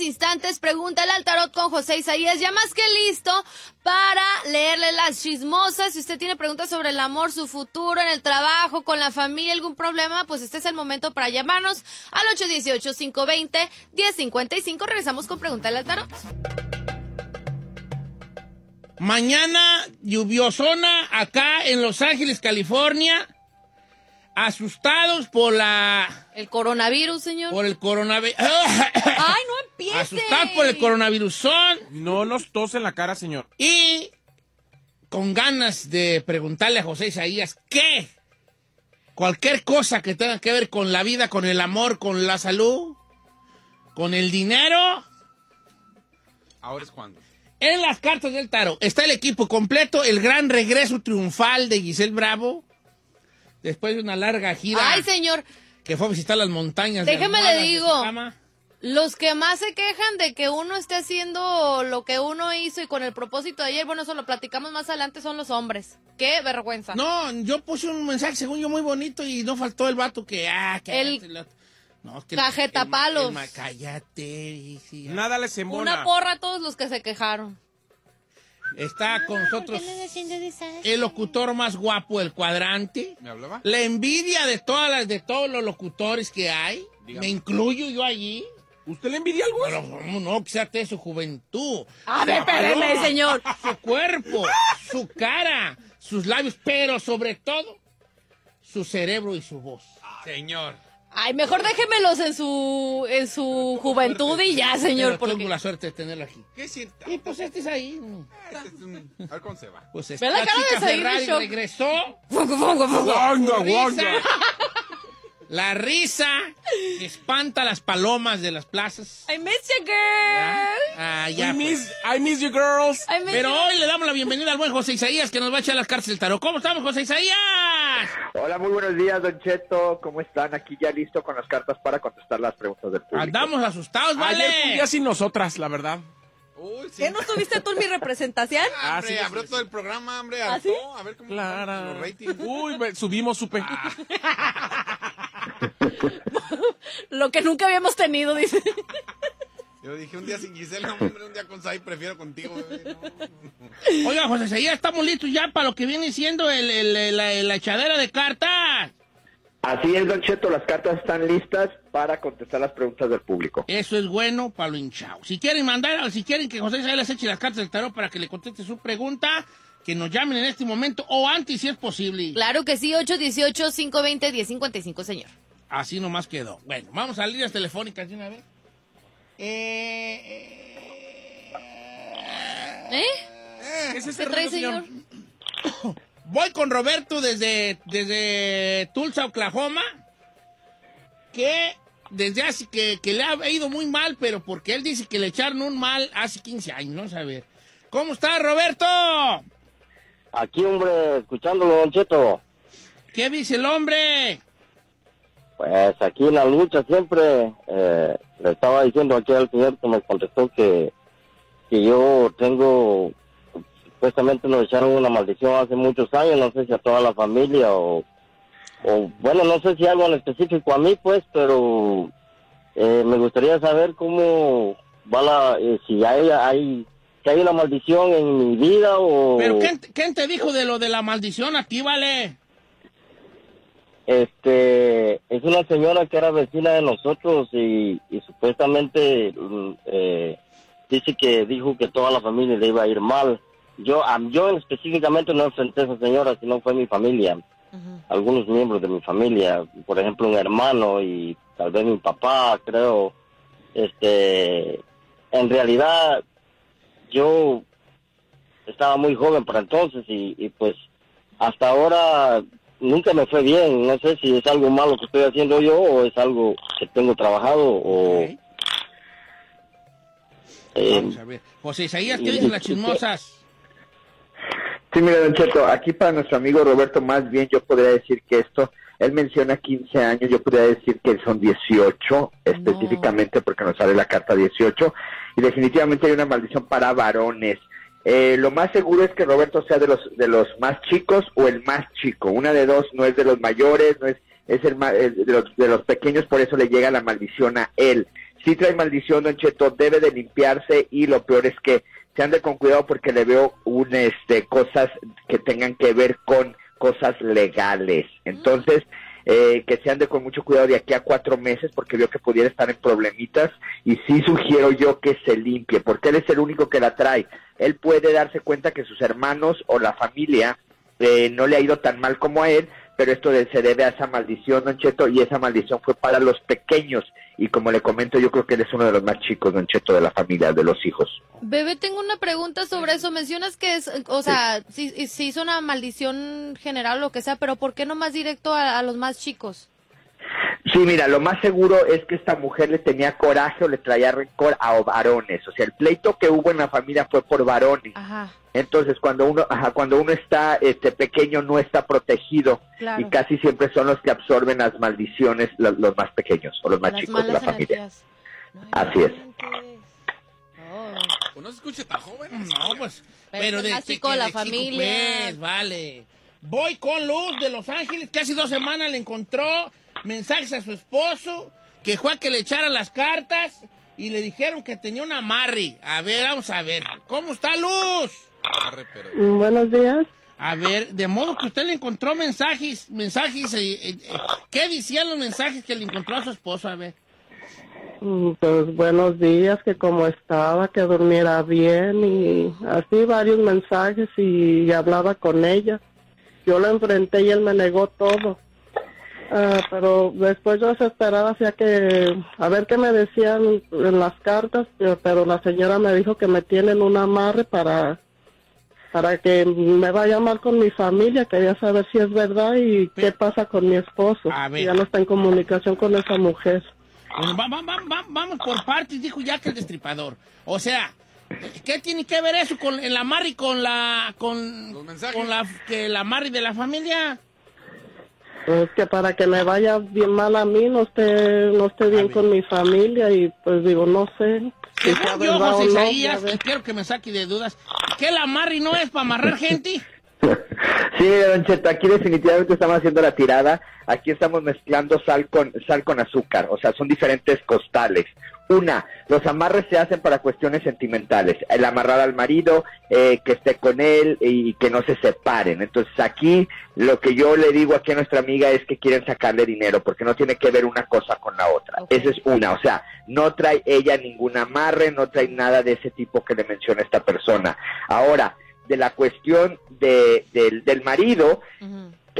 instantes, pregúntale al tarot con José Isaías, ya más que listo para leerle las chismosas. Si usted tiene preguntas sobre el amor, su futuro, en el trabajo, con la familia, algún problema, pues este es el momento para llamarnos al 818-520-1055. Regresamos con Pregúntale al tarot. Mañana lluviosona acá en Los Ángeles, California. Asustados por la... El coronavirus, señor. Por el coronavirus. ¡Ay, no empiece! Asustados por el coronavirus son. No nos tos en la cara, señor. Y con ganas de preguntarle a José Isaías qué. Cualquier cosa que tenga que ver con la vida, con el amor, con la salud, con el dinero. Ahora es cuando. En las cartas del tarot está el equipo completo, el gran regreso triunfal de Giselle Bravo, después de una larga gira Ay, señor, que fue a visitar las montañas. Déjeme le digo. los que más se quejan de que uno esté haciendo lo que uno hizo y con el propósito de ayer, bueno, eso lo platicamos más adelante, son los hombres. ¡Qué vergüenza! No, yo puse un mensaje, según yo, muy bonito y no faltó el vato que, ah, que El no, es que cajetapalos. el el Cállate. sí. Nada les embona. Una porra a todos los que se quejaron. Está con nosotros el locutor más guapo del cuadrante. ¿Me hablaba? La envidia de todas las, de todos los locutores que hay. Dígame. Me incluyo yo allí. ¿Usted le envidia algo? Pero ¿cómo no, quizás su juventud. A ver, espéreme, señor. Su cuerpo, su cara, sus labios, pero sobre todo, su cerebro y su voz. Señor. Ay, mejor déjemelos en su en su juventud y ya, señor, Pero tengo porque la suerte de tenerlo aquí. ¿Qué es cierto? Y pues este es ahí. Este es un- A ver cómo se va. Pues Ve está la cara de chica de Ferrari regresó. ¡Wanda, Wanda! La risa que espanta las palomas de las plazas. I miss you, girl. Ah, I ya. pues. miss, I miss you, girls. I miss Pero you. hoy le damos la bienvenida al buen José Isaías que nos va a echar las cartas del tarot. ¿Cómo estamos, José Isaías? Hola, muy buenos días, Don Cheto. ¿Cómo están? Aquí ya listo con las cartas para contestar las preguntas del público. Andamos asustados, Ayer fue un ¿vale? día sin nosotras, la verdad. Uy, sí. ¿Qué no tuviste tú en mi representación? Ah, Hombre, sí, abrió sí, todo el programa, hombre. ¿Ah, sí? A ver cómo Clara. los ratings. Uy, subimos, supe. Lo que nunca habíamos tenido, dice. Yo dije, un día sin Giselle, no, hombre, un día con Sai, prefiero contigo. bebé, no. Oiga, José Isaías, estamos listos ya para lo que viene siendo el, el- la, la echadera de cartas. Así es, Don Cheto. Las cartas están listas para contestar las preguntas del público. Eso es bueno para lo hinchado. Si quieren mandar, si quieren que José Isaías les eche las cartas del tarot para que le conteste su pregunta, que nos llamen en este momento o antes si es posible. Claro que sí, 818-520-1055, señor. Así nomás quedó. Bueno, vamos a líneas telefónicas de una vez. Eh, eh, ¿Eh? ¿Qué es ¿Qué ese ruido, señor? señor? voy con Roberto desde, desde Tulsa, Oklahoma, que desde hace que, que le ha ido muy mal, pero porque él dice que le echaron un mal hace 15 años, vamos a ver. ¿Cómo está, Roberto? Aquí, hombre, escuchándolo, Don Cheto. ¿Qué dice el hombre? Pues aquí en la lucha siempre eh, le estaba diciendo aquí al señor que me contestó que, que yo tengo, supuestamente nos echaron una maldición hace muchos años, no sé si a toda la familia o, o bueno, no sé si algo en específico a mí, pues, pero eh, me gustaría saber cómo va la, eh, si hay, hay, si hay una maldición en mi vida o... ¿Pero quién, quién te dijo de lo de la maldición aquí, vale? Este, es una señora que era vecina de nosotros y, y supuestamente eh, dice que dijo que toda la familia le iba a ir mal. Yo, a- yo específicamente no enfrenté a esa señora, sino fue mi familia, algunos miembros de mi familia, por ejemplo un hermano y tal vez mi papá, creo. Este, en realidad yo estaba muy joven para entonces y, y pues hasta ahora nunca me fue bien. No sé si es algo malo que estoy haciendo yo o es algo que tengo trabajado o... Ok. eh, Vamos a ver. José Isaías, ¿qué dicen las chismosas? Sí, mira, Don Cheto, aquí para nuestro amigo Roberto, más bien yo podría decir que esto, él menciona 15 años, yo podría decir que son 18, específicamente porque nos sale la carta 18, y definitivamente hay una maldición para varones. Eh, lo más seguro es que Roberto sea de los de los más chicos o el más chico. Una de dos no es de los mayores, no es es el ma- eh, de los de los pequeños, por eso le llega la maldición a él. sí trae maldición, Don Cheto, debe de limpiarse y lo peor es que se ande con cuidado porque le veo un, este, cosas que tengan que ver con cosas legales. Entonces, eh, que se ande con mucho cuidado de aquí a cuatro meses porque veo que pudiera estar en problemitas y sí sugiero yo que se limpie porque él es el único que la trae. Él puede darse cuenta que sus hermanos o la familia eh, no le ha ido tan mal como a él, pero esto de- se debe a esa maldición, Don Cheto, y esa maldición fue para los pequeños. Y como le comento, yo creo que él es uno de los más chicos, Don Cheto, de la familia, de los hijos. Bebé, tengo una pregunta sobre eso. Mencionas que es, o sea, si se hizo una maldición general o lo que sea, pero ¿por qué no más directo a, a los más chicos? Sí, mira, lo más seguro es que esta mujer le tenía coraje o le traía rencor a varones. O sea, el pleito que hubo en la familia fue por varones. Ajá, Entonces, cuando uno, ajá, cuando uno está este pequeño, no está protegido claro. y casi siempre son los que absorben las maldiciones, los, los más pequeños o los más Las chicos de la familia. No Así es. Oh. Pues no se escuche tan joven. No, pues, Pero pero de, chico de la de chico, familia. pues, vale. Voy con Luz de Los Ángeles, que hace dos semanas le encontró mensajes a su esposo, que fue a que le echaran las cartas y le dijeron que tenía un amarre. A ver, vamos a ver. ¿Cómo está Luz? Buenos días. A ver, de modo que usted le encontró mensajes, mensajes, eh, eh, eh, ¿qué decían los mensajes que le encontró a su esposo? A ver. Mm, Pues buenos días, que como estaba, que durmiera bien y así varios mensajes y hablaba con ella. Yo lo enfrenté y él me negó todo. Ah, pero después yo desesperada hacía que, a ver qué me decían en las cartas, pero, pero la señora me dijo que me tienen un amarre para para que me vaya mal con mi familia, quería saber si es verdad y qué pasa con mi esposo. A ver. Ya no está en comunicación con esa mujer. Bueno, va- va- va- va- vamos por partes, dijo Jack el destripador. O sea, ¿qué tiene que ver eso con el amarre y con la con, con la que el amarre de la familia? Pues que para que me vaya bien mal a mí, no esté, no esté bien con mi familia y pues digo, no sé. si yo, José no, Isaías, y quiero que me saque de dudas, ¿que el amarre no es para amarrar gente? Sí, Don Cheto, aquí definitivamente estamos haciendo la tirada. Aquí estamos mezclando sal con sal con azúcar, o sea, son diferentes costales. Una, los amarres se hacen para cuestiones sentimentales. El amarrar al marido, eh, que esté con él y que no se separen. Entonces aquí lo que yo le digo aquí a nuestra amiga es que quieren sacarle dinero porque no tiene que ver una cosa con la otra. Esa es una, o sea, no trae ella ningún amarre, no trae nada de ese tipo que le menciona esta persona. Ahora, de la cuestión de, del, del marido,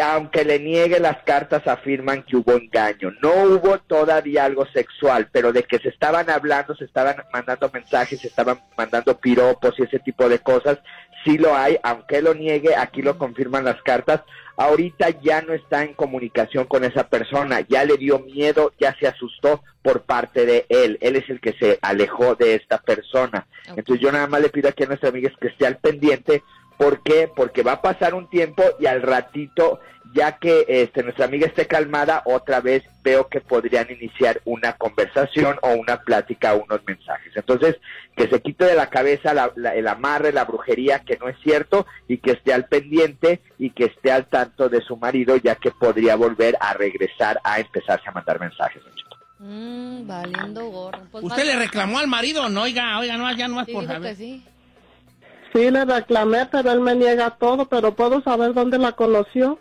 aunque le niegue las cartas afirman que hubo engaño. No hubo todavía algo sexual, pero de que se estaban hablando, se estaban mandando mensajes, se estaban mandando piropos y ese tipo de cosas, sí lo hay, aunque lo niegue, aquí lo confirman las cartas. Ahorita ya no está en comunicación con esa persona, ya le dio miedo, ya se asustó por parte de él. Él es el que se alejó de esta persona. Entonces yo nada más le pido aquí a nuestra amiga que esté al pendiente. ¿Por qué? Porque va a pasar un tiempo y al ratito, ya que este, nuestra amiga esté calmada, otra vez veo que podrían iniciar una conversación o una plática o unos mensajes. Entonces, que se quite de la cabeza la- la- el amarre, la brujería, que no es cierto, y que esté al pendiente y que esté al tanto de su marido, ya que podría volver a regresar a empezarse a mandar mensajes. don Cheto. Mm, valiendo gorro. Pues ¿Usted le reclamó al marido no? Oiga, oiga, no, ya no más Sí, por saber. que sí. Sí, le reclamé, pero él me niega todo, pero puedo saber dónde la conoció.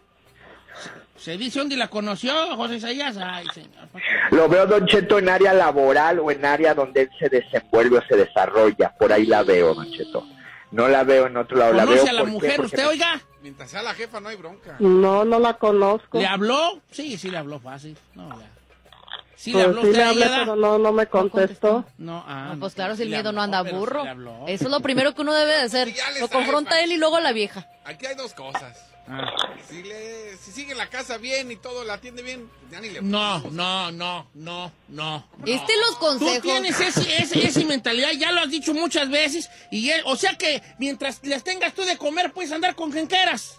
¿Se dice dónde la conoció, José Isaías? Ay, señor. Lo veo, Don Cheto, en área laboral o en área donde él se desenvuelve o se desarrolla. Por ahí la veo, Don Cheto. No la veo en otro lado. La veo ¿Conoce a la mujer Porque usted, me- oiga? Mientras sea la jefa, no hay bronca. No, no la conozco. ¿Le habló? Sí, sí le habló fácil. No, ya. Sí le Pues habló sí usted le hablé, pero no, no me contestó. No, ah, No, pues claro, si el sí miedo no habló, anda pero sí burro. habló. Eso es lo primero que uno debe de hacer. Sí, Lo confronta él y luego la vieja. Aquí hay dos cosas. Ah. Si, le, si sigue la casa bien y todo la atiende bien, ya ni le No, no, no, no, no. Este los Tú consejos. tienes ese, ese- esa mentalidad, ya lo has dicho muchas veces, y es- o sea que mientras les tengas tú de comer, puedes andar con quien quieras. No,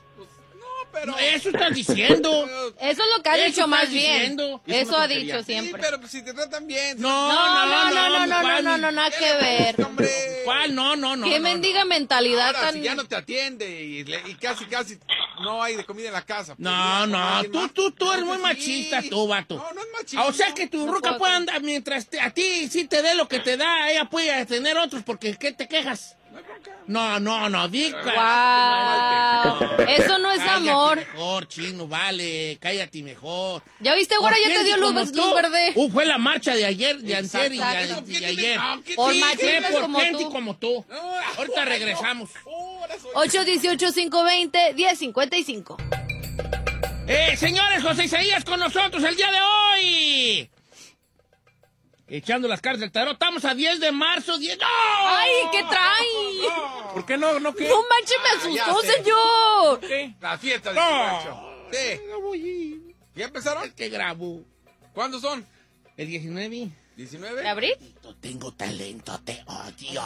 pero... Eso estás diciendo. Eso es lo que ha dicho más bien. Eso ha dicho Sí, siempre. pero pues, si te tratan bien. No, No, no, no, no, no, no, no, nada ¿Qué que ver. ¿Cuál? No, no, no. Qué no, mendiga no. mentalidad tan... si ya no te atiende y, le- y casi, casi no hay de comida en la casa. pues, No, no, tú, tú, tú eres Claro muy machista, tú, vato. No, no es machismo. Ah, O sea que tu No ruca puede andar mientras te- a ti sí te dé lo que te da, ella puede tener otros porque ¿qué te quejas? No, no, no, diga. Wow. Eso no es Cállate amor. mejor, chino, vale, cállate mejor. ¿Ya viste, güera? Ya te dio luz, luz tú. verde. Uh, fue la marcha de ayer, de antier y, y ayer. Por Sí, machistas por como gente tú. como tú. Ahorita regresamos. 818-520-1055. Eh, señores, José Isaías con nosotros el día de hoy. Echando las cartas del tarot. Estamos a 10 de marzo. 10... ¡No! ¡Ay, qué trae! ¿Por qué no? ¿No qué? No manches, me ya asustó, señor. ¿Qué? La fiesta de No. Sí. No voy. ¿Ya empezaron? Es que grabo. ¿Cuándo son? El 19. ¿19? ¿De abril? No tengo talento, te odio.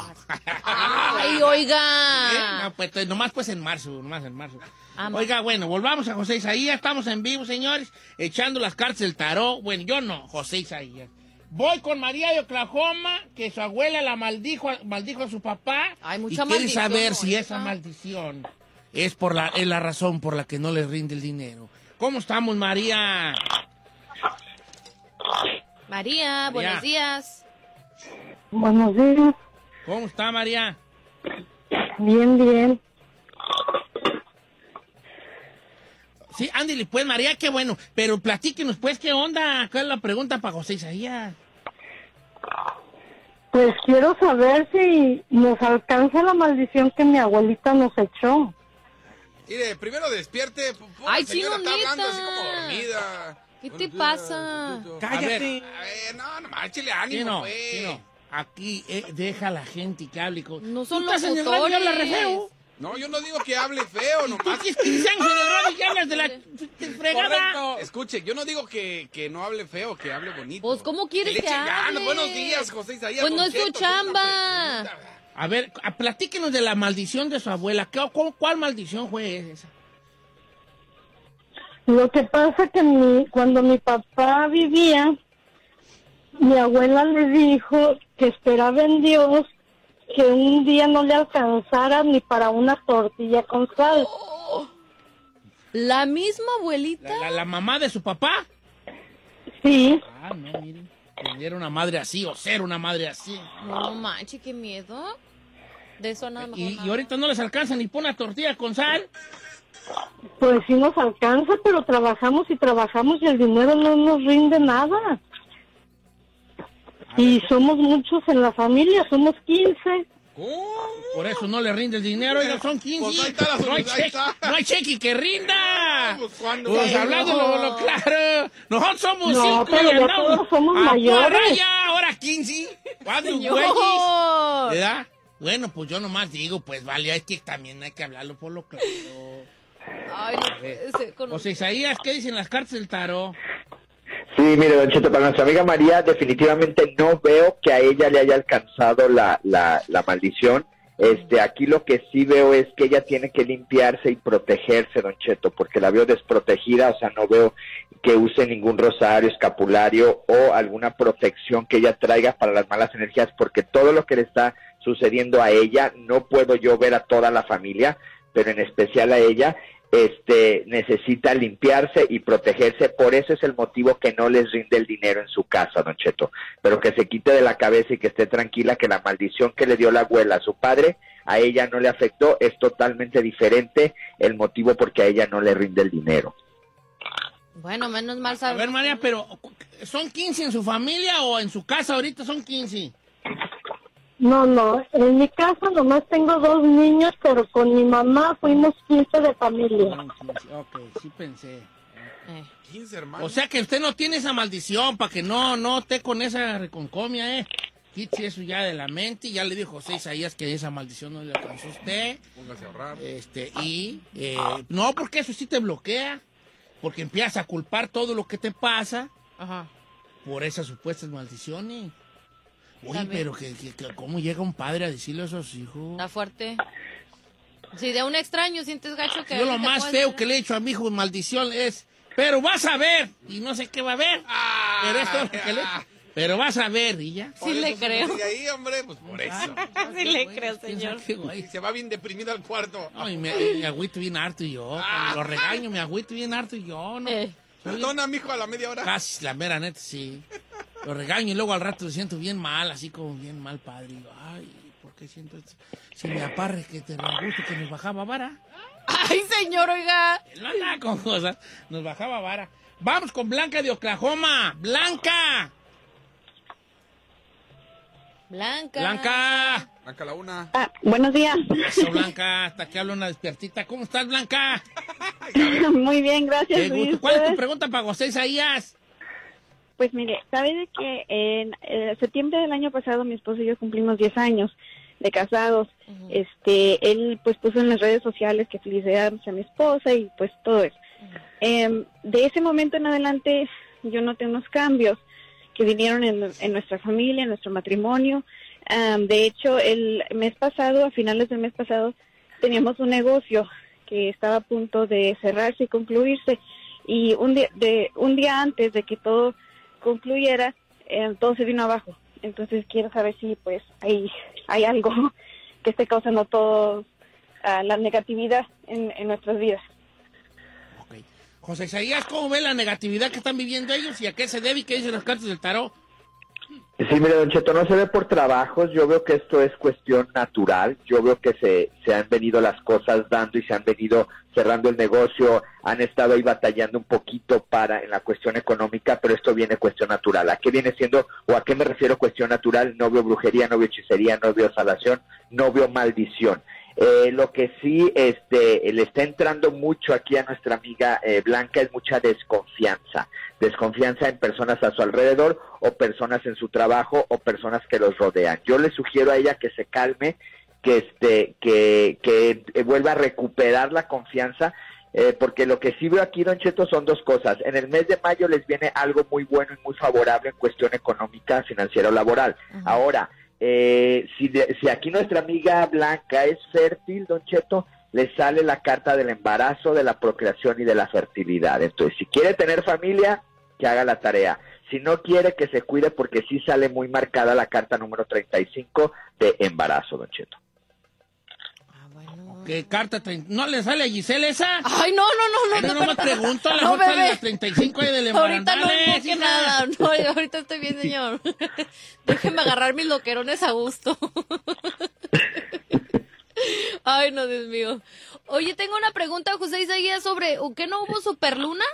Ay, oiga. No, pues nomás pues en marzo, nomás en marzo. Ah, Oiga, bueno, volvamos a José Isaías, estamos en vivo, señores, echando las cartas del tarot. Bueno, yo no, José Isaías. Voy con María de Oklahoma, que su abuela la maldijo, a- maldijo a su papá. Ay, y mucha quiere maldición, saber si oiga. esa maldición es por la, es la razón por la que no le rinde el dinero. ¿Cómo estamos, María? María, buenos días. Buenos días. ¿Cómo está, María? Bien, bien. Sí, ándale, pues, María, qué bueno. Pero platíquenos, pues, ¿qué onda? ¿Cuál es la pregunta para José Isaías? Pues quiero saber si nos alcanza la maldición que mi abuelita nos echó. Mire, primero despierte. Ay, chino, está hablando así como dormida. ¿Qué te días, pasa? buenos días. Cállate. A ver, no, no, échale ánimo, pues. Aquí eh, deja a la gente que hable con... No son Tú estás en el radio y locutores. hablas re feo. No, yo no digo que hable feo, Tú nomás. tienes 15 años en el radio y hablas de la fregada. Correcto. Escuche, yo no digo que, que no hable feo, que hable bonito. Pues, ¿cómo quieres que ganas. hable? Buenos días, José Isaías. Pues no es tu chamba. A ver, a- platíquenos de la maldición de su abuela. ¿Qué, cu- ¿Cuál maldición fue esa? Lo que pasa que mi, cuando mi papá vivía, mi abuela le dijo que esperaba en Dios que un día no le alcanzara ni para una tortilla con sal. ¿La misma abuelita? ¿La, la- la mamá de su papá? Sí, Ah, no, miren. Tener una madre así o ser una madre así. No, manches, qué miedo. De eso nada mejor Y, nada. y ahorita no les alcanza ni por una tortilla con sal. pues sí nos alcanza, pero trabajamos y trabajamos y el dinero no nos rinde nada. Y somos muchos en la familia, somos 15. ¿Cómo? Por eso no le rinde el dinero. Oiga, son 15. Pues ahí está la no, hay cheque, no hay cheque que rinda. Pues. Pues No. hablando lo, lo claro. Nosotros somos No, cinco pero y andamos todos somos a mayores. porra ya, ahora 15. ¿Cuándo, güeyes? Señor. ¿Verdad? Bueno, pues yo nomás digo, pues vale, es que también hay que hablarlo por lo claro. Ay, no ser con- José Isaías, ¿qué dicen las cartas del tarot? Sí, mire, Don Cheto, para nuestra amiga María, definitivamente no veo que a ella le haya alcanzado la, la, maldición. Este, aquí lo que sí veo es que ella tiene que limpiarse y protegerse, Don Cheto, porque la veo desprotegida, o sea, no veo que use ningún rosario, escapulario o alguna protección que ella traiga para las malas energías, porque todo lo que le está sucediendo a ella, no puedo yo ver a toda la familia, pero en especial a ella, este necesita limpiarse y protegerse, por eso es el motivo que no les rinde el dinero en su casa, Don Cheto, pero que se quite de la cabeza y que esté tranquila que la maldición que le dio la abuela a su padre, a ella no le afectó, es totalmente diferente el motivo porque a ella no le rinde el dinero. Bueno, menos mal A saber. ver, María, pero ¿son 15 en su familia o en su casa ahorita son 15? No, no, en mi casa nomás tengo dos niños, pero con mi mamá fuimos 15 de familia. 15, ok, sí pensé. Eh. 15 hermanos. O sea que usted no tiene esa maldición para que no, no esté con esa reconcomia, ¿eh? Quite eso ya de la mente. Ya le dijo José Isaías que esa maldición no le alcanzó a usted. Póngase a ahorrar. Este, y eh, no, porque eso sí te bloquea. Porque empiezas a culpar todo lo que te pasa Ajá. por esas supuestas maldiciones. Oye, También. pero que, que- que ¿cómo llega un padre a decirle a sus hijos? Está fuerte. Si de un extraño sientes gacho que. Yo lo más feo hacer- que le he hecho a mi hijo en maldición es, pero vas a ver, y no sé qué va a ver, Ah, pero esto que le- pero vas a ver, y ya. Sí le creo. sigue ahí, hombre, pues por eso. Sí le creo, señor. Y se va bien deprimido al cuarto. No, y me, y me agüito bien harto y yo. Ah. Lo regaño, me agüito bien harto y yo. ¿no? Eh. Perdona, mijo, a la media hora. Casi, la mera neta, sí. Lo regaño y luego al rato me siento bien mal, así como bien mal, padre. Y digo, ay, ¿por qué siento esto? Si me aparre que te gusto que nos bajaba vara. Ay, señor, oiga. No andaba con cosas, nos bajaba vara. Vamos con Blanca de Oklahoma. ¡Blanca! Blanca. ¡Blanca! Blanca la una. Ah, buenos días. Eso, Blanca, hasta que habla una despertita. ¿Cómo estás, Blanca? Muy bien, gracias. Qué Luis. gusto. ¿Cuál es tu pregunta para José Isaías? Pues mire, sabe de que en septiembre del año pasado mi esposo y yo cumplimos 10 años de casados. Este, él pues puso en las redes sociales que felicidades a mi esposa y pues todo eso. Em, de ese momento en adelante yo noté unos cambios que vinieron en, en nuestra familia, en nuestro matrimonio. Am, de hecho, el mes pasado, a finales del mes pasado, teníamos un negocio que estaba a punto de cerrarse y concluirse. Y un día, de, un día antes de que todo concluyera, eh, todo se vino abajo. Entonces quiero saber si pues hay, hay algo que esté causando todo ah, la negatividad en, en nuestras vidas. Ok. José Isaías, ¿cómo ve la negatividad que están viviendo ellos y a qué se debe y qué dicen las cartas del tarot? Sí, mire, Don Cheto, no se ve por trabajos. Yo veo que esto es cuestión natural. Yo veo que se, se han venido las cosas dando y se han venido cerrando el negocio. Han estado ahí batallando un poquito para en la cuestión económica, pero esto viene cuestión natural. ¿A qué viene siendo o a qué me refiero cuestión natural? No veo brujería, no veo hechicería, no veo salación, no veo maldición. Eh, lo que sí este, le está entrando mucho aquí a nuestra amiga eh, Blanca es mucha desconfianza. Desconfianza en personas a su alrededor o personas en su trabajo o personas que los rodean. Yo le sugiero a ella que se calme, que, este, que, que eh, vuelva a recuperar la confianza. eh, porque lo que sí veo aquí, Don Cheto, son dos cosas. En el mes de mayo les viene algo muy bueno y muy favorable en cuestión económica, financiera o laboral. Ahora, eh, si, de- si aquí nuestra amiga Blanca es fértil, Don Cheto, le sale la carta del embarazo, de la procreación y de la fertilidad. Entonces, si quiere tener familia, que haga la tarea. Si no quiere, que se cuide porque sí sale muy marcada la carta número 35 de embarazo, Don Cheto. ¿Qué carta? ¿No le sale a Giselle esa? Ay, no, no, no, no. no, no me pregunto, a lo No, bebé. las 35 ahí del Ahorita no enfoque hija. nada. No, ahorita estoy bien, señor. Déjenme agarrar mis loquerones a gusto. Ay, no, Dios mío. Oye, tengo una pregunta, José Isaías, sobre ¿qué no hubo superluna?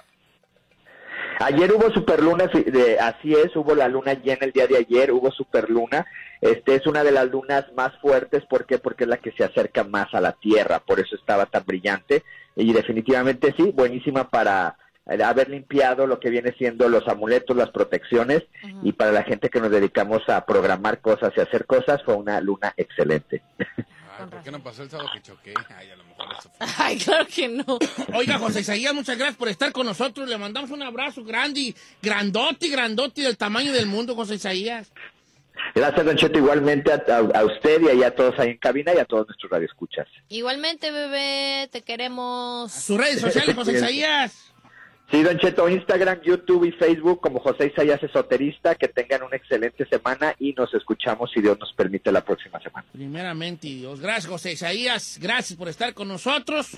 Ayer hubo superluna, de- así es, hubo la luna llena el día de ayer, hubo superluna. Este es una de las lunas más fuertes, ¿por qué? Porque es la que se acerca más a la Tierra, por eso estaba tan brillante. Y definitivamente sí, buenísima para eh, haber limpiado lo que viene siendo los amuletos, las protecciones, y para la gente que nos dedicamos a programar cosas y hacer cosas, fue una luna excelente. Ay, ¿por qué no pasó el sábado que choqué? Ay, a lo mejor eso fue. Ay, claro que no. Oiga, José Isaías, muchas gracias por estar con nosotros. Le mandamos un abrazo grande, y grandote, y grandote del tamaño del mundo, José Isaías. Gracias, Don Cheto, igualmente a, a- a usted y a todos ahí en cabina y a todos nuestros radioescuchas. Igualmente, bebé, te queremos. Sus redes sociales, José Isaías. Sí, Don Cheto, Instagram, YouTube y Facebook como José Isaías Esoterista. Que tengan una excelente semana y nos escuchamos, si Dios nos permite, la próxima semana. Primeramente, Dios. Gracias, José Isaías. Gracias por estar con nosotros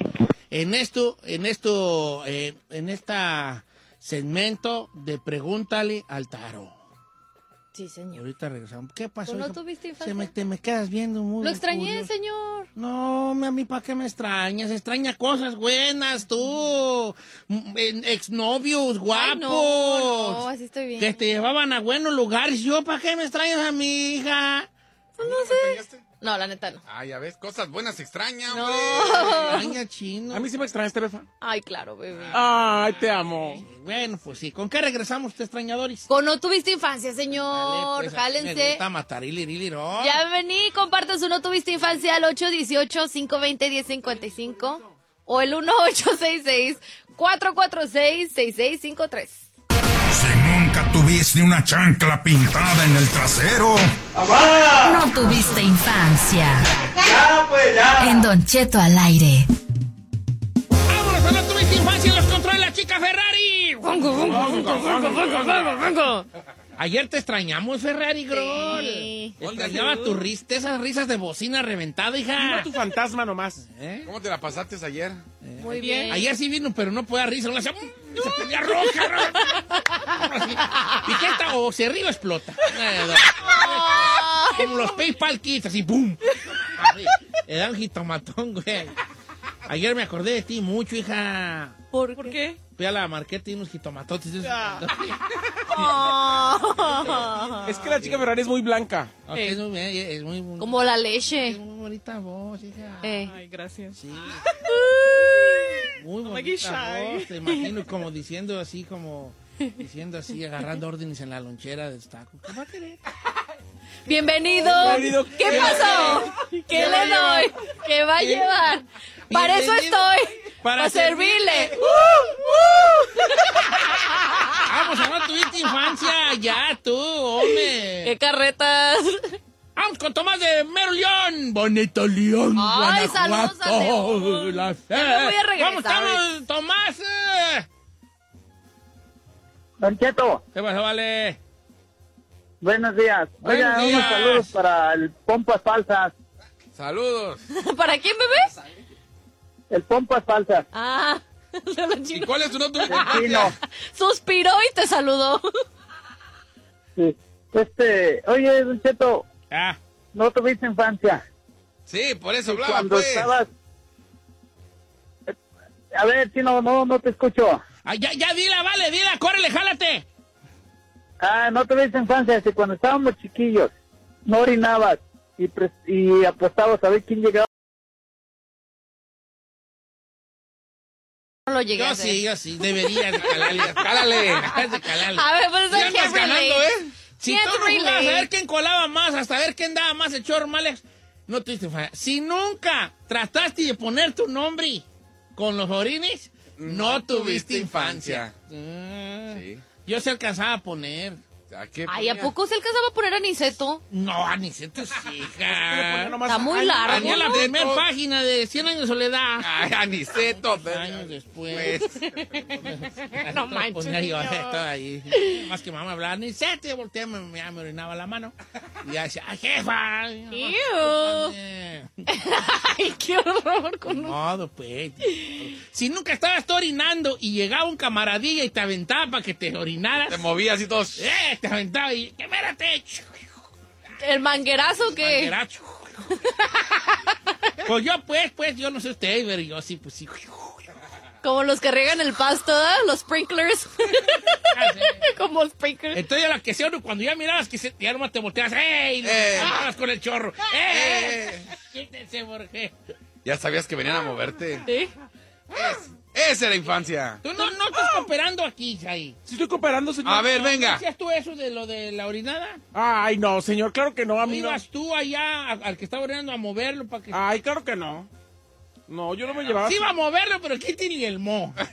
en esto, en esto, eh, en esta segmento de Pregúntale al Taro. Sí, señor. ahorita regresamos. ¿Qué pasó? ¿Tú no hijo? tuviste Se infancia? me, te me quedas viendo muy Lo extrañé, curioso. señor. No, a mí, ¿para qué me extrañas? Extraña cosas buenas, tú. Mm, Exnovios, guapos. Ay, no, no, así estoy bien. Que te llevaban a buenos lugares. Yo, ¿para qué me extrañas a mi hija? ¿No sé. No, la neta no. Ah, ya ves, cosas buenas se extrañan, No. Extraña chino. A mí sí me extrañaste, Befa. Ay, claro, bebé. Ay, te amo. Bueno, pues sí. ¿Con qué regresamos, ustedes extrañadores? Con no tuviste infancia, Dale, señor. pues, a mí Me Jálense. gusta matar y ¿no? Ya vení, compartan su no tuviste infancia al 818-520-1055 o el 1866-446-6653. Si nunca tuviste una chancla pintada en el trasero, No tuviste infancia. En Don Cheto al aire. ¡Vámonos a no tuviste infancia! ¡Los controla la chica Ferrari! Ayer te extrañamos, Ferrari Groll. Sí. Extrañaba tu ris- esas risas de bocina reventada, hija. tu fantasma nomás. ¿Eh? ¿Cómo te la pasaste ayer? Muy bien. Ayer sí vino, pero no podía risa. No le hacía, "Mm", Se ponía roja. roja. ¿Y qué está? O se ríe o explota. Eh, no. Como los PayPal Kids, así. Así. Le da un jitomatón, güey. Ayer me acordé de ti mucho, hija. ¿Por, ¿Por qué? Fui a la marqueta y unos jitomatotes. Es que la chica Ferrari es muy blanca. Ok, es muy, bien, es muy, muy, Como la leche. es muy bonita voz, hija. Eh. Ay, gracias. Sí. Muy bonita voz, te imagino como diciendo así, como diciendo así, agarrando órdenes en la lonchera del taco. ¿Qué va a querer? Bienvenido. Bienvenido. ¿Qué pasó? ¿Qué le doy? ¿Qué va a llevar? Para eso estoy. Para Para servirle. Vamos, a no tuviste infancia, ya tú, hombre. ¡Qué carretas! Vamos con Tomás de Mero León. Bonito León, Ay, Guanajuato, saludos a León. la fe. Ya me voy a regresar. ¿Cómo estamos, Tomás? eh? Don Cheto, ¿Qué pasó, vale? buenos días. Buenos Oiga, días. unos saludos para el Pompas Falsas. Saludos. ¿Para quién, bebé? El Pompas Falsas. Ah, de la ¿Y cuál es tu nombre? El chino. Suspiró y te saludó. Sí. Este, oye, Don Cheto, Ah, no tuviste infancia. Sí, por eso hablaba, Cuando pues. estabas... A ver, Chino, no, no te escucho. Ah, ya, ya, dila, vale, dila, córrele, jálate. Ah, no tuviste infancia. Si cuando estábamos chiquillos, no orinabas y, pres- y apostabas a ver quién llegaba. No lo llegué a Yo hacer. sí, yo sí, deberías de calarle. Cálale. Deberías de calarle. A ver, pues Ya andas ganando. ¿eh? Si tú no jugabas a ver quién colaba más, hasta ver quién daba más el chorro mal, no tuviste falla. Si nunca trataste de poner tu nombre con los orines, no, No tuviste infancia. infancia. Ah, Sí. Yo se alcanzaba a poner. ¿A qué Ay, ¿a poco se alcanzaba a poner Aniceto? No, Aniceto sí, hija. Está muy largo. Tenía la ¿no? primera página de 100 años de soledad. Ay, Aniceto. años después. No manches, yo ahí. Más que mamá hablaba, ni sé, te volteé, me, me, me orinaba la mano. Y ya decía, ¡ay, jefa! Ew. Ay, qué horror. Con... modo, pues. Si nunca estabas tú orinando y llegaba un camaradilla y te aventaba para que te orinaras. Te movías y todos. ¡Eh! Te aventaba y. ¡Espérate! ¿El manguerazo que Manguerazo. Pues yo, pues, pues, yo no sé usted, pero yo sí, pues sí. Como los que riegan el pasto, ¿eh? Los sprinklers. Como sprinklers. Entonces, la que sea uno, cuando ya mirabas que se, ya nomás te volteabas, ¡ey! Eh. ¡Estabas con el chorro! ¡Eh! Quítense, Jorge. Ya sabías que venían a moverte. ¿Sí? Esa era infancia. Tú no, no estás cooperando aquí, ahí. Sí estoy cooperando, señor. A ver, venga. ¿Hacías tú eso de lo de la orinada? Ay, no, señor, claro que no, a ¿No mí no. ibas tú allá a- al que estaba orinando a moverlo para que... Ay, claro que no. No, yo no me llevaba. Sí iba a moverlo, pero ¿qué tiene el mo?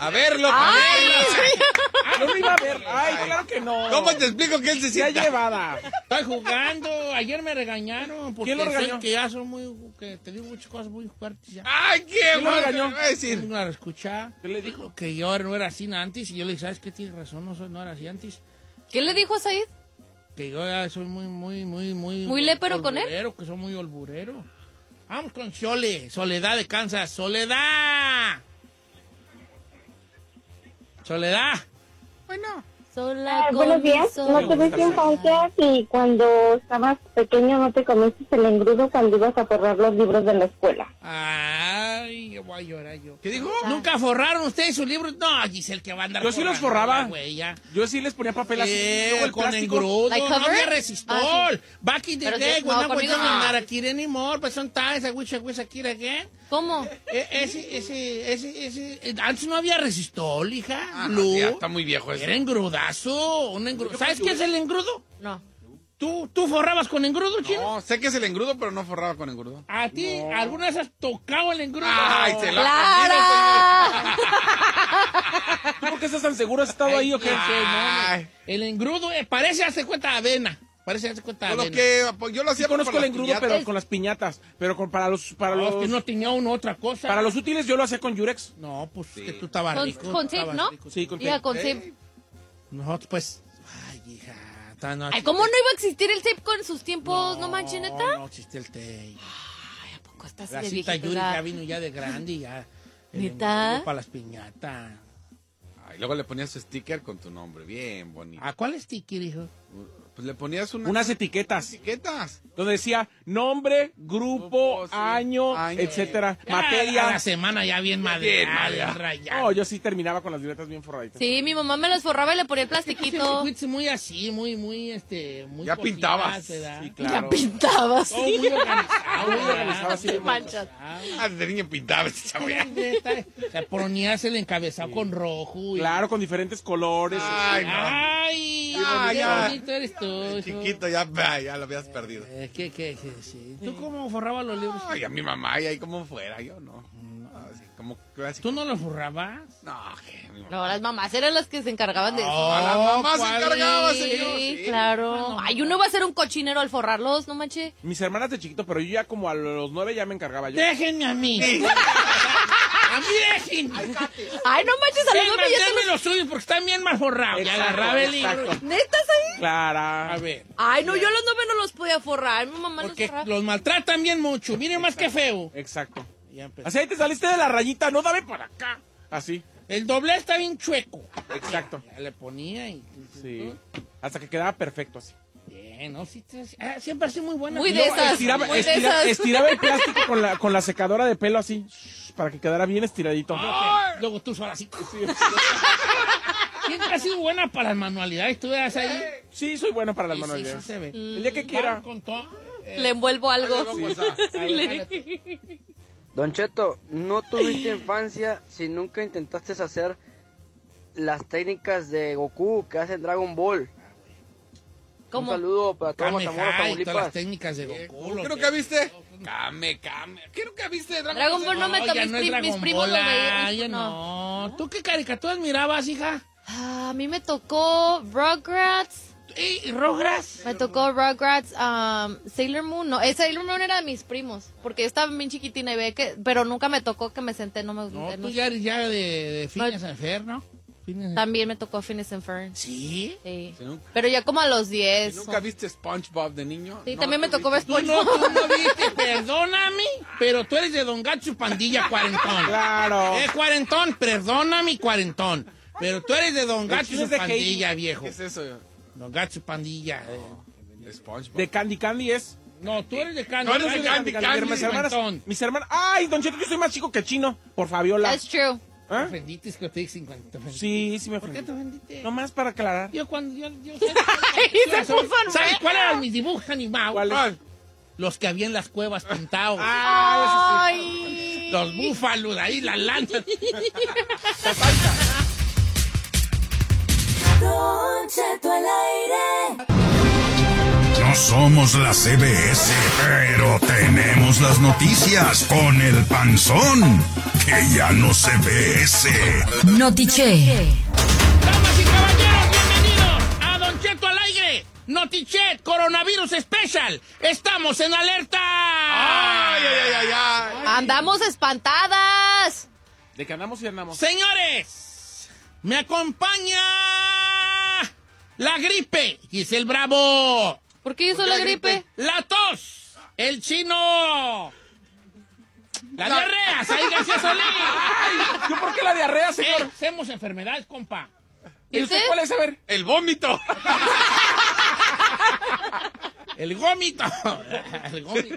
A verlo, a ¡Ay! verlo. Yo no iba a ver. Ay, claro que no. ¿Cómo te explico que él se Ya sienta? llevada. Estoy jugando. Ayer me regañaron porque ¿Quién lo regañó? que ya son muy... que te digo muchas cosas muy fuertes ya. ¡Ay, qué ¿Quién lo bueno! regañó? voy a decir. Una escuchar. ¿Qué le dijo? Que yo no era así antes y yo le dije, ¿sabes qué? Tienes razón, no, soy, no era así antes. ¿Qué le dijo a Said? Que yo ya soy muy, muy, muy, muy... ¿Muy lépero con él? Que soy muy olburero. Vamos con Chole, Soledad de Kansas. ¡Soledad! Soledad. Bueno. Sola Ah, buenos días. ¿No sol. tuviste infancia y cuando estabas pequeño no te comiste el engrudo cuando ibas a forrar los libros de la escuela? Ay, yo voy a llorar yo. ¿Qué dijo? ¿Nunca forraron ustedes sus libros? No, Giselle, que va a andar Yo sí los forraba. güey, ya. Yo sí les ponía papel así. Eh, el con plástico. engrudo, ¿Like no había resistol. Ah, sí. Back in the Pero day, when no, I was not a kid anymore, but sometimes I wish I was a kid again. ¿Cómo? Eh, ese, ese, ese, ese, eh, antes no había resistol, hija. Ah, no, ya está muy viejo eso. Era engrudazo, un engrudo. ¿Sabes qué es el engrudo? No. ¿Tú, ¿Tú forrabas con engrudo, chino? No, sé que es el engrudo, pero no forraba con engrudo. ¿A ti alguna vez has tocado el engrudo? Ay, se la ¡Clara! ¿Tú por qué estás tan seguro? ¿Has estado ahí o qué? Sí, no, Ay. El engrudo eh, parece, hace cuenta, avena. Parece, hace cuenta. Avena. que, pues, yo lo Sí hacía conozco con el engrudo, piñatas. pero con las piñatas. Pero con, para los para No, los que no tenía uno otra cosa. para los útiles yo lo hacía con Yurex. No, pues que tú estabas Con, rico. con estabas ¿no? rico. Sí, con Ya, tape. con tape. Nosotros, pues. Ay, hija. No Ay, ¿cómo no iba a existir el tape con sus tiempos? ¿No, manches, neta? No, existe el tape. Ay, ¿a poco estás La de cita viejito Yuri ya? ya vino ya de grande y ya. ¿Neta? Para las piñatas. Ay, luego le ponías su sticker con tu nombre, bien bonito. ¿A cuál sticker, hijo? Pues le ponías una- Unas etiquetas etiquetas. donde decía nombre, grupo, Grupo, sí. año, Año. etcétera, Ya, materia. la semana ya bien madre. No, yo sí terminaba con las libretas bien forraditas. Sí, mi mamá me los forraba y le ponía el plastiquito. Fuiste muy así, muy, muy, este, muy Ya pintabas. Sí, Ya claro. pintabas. Todo muy organizado, Muy organizado, sí. Te manchas. Ah, desde niño pintaba ese chavo ya. Neta, O sea, ponías el encabezado con rojo. y- Claro, con diferentes colores. Ay, no. Ay, Ah, qué ya. bonito Chiquito, ya, ah, ya lo habías perdido. Eh, ¿Qué, qué, qué, sí. ¿Tú cómo forrabas los libros? Ay, a mi mamá y ahí como fuera, yo no. No, así, como clásico. ¿Tú no los forrabas? No, que mi mamá. No, las mamás eran las que se encargaban de eso. A la mamá se ¿cuál encargaba, es? señor. Sí, sí. claro. Ay, uno va a ser un cochinero al forrarlos, no manche. Mis hermanas de chiquito, pero yo ya como a los nueve ya me encargaba yo. Déjenme a mí. Ay, no manches, a los nueve ya te los... suyos porque están bien más forrados. Y Exacto, agarraba el libro. exacto. ¿Netas ahí? Clara. A ver. Ay, no, yo los nueve no los podía forrar. Mi mamá los forraba. los maltratan bien mucho. Miren más que feo. Exacto. Ya. Así ahí te saliste de la rayita, no dame para acá. Así. El doble está bien chueco. Exacto. Ya le ponía y... Sí. Hasta que quedaba perfecto así. Bien, ¿no? Sí, te- ah, siempre ha sido muy buena. Muy No, de esas. Estiraba, muy de estira- esas. estiraba el plástico con la, con la secadora de pelo así, para que quedara bien estiradito. Luego tú sola así. Siempre ha sido buena para las manualidades. ¿Tú veas ahí? Sí, soy bueno para las Sí, sí, manualidades. sí se ve. El día que quiera. Con todo. Le envuelvo algo. Don Cheto, ¿no tuviste infancia si nunca intentaste hacer las técnicas de Goku que hace Dragon Ball? ¿Cómo? Un saludo para todos todas las técnicas de Goku. ¿Qué lo nunca viste? Kame, Kame. ¿Qué nunca viste? Dragon Ball no me ya tocó. Mis, no prim- Dragon mis primos veían. ah, ya no. ¿Tú qué caricaturas mirabas, hija? Ah, a mí me tocó Rugrats. ¿Y Rogras? Me tocó Rugrats, um, Sailor Moon. No, eh, Sailor Moon era de mis primos. Porque yo estaba bien chiquitina y ve que. Pero nunca me tocó que me senté, no me No, no- tú ya eres ya de, de Ferb, ¿no? Phineas También me tocó Phineas and Ferb. ¿Sí? Sí. ¿Sí, nunca- Pero ya como a los 10. ¿Nunca viste SpongeBob de niño? Sí, No, también me tocó ver Tú no, tú no viste, perdóname, pero tú eres de Don Gacho Pandilla cuarentón. Claro. Eh, cuarentón, perdóname, cuarentón. Pero tú eres de Don Gacho chiste es de Pandilla, viejo. ¿Qué es eso? Don Gacho Pandilla. eh. De SpongeBob. De Candy Candy es. No, tú eres de Candy. No, eres de Tú Candy Candy, Mis hermanas, mis hermanas. Ay, Don Cheto, yo soy más chico que chino. Por Fabiola. That's true. ¿Te ¿Eh? ofendiste? Es que te dije 50. te ofendiste. Sí, sí me ¿Por qué te ofendí. ofendiste? Nomás para aclarar. Yo cuando yo, yo puso en ¿Sabes red. cuál eran mis dibujos animados? ¿Cuál? Los que había en las cuevas pintados. Ah, Ay. Los búfalos ahí, las lanzas. No somos la CBS, pero tenemos las noticias con el panzón, que ya no se ve ese. Notiche. Damas y caballeros, bienvenidos a Don Cheto al aire. Notichet, coronavirus special. Estamos en alerta. ¡Ay, ay, ay, ay! ay. Andamos espantadas. De que andamos y andamos. Señores, me acompaña la gripe, Giselle Bravo. ¿Por qué hizo la gripe? La tos, el chino. La diarrea, Saí García Solís. ¿Yo por qué la diarrea, señor? Eh, hacemos enfermedades, compa. ¿Y usted cuál es? A ver. ¡El vómito! El gómito. El gómito.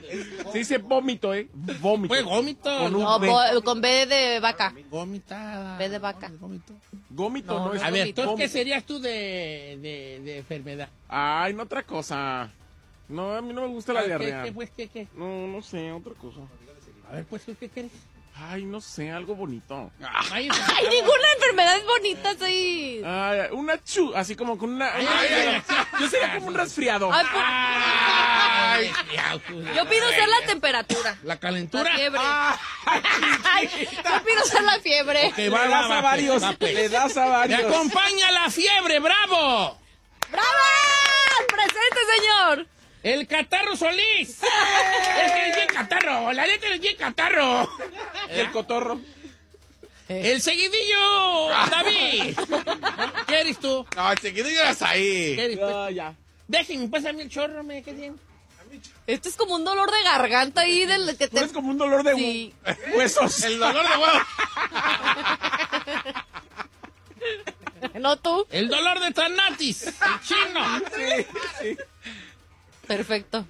Se dice vómito, ¿eh? Vómito. Fue gómito. Con un No, B. con B de vaca. Gómitada. B de vaca. Gómito. Gómito, No, no, es A ver. ¿tú qué serías tú de, de, de enfermedad? Ay, no otra cosa. No, a mí no me gusta la diarrea. ¿Qué, qué, pues, qué, qué? No, no sé, otra cosa. A ver, pues, ¿tú qué quieres? Ay, no sé, algo bonito. Ay, Ay, ninguna enfermedad es bonita, sí. Ay, una chu, así como con una... Ay, ay, ay, ay. Yo sería como un resfriado. Ay, por- Ay, Yo pido ser la temperatura. La La calentura. fiebre. Ay, yo pido ser la fiebre. Ok, Le va, das va, a varios, va, le das a Me varios. acompaña la fiebre, bravo. ¡Bravo! ¡Presente señor. El Catarro Solís. es que es bien catarro. La letra es bien catarro. El cotorro. El seguidillo, David. ¿Qué eres tú? No, el seguidillo eras ahí. ¿Qué eres tú? Ah, ya. Déjenme, pásame el chorro, me qué bien. Esto es como un dolor de garganta ahí del que te... eres como un dolor de Sí. huesos. El dolor de huevo. ¿No tú? El dolor de Tanatis, el chino. Sí, sí. Perfecto.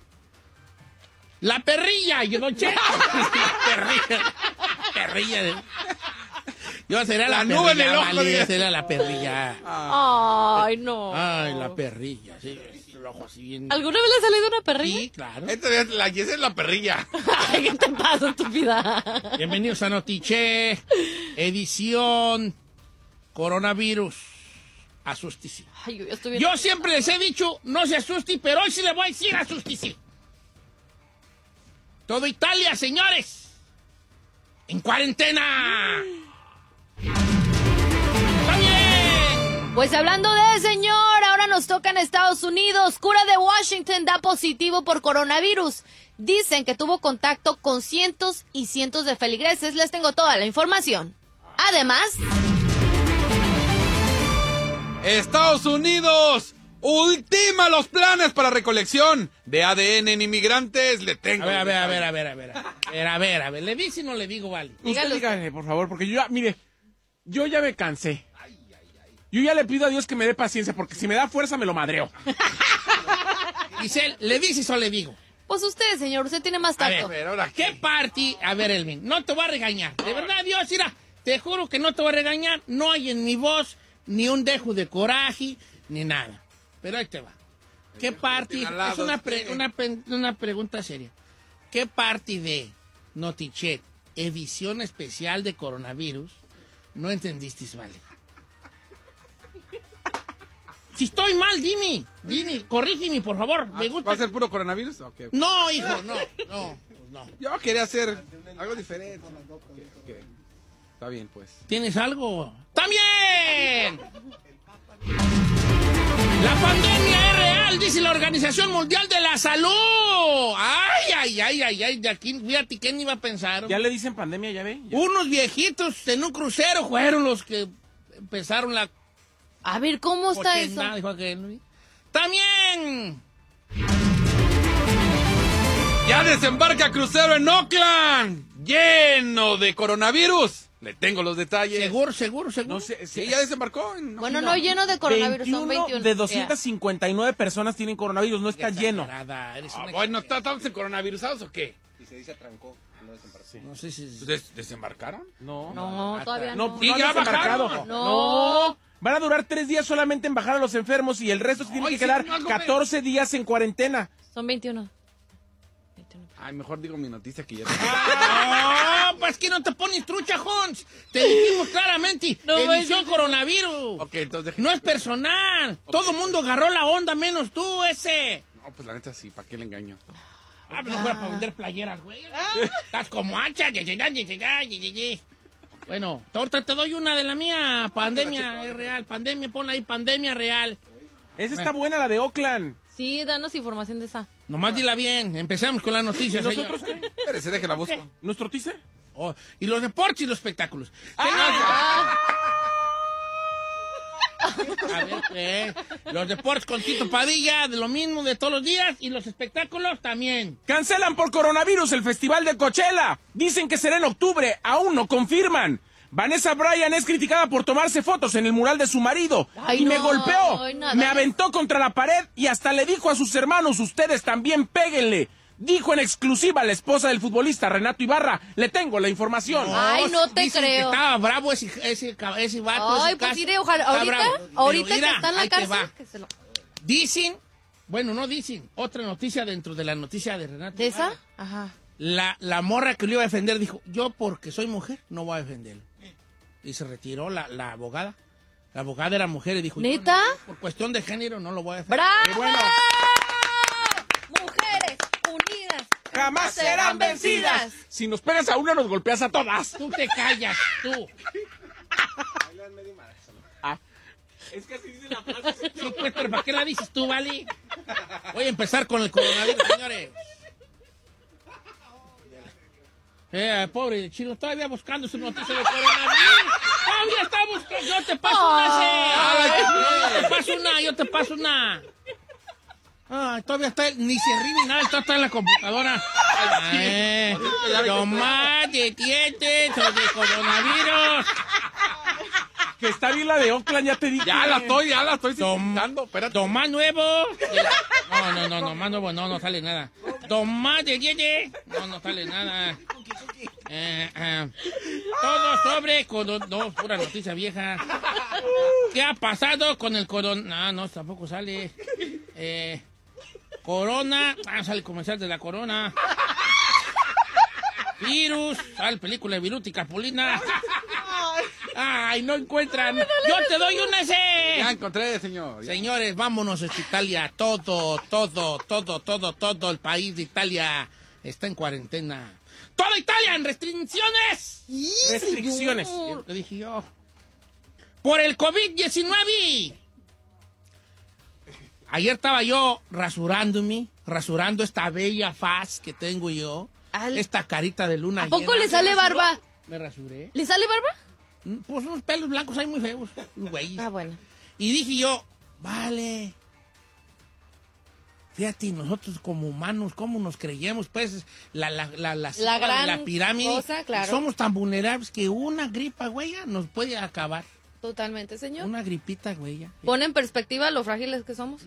La perrilla, yo no che. La perrilla. Perrilla. de- Yo sería la, La nube en perrilla, el ojo, vale, sería la perrilla. Ay, no. Ay, la perrilla, sí. El ojo así bien. ¿Alguna vez le ha salido una perrilla? Sí, claro. Esta es la Giselle es la perrilla. Ay, ¿qué te pasa, estúpida? Bienvenidos a Notiche, edición coronavirus. Asústice. Ay, yo estoy siempre les he dicho, no se asuste, pero hoy sí le voy a decir asústice. Todo Italia, señores. En cuarentena. ¡Está bien! Pues hablando de señor, ahora nos toca en Estados Unidos. Cura de Washington da positivo por coronavirus. Dicen que tuvo contacto con cientos y cientos de feligreses. Les tengo toda la información. Además, Estados Unidos ultima los planes para recolección de ADN en inmigrantes. Le tengo. A ver, a ver, a ver, a ver, a ver. A ver, a ver, a ver. ¿Le dice o no le digo, vale? Usted dígale, por favor, porque yo ya, mire, yo ya me cansé. Yo ya le pido a Dios que me dé paciencia, porque si me da fuerza me lo madreo. Giselle, ¿le dices o le digo? pues usted, señor, usted tiene más A ver, tacto. a ver, ahora, ¿qué party? A ver, Elvin, no te voy a regañar. De verdad, Dios, mira, te juro que no te voy a regañar. No hay en mi voz ni un dejo de coraje, ni nada. Pero ahí te va. ¿Qué party? Es una, pre- una, una pregunta seria. ¿Qué party de Notichet, edición especial de coronavirus, no entendiste, vale? Si estoy mal, dime, dime, corrígeme, por favor. Me gusta. ¿Va a ser puro coronavirus? No, hijo, no, no, no. Yo quería hacer algo diferente. Ok, ok. Está bien, pues. ¿Tienes algo? ¡También! La pandemia es real, dice la Organización Mundial de la Salud. Ay, ay, ay, ay, ay, de aquí, fíjate, ¿quién iba a pensar? Ya le dicen pandemia, ya ve. Ya. Unos viejitos en un crucero fueron los que empezaron la A ver, ¿cómo está eso? cochina, dijo aquel. También. Ya desembarca crucero en Oakland, lleno de coronavirus. Le tengo los detalles. Seguro, seguro, seguro. No sé, Sí, ya desembarcó. En Bueno, no lleno de coronavirus, son 21. de 259 personas tienen coronavirus, no está lleno. Nada, eres Ah, una- bueno, ¿está- ¿estamos en coronavirusados o qué? No sé si... ¿Des- ¿Desembarcaron? No. No, todavía No, no. no ¿Y han ya desembarcado. bajaron? No. Van a durar tres días solamente en bajar a los enfermos y el resto se tiene Ay, que sí, quedar no, algo 14 días en cuarentena. Son 21. Ay, mejor digo mi noticia que ya. Ah, pues que no te pones trucha, Hons. Te dijimos claramente, No, edición coronavirus. ok, entonces No es personal. Todo mundo agarró la onda, menos tú, ese. No, pues la neta sí, ¿para qué le engaño? Ah, pero fuera para vender playeras, güey. Estás como hacha. Bueno, ahorita te doy una de la mía. Pandemia es real. Pandemia, pon ahí pandemia real. Esa está buena, la de Oakland. Sí, danos información de esa. Nomás dila bien. Empezamos con las noticias. ¿Y nosotros señor. qué? Espérese, déjela busco. ¿Nuestro teaser? Oh, y los deportes y los espectáculos. Ah. A ver, ¿qué? Los deportes con Tito Padilla, de lo mismo de todos los días, y los espectáculos también. Cancelan por coronavirus el festival de Coachella. Dicen que será en octubre, aún no confirman. Vanessa Bryan es criticada por tomarse fotos en el mural de su marido Ay, y me golpeó, ay, nada. me aventó contra la pared y hasta le dijo a sus hermanos, ustedes también péguenle. Dijo en exclusiva la esposa del futbolista Renato Ibarra, le tengo la información. Ay, no te Dicen creo. Que estaba bravo ese, ese, ese vato. Ay, ese pues iré, ojalá. Está Ahorita, bravo. Pero ahorita que está en la cárcel, que se lo- Dicen, bueno, no dicen, otra noticia dentro de la noticia de Renato. ¿De esa? Ibarra. Ajá. La, la morra que lo iba a defender dijo, yo porque soy mujer no voy a defenderlo. Y se retiró la, la abogada. La abogada era mujer y dijo, ¿Neta? no, por cuestión de género no lo voy a defender. ¡Bravo! Bueno. Mujeres unidas Jamás serán vencidas. Si nos pegas a una, nos golpeas a todas. Tú te callas, tú. Es que así dice la frase. Sí, pues, pero ¿para qué la dices tú, vale? Voy a empezar con el coronavirus, señores. Eh, pobre chino, todavía buscando su noticia de coronavirus. Todavía está buscando. Yo te paso una, sí. Yo te paso una, yo te paso una. Ay, todavía está, ni se ríe ni nada, está, está en la computadora. Ay, Tomás, detiente sobre coronavirus. Que está bien la de Oakland, ya te dije. Ya la estoy, ya la estoy Tomando, espérate. Tomás nuevo. No, no, no, no, más nuevo, no, no sale nada. Tomás de diete. No, no sale nada. Eh, eh, todo sobre corona. No, pura noticia vieja. ¿Qué ha pasado con el corona? No, no, tampoco sale. Eh, corona. Ah, sale comercial de la corona. Virus. Sale película de Viruti y Capulina. Ay, no encuentran. Yo te doy una C. Ya encontré, señor. Ya. Señores, vámonos a Italia. Todo, todo, todo, todo, todo el país de Italia está en cuarentena. ¡Toda Italia en restricciones! Restricciones. Es lo que dije yo. Por el COVID-19. Ayer estaba yo rasurándome, rasurando esta bella faz que tengo yo. Esta carita de luna ¿A poco llena. le sale barba? Me rasuré. ¿Le sale barba? Pues unos pelos blancos ahí muy feos, güey. Ah, bueno. Y dije yo, vale. Fíjate, nosotros como humanos, ¿cómo nos creemos? Pues la, la, la, la, La gran la pirámide. cosa, claro. Somos tan vulnerables que una gripa, güey, nos puede acabar. Totalmente, señor. Una gripita, güey. Pone en perspectiva lo frágiles que somos.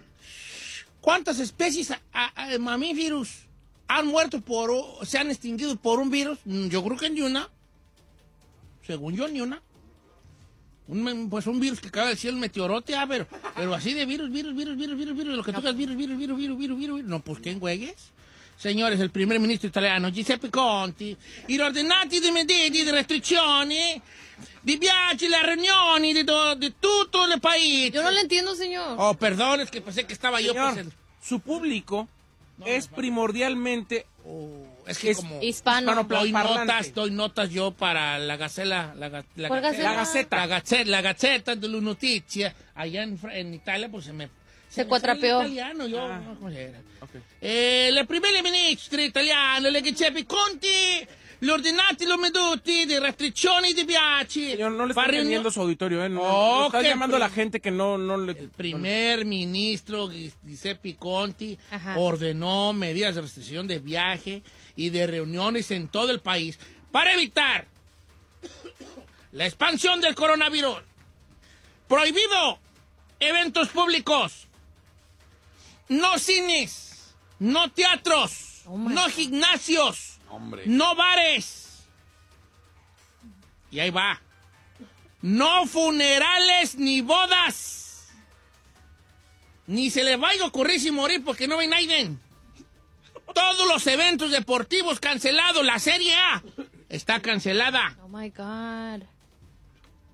¿Cuántas especies a- a- de mamíferos han muerto por, o se han extinguido por un virus? Mm, Yo creo que ni una. Según yo, ni una. Un, pues un virus que cae del cielo, un meteorote, ah, pero, pero así de virus, virus, virus, virus, virus, virus, lo que digas, virus, virus, virus, virus, virus, virus, virus. No, pues, ¿qué güeyes? Señores, el primer ministro italiano Giuseppe Conti, i ordinati di medici di restrizioni, di viaggi, le riunioni di, to- di tutto el país. Yo no le entiendo, señor. Oh, perdón, es que pensé que estaba yo. Señor, pues, el- su público es primordialmente es que como Hispano. doy parlante. notas, doy notas yo para la Gacela, la, la ¿Cuál Gacela, Gacela? la Gaceta, la Gaceta de las Noticias, allá en, en Italia, pues se me Se me cuatrapeó. italiano, yo, Ah. no, ¿cómo se llama? Eh, le prime ministro italiano, le Giuseppe Conti, gli ordinati lo meduti di restrizioni di viaggi. Señor, no le está entendiendo su auditorio, ¿eh? No, Oh, no está llamando a la gente que no, no le... primer ministro Giuseppe Conti Ajá. ordenó medidas de restricción de viaje y de reuniones en todo el país para evitar la expansión del coronavirus. Prohibido eventos públicos, no cines, no teatros, no gimnasios, Hombre. no bares. Y ahí va. No funerales ni bodas. Ni se le vaya a ocurrir si morir porque no ven nadie. Todos los eventos deportivos cancelados. La Serie A está cancelada. Oh my God.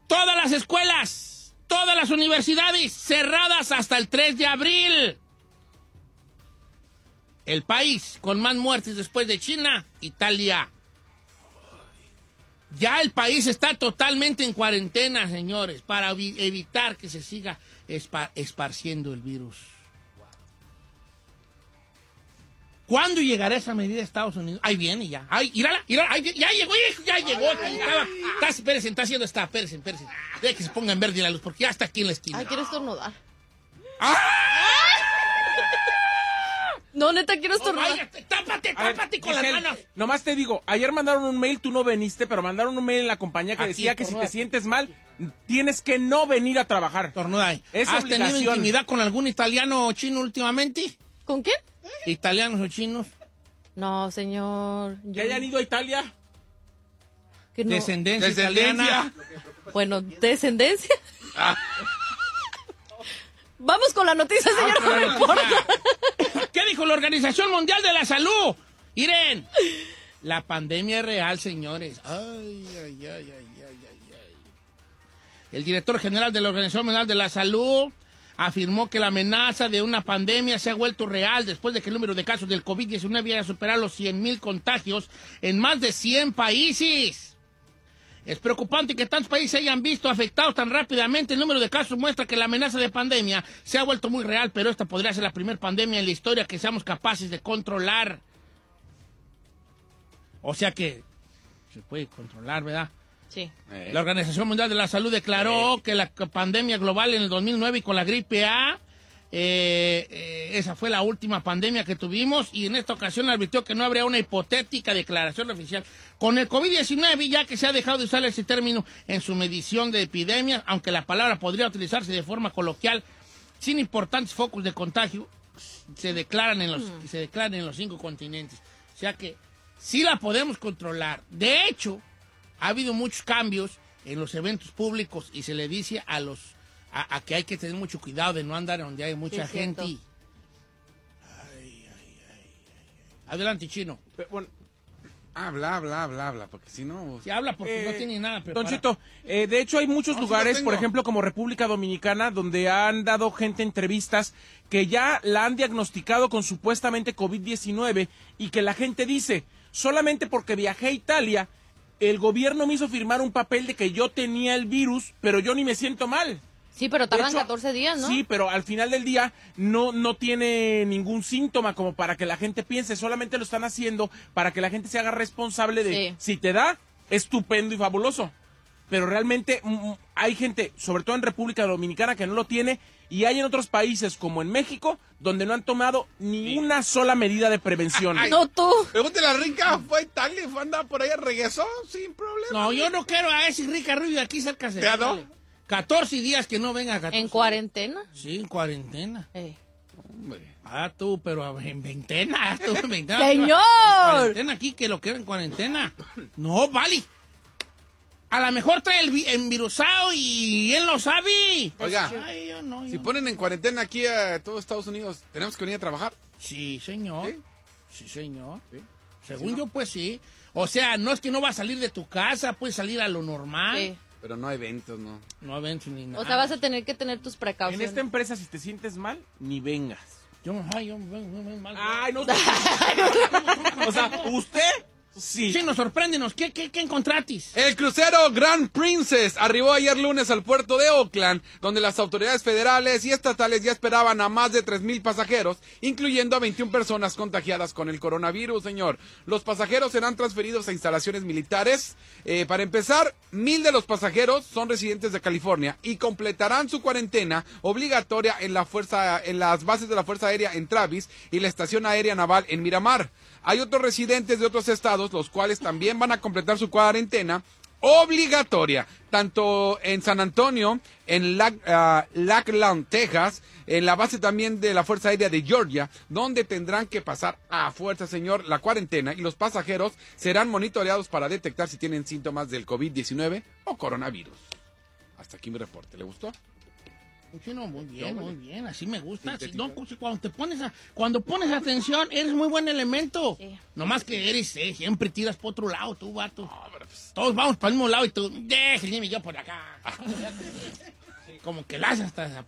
Todas las escuelas, todas las universidades cerradas hasta el 3 de abril. El país con más muertes después de China, Italia. Ya el país está totalmente en cuarentena, señores, para evi- evitar que se siga espa- esparciendo el virus. ¿Cuándo llegará esa medida a Estados Unidos? Ahí viene ya. Ay, írala, írala, ay, ya llegó, ya llegó. Está, espérense, está haciendo esta, espérense, espérense. Deje que se ponga en verde la luz, porque ya está aquí en la esquina. Ay, quiero estornudar. ¡Ah! No, neta, quiero estornudar. tápate, ver, tápate con las Giselle, manos. Nomás te digo, ayer mandaron un mail, tú no veniste, pero mandaron un mail en la compañía que Aquí, decía que si te sientes mal, tienes que no venir a trabajar. Estornuda ahí. Es ¿Has tenido intimidad con algún italiano o chino últimamente? ¿Con quién? ¿Italianos o chinos? No, señor. ¿Que hayan ido a Italia? Que no. Descendencia, Descendencia. italiana. Bueno, descendencia. Ah. Vamos con la noticia, señor. La no importa. Noticia. ¿Qué dijo la Organización Mundial de la Salud? Miren, la pandemia es real, señores. Ay, ay, ay, ay, ay, ay. El director general de la Organización Mundial de la Salud afirmó que la amenaza de una pandemia se ha vuelto real después de que el número de casos del COVID-19 haya superado los 100.000 contagios en más de 100 países. Es preocupante que tantos países se hayan visto afectados tan rápidamente. El número de casos muestra que la amenaza de pandemia se ha vuelto muy real, pero esta podría ser la primera pandemia en la historia que seamos capaces de controlar. O sea que se puede controlar, ¿verdad? Sí. La Organización Mundial de la Salud declaró que la pandemia global en el 2009 y con la gripe A, eh, eh, esa fue la última pandemia que tuvimos y en esta ocasión advirtió que no habría una hipotética declaración oficial. Con el COVID-19, ya que se ha dejado de usar ese término en su medición de epidemia, aunque la palabra podría utilizarse de forma coloquial, sin importantes focos de contagio, se declaran en los, se declaran en los cinco continentes. O sea que sí la podemos controlar. De hecho, ha habido muchos cambios en los eventos públicos y se le dice a los a, a que hay que tener mucho cuidado de no andar donde hay mucha Sí, gente. Ay, ay, ay, ay. Adelante, chino. Bueno, habla, habla, habla, habla, porque si no... Si habla porque no Eh, tiene nada Don. Chito, eh, de hecho hay muchos No, lugares, por ejemplo como República Dominicana, donde han dado gente entrevistas que ya la han diagnosticado con supuestamente COVID-19 y que la gente dice, solamente porque viajé a Italia, el gobierno me hizo firmar un papel de que yo tenía el virus, pero yo ni me siento mal. Sí, pero tardan hecho, 14 días, ¿no? Sí, pero al final del día no, no tiene ningún síntoma como para que la gente piense, solamente lo están haciendo para que la gente se haga responsable de Sí. si te da, estupendo y fabuloso. Pero realmente mm, hay gente, sobre todo en República Dominicana, que no lo tiene y hay en otros países como en México donde no han tomado ni una sola medida de prevención. Ay, No tú. Pregúntale a Rica, fue Italia, fue andar por allá, regresó sin problema. No, yo no quiero a ese Rica Rubio aquí cerca de. Dale. 14 días que no venga. 14. ¿En cuarentena? Sí, en cuarentena. Eh. Hombre. Ah, tú, pero en veintena. Tú, en veintena. ¡Señor! Cuarentena aquí, que lo quiero en cuarentena. No, vale. A lo mejor trae el vi- envirusado y él lo sabe. Oiga, Ay, yo no, yo si no. ponen en cuarentena aquí a todo Estados Unidos, ¿tenemos que venir a trabajar? Sí, señor. ¿Sí? Sí, señor. Sí. Según yo, pues sí. O sea, no es que no va a salir de tu casa, puedes salir a lo normal. Pero no hay eventos, ¿no? No eventos ni nada. O sea, vas a tener que tener tus En precauciones. esta empresa, si te sientes mal, ni vengas. Yo, ay, yo me muy mal. Ay, no. o sea, usted sí. Sí, nos sorpréndenos. ¿Qué, qué, qué encontratis? El crucero Grand Princess arribó ayer lunes al puerto de Oakland, donde las autoridades federales y estatales ya esperaban a más de 3.000 pasajeros, incluyendo a 21 personas contagiadas con el coronavirus, señor. Los pasajeros serán transferidos a instalaciones militares. Eh, para empezar, mil de los pasajeros son residentes de California y completarán su cuarentena obligatoria en, la fuerza, en las bases de la Fuerza Aérea en Travis y la Estación Aérea Naval en Miramar. Hay otros residentes de otros estados, los cuales también van a completar su cuarentena obligatoria, tanto en San Antonio, en Lac, ah, Lackland, Texas, en la base también de la Fuerza Aérea de Georgia, donde tendrán que pasar a fuerza, señor, la cuarentena y los pasajeros serán monitoreados para detectar si tienen síntomas del COVID-19 o coronavirus. Hasta aquí mi reporte. ¿Le gustó? Muy bien, muy bien, así me gusta. Sintético. no, pues, cuando te pones a- cuando pones atención, eres muy buen elemento. Sí. Nomás que eres, eh, siempre tiras por otro lado, tú, vato. Todos vamos para el mismo lado y tú, déjenme yo por acá. Como que las hasta a.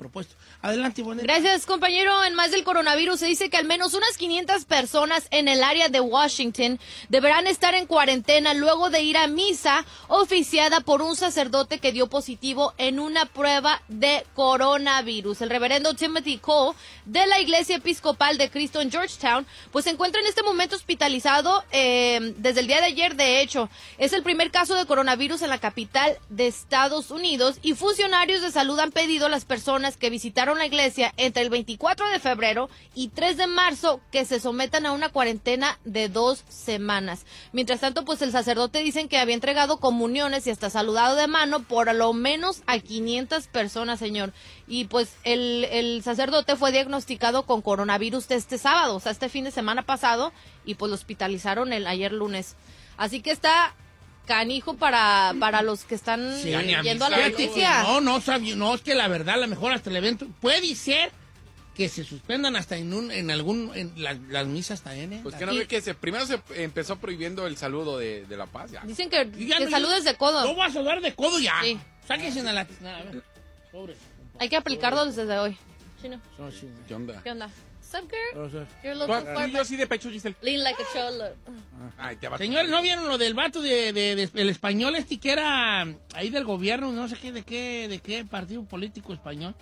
Adelante, Boneta. Gracias, compañero. En más del coronavirus se dice que al menos unas 500 personas en el área de Washington deberán estar en cuarentena luego de ir a misa oficiada por un sacerdote que dio positivo en una prueba de coronavirus. El reverendo Timothy Cole de la Iglesia Episcopal de Cristo en Georgetown, pues se encuentra en este momento hospitalizado eh, desde el día de ayer. De hecho, es el primer caso de coronavirus en la capital de Estados Unidos y funcionarios de salud han pedido las personas que visitaron la iglesia entre el 24 de febrero y 3 de marzo que se sometan a una cuarentena de dos semanas. Mientras tanto, pues el sacerdote dicen que había entregado comuniones y hasta saludado de mano por lo menos a 500 personas, señor. Y pues el, el sacerdote fue diagnosticado con coronavirus este sábado, o sea, este fin de semana pasado, y pues lo hospitalizaron el ayer lunes. Así que está canijo para, para los que están Sí, yendo a la iglesia. No, no, sabio, no, es que la verdad, a lo mejor hasta el evento puede ser que se suspendan hasta en un, en algún, en la- las misas también, ¿eh? Pues que no ve que se, primero se empezó prohibiendo el saludo de, de la paz. Ya. Dicen que, ya que no- saludes de codo. No vas a saludar de codo ya. Sí. Sáquense a la... a ver, Sobre. Hay que aplicarlo desde hoy. Chino. ¿Qué onda? ¿Qué onda? Sup, girl? O sea, You're looking for yo sí de pecho, Giselle. Lean like a cholo. Ay, te va Señores, ¿no vieron lo del vato de, de- de- el español este que era ahí del gobierno, no sé qué, de qué, de qué partido político español?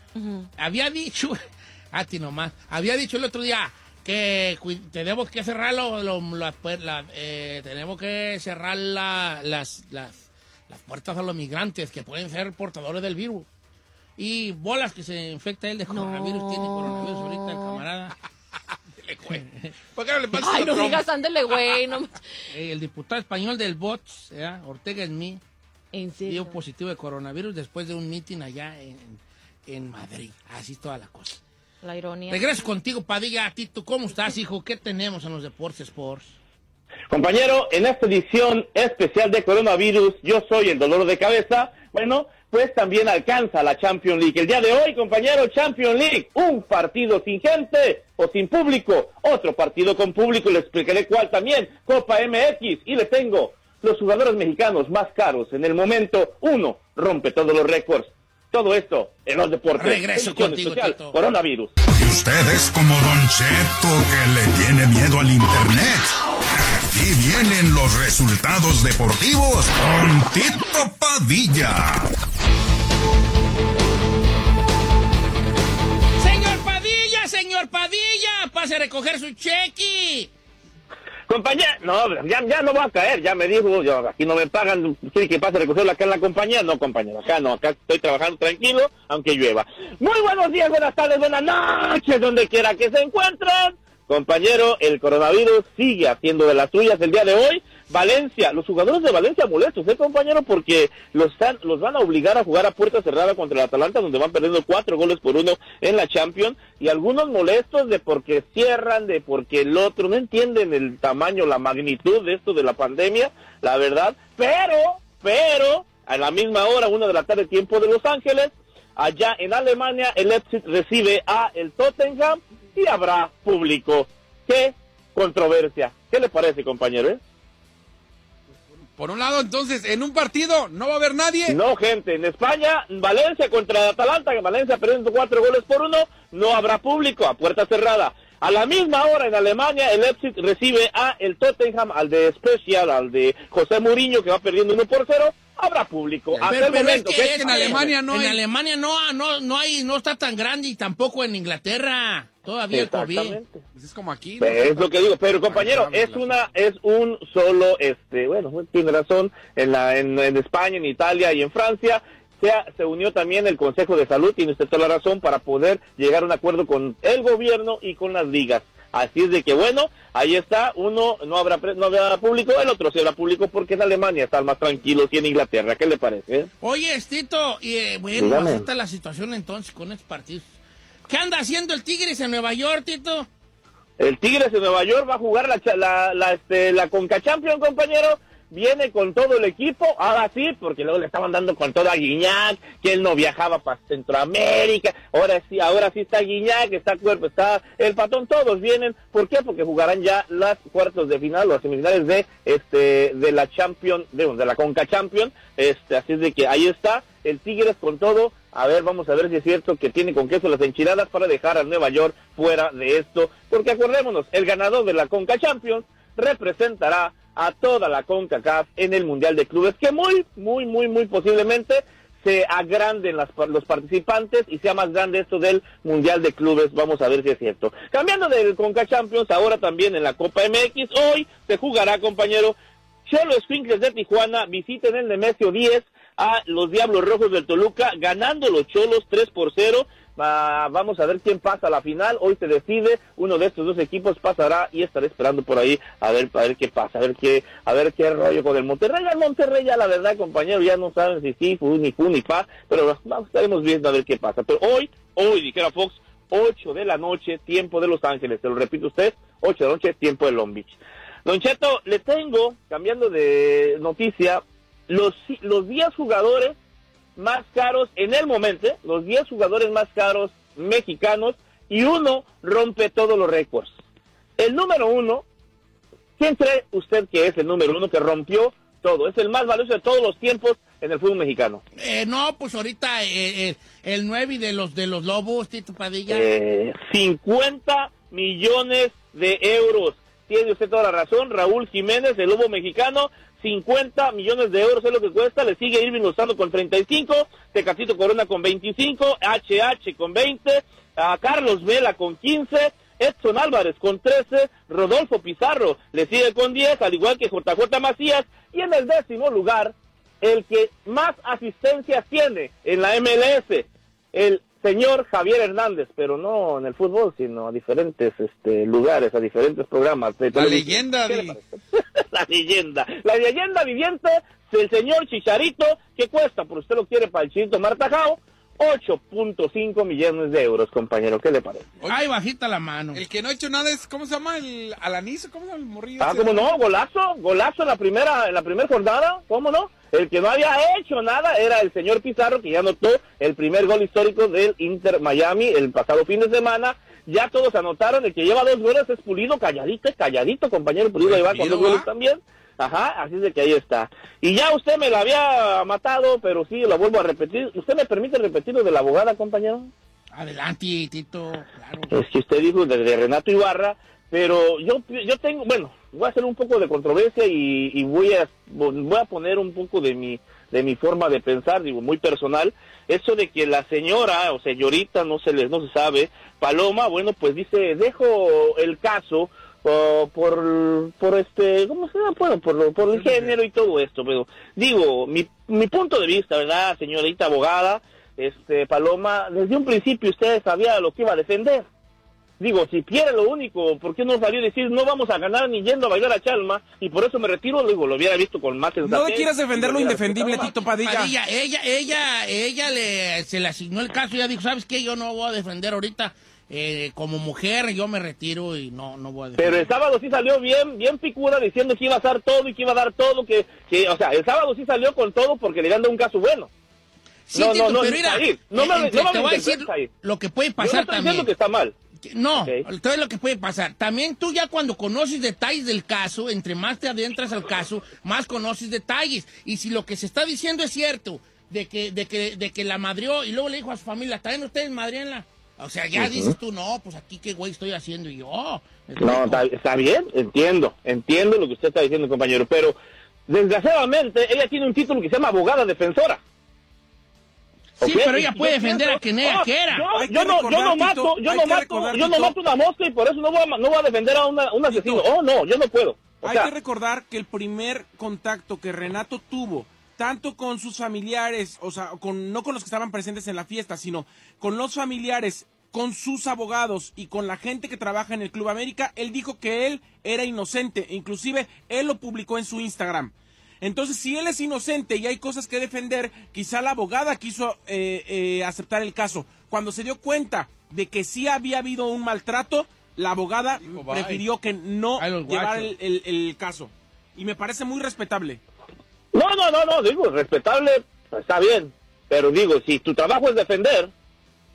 Había dicho, a ti nomás, había dicho el otro día que tenemos que cerrar lo- lo- puer- la- eh, tenemos que cerrar la- las, las, las puertas a los migrantes que pueden ser portadores del virus. Y bolas que se infecta él de coronavirus, tiene coronavirus ahorita el camarada. ¿Por qué no le pasas Ay, no Trump? digas, ándele, güey. No. Eh, el diputado español del BOTS. Ortega en mí, En serio. dio positivo de coronavirus después de un mitin allá en, en Madrid. Así es toda la cosa. La ironía. Regreso contigo, Padilla. Tito, ¿cómo estás, hijo? ¿Qué tenemos en los deportes sports? Compañero, en esta edición especial de coronavirus, yo soy el dolor de cabeza. Bueno, pues también alcanza la Champions League. El día de hoy, compañero, Champions League, un partido sin gente o sin público, otro partido con público, y le explicaré cuál también, Copa MX, y le tengo los jugadores mexicanos más caros en el momento. Uno, rompe todos los récords. Todo esto en los deportes. Regreso contigo, Tito. Coronavirus. Y usted es como Don Cheto que le tiene miedo al internet. Aquí vienen los resultados deportivos con Tito Padilla. Señor Padilla, señor Padilla, pase a recoger su cheque. Compañía, no, ya, ya no va a caer, ya me dijo, yo, aquí no me pagan, quiere que pase a recogerlo acá en la compañía, no compañero, acá no, acá estoy trabajando tranquilo, aunque llueva. Muy buenos días, buenas tardes, buenas noches, donde quiera que se encuentren. Compañero, el coronavirus sigue haciendo de las suyas el día de hoy. Valencia, los jugadores de Valencia molestos, ¿eh, compañero? Porque los, están, los van a obligar a jugar a puerta cerrada contra el Atalanta, donde van perdiendo cuatro goles por uno en la Champions. Y algunos molestos de porque cierran, de porque el otro, no entienden el tamaño, la magnitud de esto de la pandemia, la verdad. Pero, pero, a la misma hora, una de la tarde, tiempo de Los Ángeles, allá en Alemania, el Leipzig recibe a el Tottenham habrá público. ¿Qué controversia? ¿Qué le parece, compañero? eh? Por un lado, entonces, en un partido no va a haber nadie. No, gente, en España, Valencia contra Atalanta, que Valencia perdiendo cuatro goles por uno, no habrá público, a puerta cerrada. A la misma hora en Alemania, el Leipzig recibe a el Tottenham, al de Special, al de José Mourinho, que va perdiendo uno por cero, habrá público. Hasta Pero, el pero es momento, que, ¿qué es te que parece? en Alemania no, no, no hay, no está tan grande y tampoco en Inglaterra. Todavía COVID. Exactamente. Pues es como aquí. ¿no? Es lo que digo, pero compañero, es una, es un solo, este, bueno, tiene razón, en la, en, en España, en Italia y en Francia, se, unió también el Consejo de Salud, tiene usted toda la razón, para poder llegar a un acuerdo con el gobierno y con las ligas. Así es de que bueno, ahí está, uno no habrá pre- no habrá público, el otro sí habrá público porque en Alemania están más tranquilos y en Inglaterra, ¿qué le parece? Oye, Estito, y eh, bueno, así está la situación entonces con estos partidos. ¿Qué anda haciendo el Tigres en Nueva York, Tito? El Tigres de Nueva York va a jugar la, la, la, este, la Conca Champions, compañero. Viene con todo el equipo, ahora sí, porque luego le estaban dando con todo a Guiñac, que él no viajaba para Centroamérica, ahora sí, ahora sí está Guiñac, está Cuerpo, está el Patón, todos vienen, ¿por qué? Porque jugarán ya las cuartos de final, las semifinales de este de la Champions, de, de la Conca Champions, este, así es de que ahí está, el Tigres con todo, a ver, vamos a ver si es cierto que tiene con queso las enchiladas para dejar a Nueva York fuera de esto, porque acordémonos, el ganador de la Conca Champions representará a toda la CONCACAF en el Mundial de Clubes, que muy, muy, muy, muy posiblemente se agranden las, los participantes y sea más grande esto del Mundial de Clubes. Vamos a ver si es cierto. Cambiando del Conca Champions, ahora también en la Copa MX, hoy se jugará, compañero, Cholo Squinkles de Tijuana visiten el Nemesio 10 a los Diablos Rojos del Toluca, ganando los Cholos 3 por 0. Va- vamos a ver quién pasa a la final. Hoy se decide, uno de estos dos equipos pasará y estaré esperando por ahí a ver, a ver qué pasa, a ver qué, a ver qué rollo con el Monterrey. El Monterrey ya la verdad, compañero, ya no saben si sí, fu, ni fu, ni pa, pero estaremos viendo a ver qué pasa. Pero hoy, hoy, dijera Fox, 8 de la noche, tiempo de Los Ángeles. Se lo repito usted, 8 de la noche, tiempo de Long Beach. Don Cheto, le tengo, cambiando de noticia, los, los 10 jugadores más caros en el momento, ¿eh? los 10 jugadores más caros mexicanos, y uno rompe todos los récords. El número uno, ¿quién cree usted que es el número uno que rompió todo? Es el más valioso de todos los tiempos en el fútbol mexicano? Eh, no, pues ahorita eh, eh, el 9 de los de los Lobos, Tito Padilla. Eh, 50 millones de euros. Tiene usted toda la razón, Raúl Jiménez, el lobo mexicano, 50 millones de euros es lo que cuesta, le sigue Irving Lozano con 35, Tecatito Corona con 25, HH con 20, a Carlos Vela con 15, Edson Álvarez con 13, Rodolfo Pizarro le sigue con 10, al igual que JJ Macías, y en el décimo lugar, el que más asistencias tiene en la MLS, el señor Javier Hernández, pero no en el fútbol, sino a diferentes este, lugares, a diferentes programas. De La leyenda, la leyenda. La leyenda viviente del señor Chicharito, que cuesta, por usted lo quiere para el Chicharito Martajao, 8.5 millones de euros, compañero. ¿Qué le parece? Ay, bajita la mano. El que no ha hecho nada es, ¿cómo se llama? El Alanizo, ¿cómo se llama el morrillo? Ah? ¿cómo no? Golazo, golazo en la primera, en la primera jornada, ¿cómo no? El que no había hecho nada era el señor Pizarro, que ya anotó el primer gol histórico del Inter Miami el pasado fin de semana. Ya todos anotaron, el que lleva dos goles es Pulido, calladito, calladito, compañero Pulido, ahí va con Pulido, dos goles ¿va? también. Ajá, así es de que ahí está. Y ya usted me la había matado, pero sí, lo vuelvo a repetir. ¿Usted me permite repetir lo de la abogada, compañero? Adelante, Tito. Claro. Es que usted dijo desde Renato Ibarra, pero yo yo tengo, bueno, voy a hacer un poco de controversia y, y voy a voy a poner un poco de mi de mi forma de pensar, digo, muy personal, eso de que la señora o señorita, no se les no se sabe, Paloma, bueno, pues dice, dejo el caso oh, por por este, ¿cómo se llama? Bueno, por por el género y todo esto, pero digo, mi mi punto de vista, ¿verdad, señorita abogada? Este, Paloma, desde un principio usted sabía lo que iba a defender. Digo, si quiere lo único, ¿por qué no salió a decir no vamos a ganar ni yendo a bailar a Chalma? Y por eso me retiro, digo, lo hubiera visto con más No sensatez. quieras defender lo indefendible, Tito Padilla. Padilla, ella, ella, ella le, se le asignó el caso y ya dijo, ¿sabes qué? Yo no voy a defender ahorita. Eh, como mujer, yo me retiro y no, no voy a defender. Pero el sábado sí salió bien, bien picuda diciendo que iba a hacer todo y que iba a dar todo, que, que o sea, el sábado sí salió con todo porque le dan un caso bueno. Sí, no, Tito, no, no, pero mira, no me- eh, no me te voy a decir Said. lo que puede Yo no pasar estoy también. diciendo que está mal. No, Ok. todo es lo que puede pasar. También tú ya cuando conoces detalles del caso, entre más te adentras al caso, más conoces detalles. Y si lo que se está diciendo es cierto, de que, de que, de que la madrió y luego le dijo a su familia, también ustedes madrienla. O sea, ya dices tú, no, pues aquí qué güey estoy haciendo y yo. No, está, está bien, entiendo, entiendo lo que usted está diciendo, compañero, pero desgraciadamente ella tiene un título que se llama abogada defensora. Sí, pero ella puede defender a quien ella ah, quiera. Yo, yo no, yo recordar, no mato, yo no mato, yo no mato una mosca y por eso no voy a, ma- no voy a defender a, una, un asesino. Oh, no, yo no puedo. O Hay sea, que recordar que el primer contacto que Renato tuvo, tanto con sus familiares, o sea, con, no con los que estaban presentes en la fiesta, sino con los familiares, con sus abogados y con la gente que trabaja en el Club América, él dijo que él era inocente, inclusive él lo publicó en su Instagram. Entonces, si él es inocente y hay cosas que defender, quizá la abogada quiso eh, eh, aceptar el caso. Cuando se dio cuenta de que sí había habido un maltrato, la abogada bye. prefirió que no llevar guachos. el, el- el caso. Y me parece muy respetable. no, no, no, no, digo, respetable, está bien. Pero digo, si tu trabajo es defender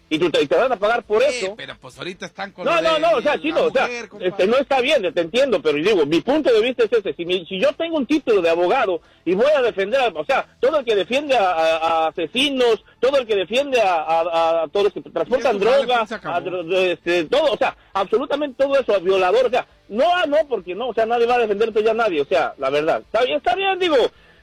y, tú te, te van a pagar por eso... pero pues ahorita están con No, no, no, o sea, chino, o sea, este, no está bien, te entiendo, pero digo, mi punto de vista es ese, si, mi- si yo tengo un título de abogado y voy a defender, a- o sea, todo el que defiende a, a- a asesinos, todo el que defiende a, todos los que transportan pues, se acabó. a dro- de- este, todo, o sea, absolutamente todo eso, a violador, o sea, no, ah, no, porque no, o sea, nadie va a defenderte ya nadie, o sea, la verdad, está bien, está bien, digo,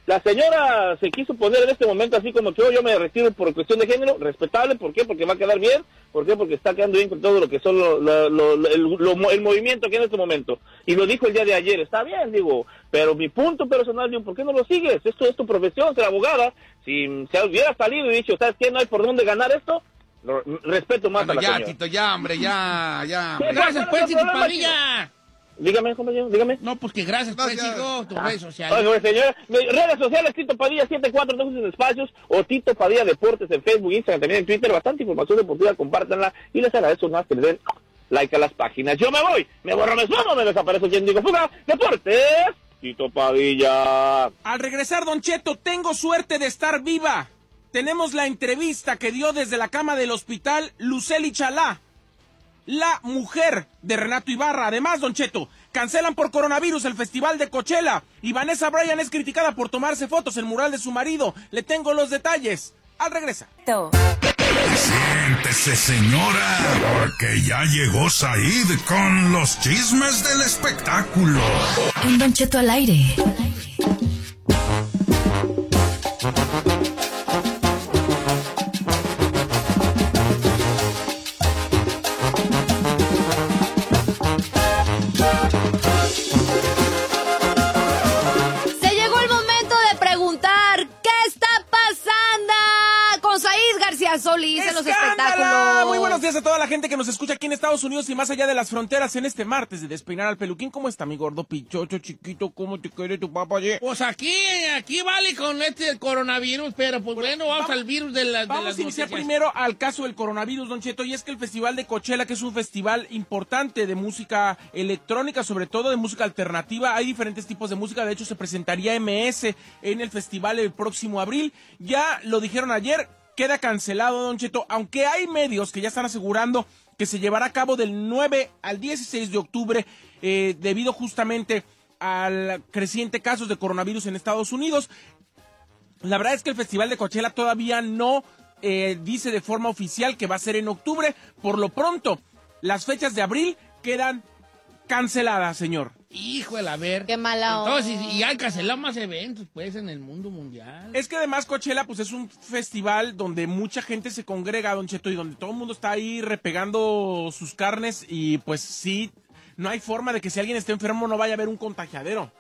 la señora se quiso poner en este momento así como que oh, yo me retiro por cuestión de género, respetable, ¿por qué? Porque va a quedar bien, ¿por qué? Porque está quedando bien con todo lo que son lo- lo- lo- lo- el, lo- el movimiento que hay en este momento. Y lo dijo el día de ayer, está bien, digo, pero mi punto personal, digo, ¿por qué no lo sigues? Esto es tu profesión, ser abogada. Si se hubiera salido y dicho, ¿sabes qué? No hay por dónde ganar esto, lo- respeto más Bueno, a la ya, señora. Tito, ya, hombre, ya, ya. ¿Qué hombre. Gracias, ¿Cuál pues, Tito Padilla. Dígame, compañero, dígame. No, pues que gracias, pues, Gracias. hijo, tus redes sociales. Oye, señora, redes sociales, Tito Padilla 74 entonces en espacios o Tito Padilla Deportes en Facebook, Instagram, también en Twitter, bastante información deportiva, compártanla y les agradezco más que le den like a las páginas. Yo me voy, me borro, me sumo, me desaparezco quien digo fuga, Deportes, Tito Padilla. Al regresar, Don Cheto, tengo suerte de estar viva. Tenemos la entrevista que dio desde la cama del hospital Luceli Chalá, la mujer de Renato Ibarra. Además, Don Cheto, Cancelan por coronavirus el festival de Coachella y Vanessa Bryan es criticada por tomarse fotos en mural de su marido. Le tengo los detalles. Al regresa. Siéntese, señora, porque ya llegó Said con los chismes del espectáculo. En Don Cheto al aire. García Solís en los ¡Escándala! espectáculos. Muy buenos días a toda la gente que nos escucha aquí en Estados Unidos y más allá de las fronteras en este martes de despeinar al peluquín. ¿Cómo está mi gordo pichocho chiquito? ¿Cómo te quiere tu papá? Oye, Pues aquí, aquí vale con este coronavirus, pero pues bueno, vamos, al virus de, la- de Vamos las a iniciar noticias. primero al caso del coronavirus, Don Cheto, y es que el Festival de Coachella, que es un festival importante de música electrónica, sobre todo de música alternativa, hay diferentes tipos de música, de hecho se presentaría MS en el festival el próximo abril, ya lo dijeron ayer, queda cancelado, Don Cheto, aunque hay medios que ya están asegurando que se llevará a cabo del 9 al 16 de octubre, eh, debido justamente al creciente casos de coronavirus en Estados Unidos. La verdad es que el Festival de Coachella todavía no eh, dice de forma oficial que va a ser en octubre. Por lo pronto, las fechas de abril quedan canceladas, señor. Híjole, a ver. Qué mala onda. Entonces, y, y han cancelado más eventos, pues, en el mundo mundial. Es que además Coachella pues es un festival donde mucha gente se congrega, Don Cheto, y donde todo el mundo está ahí repegando sus carnes y pues sí, no hay forma de que si alguien está enfermo no vaya a haber un contagiadero.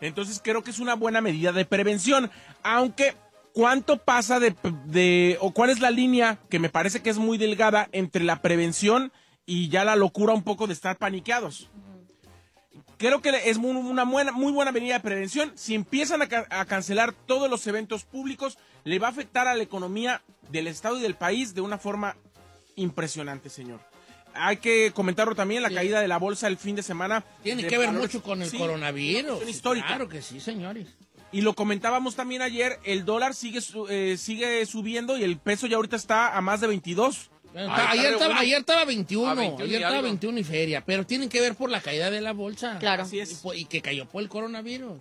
Entonces creo que es una buena medida de prevención, aunque ¿cuánto pasa de, de o cuál es la línea que me parece que es muy delgada entre la prevención y ya la locura un poco de estar paniqueados? Creo que es muy- una buena, muy buena medida de prevención. Si empiezan a, ca- a cancelar todos los eventos públicos, le va a afectar a la economía del Estado y del país de una forma impresionante, señor. Hay que comentarlo también, la caída de la bolsa el fin de semana. Tiene de que ver valores- mucho con el Sí, coronavirus. Claro que sí, señores. Y lo comentábamos también ayer, el dólar sigue, eh, sigue subiendo y el peso ya ahorita está a más de 22. Bueno, Ay, está- ayer, estaba, bueno. ayer estaba 21, A 21 y ayer estaba algo. 21 y feria, pero tienen que ver por la caída de la bolsa. Claro. Así es. Y, que cayó por el coronavirus.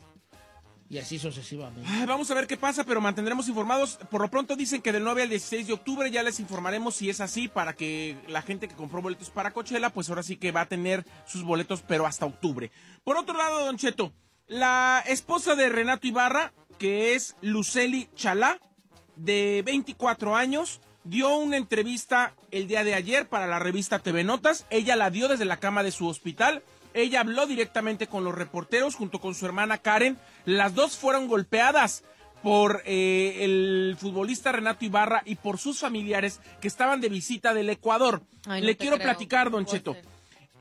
Y así sucesivamente. Ay, Vamos a ver qué pasa, pero mantendremos informados. Por lo pronto dicen que del 9 al 16 de octubre ya les informaremos si es así para que la gente que compró boletos para Coachella, pues ahora sí que va a tener sus boletos, pero hasta octubre. Por otro lado, Don Cheto, la esposa de Renato Ibarra, que es Luceli Chalá, de 24 años, dio una entrevista el día de ayer para la revista TV Notas. Ella la dio desde la cama de su hospital. Ella habló directamente con los reporteros junto con su hermana Karen. Las dos fueron golpeadas por eh, el futbolista Renato Ibarra y por sus familiares que estaban de visita del Ecuador. Ay, no Le quiero creo. platicar, Don Cheto.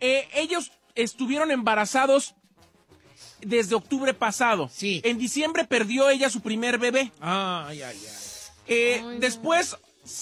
Eh, ellos estuvieron embarazados desde octubre pasado. Sí. En diciembre perdió ella su primer bebé. Ay, ay, ay. Eh, Ay, no.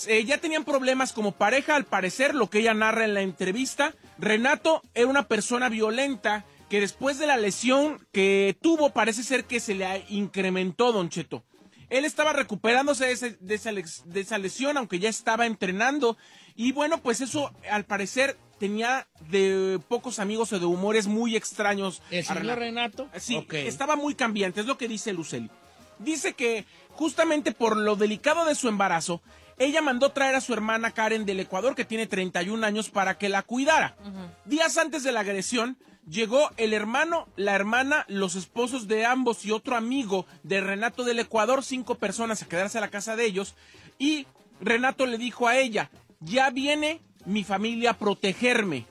Eh, ya tenían problemas como pareja, al parecer, lo que ella narra en la entrevista. Renato era una persona violenta que después de la lesión que tuvo parece ser que se le incrementó, don Cheto. Él estaba recuperándose de, ese- de esa, lex- de esa lesión, aunque ya estaba entrenando. Y bueno, pues eso al parecer tenía de pocos amigos o de humores muy extraños. ¿El señor Renato? Sí, estaba muy cambiante, es lo que dice Luceli. Dice que justamente por lo delicado de su embarazo, ella mandó traer a su hermana Karen del Ecuador, que tiene 31 años, para que la cuidara. Días antes de la agresión, llegó el hermano, la hermana, los esposos de ambos y otro amigo de Renato del Ecuador, cinco personas a quedarse a la casa de ellos. Y Renato le dijo a ella, ya viene mi familia a protegerme.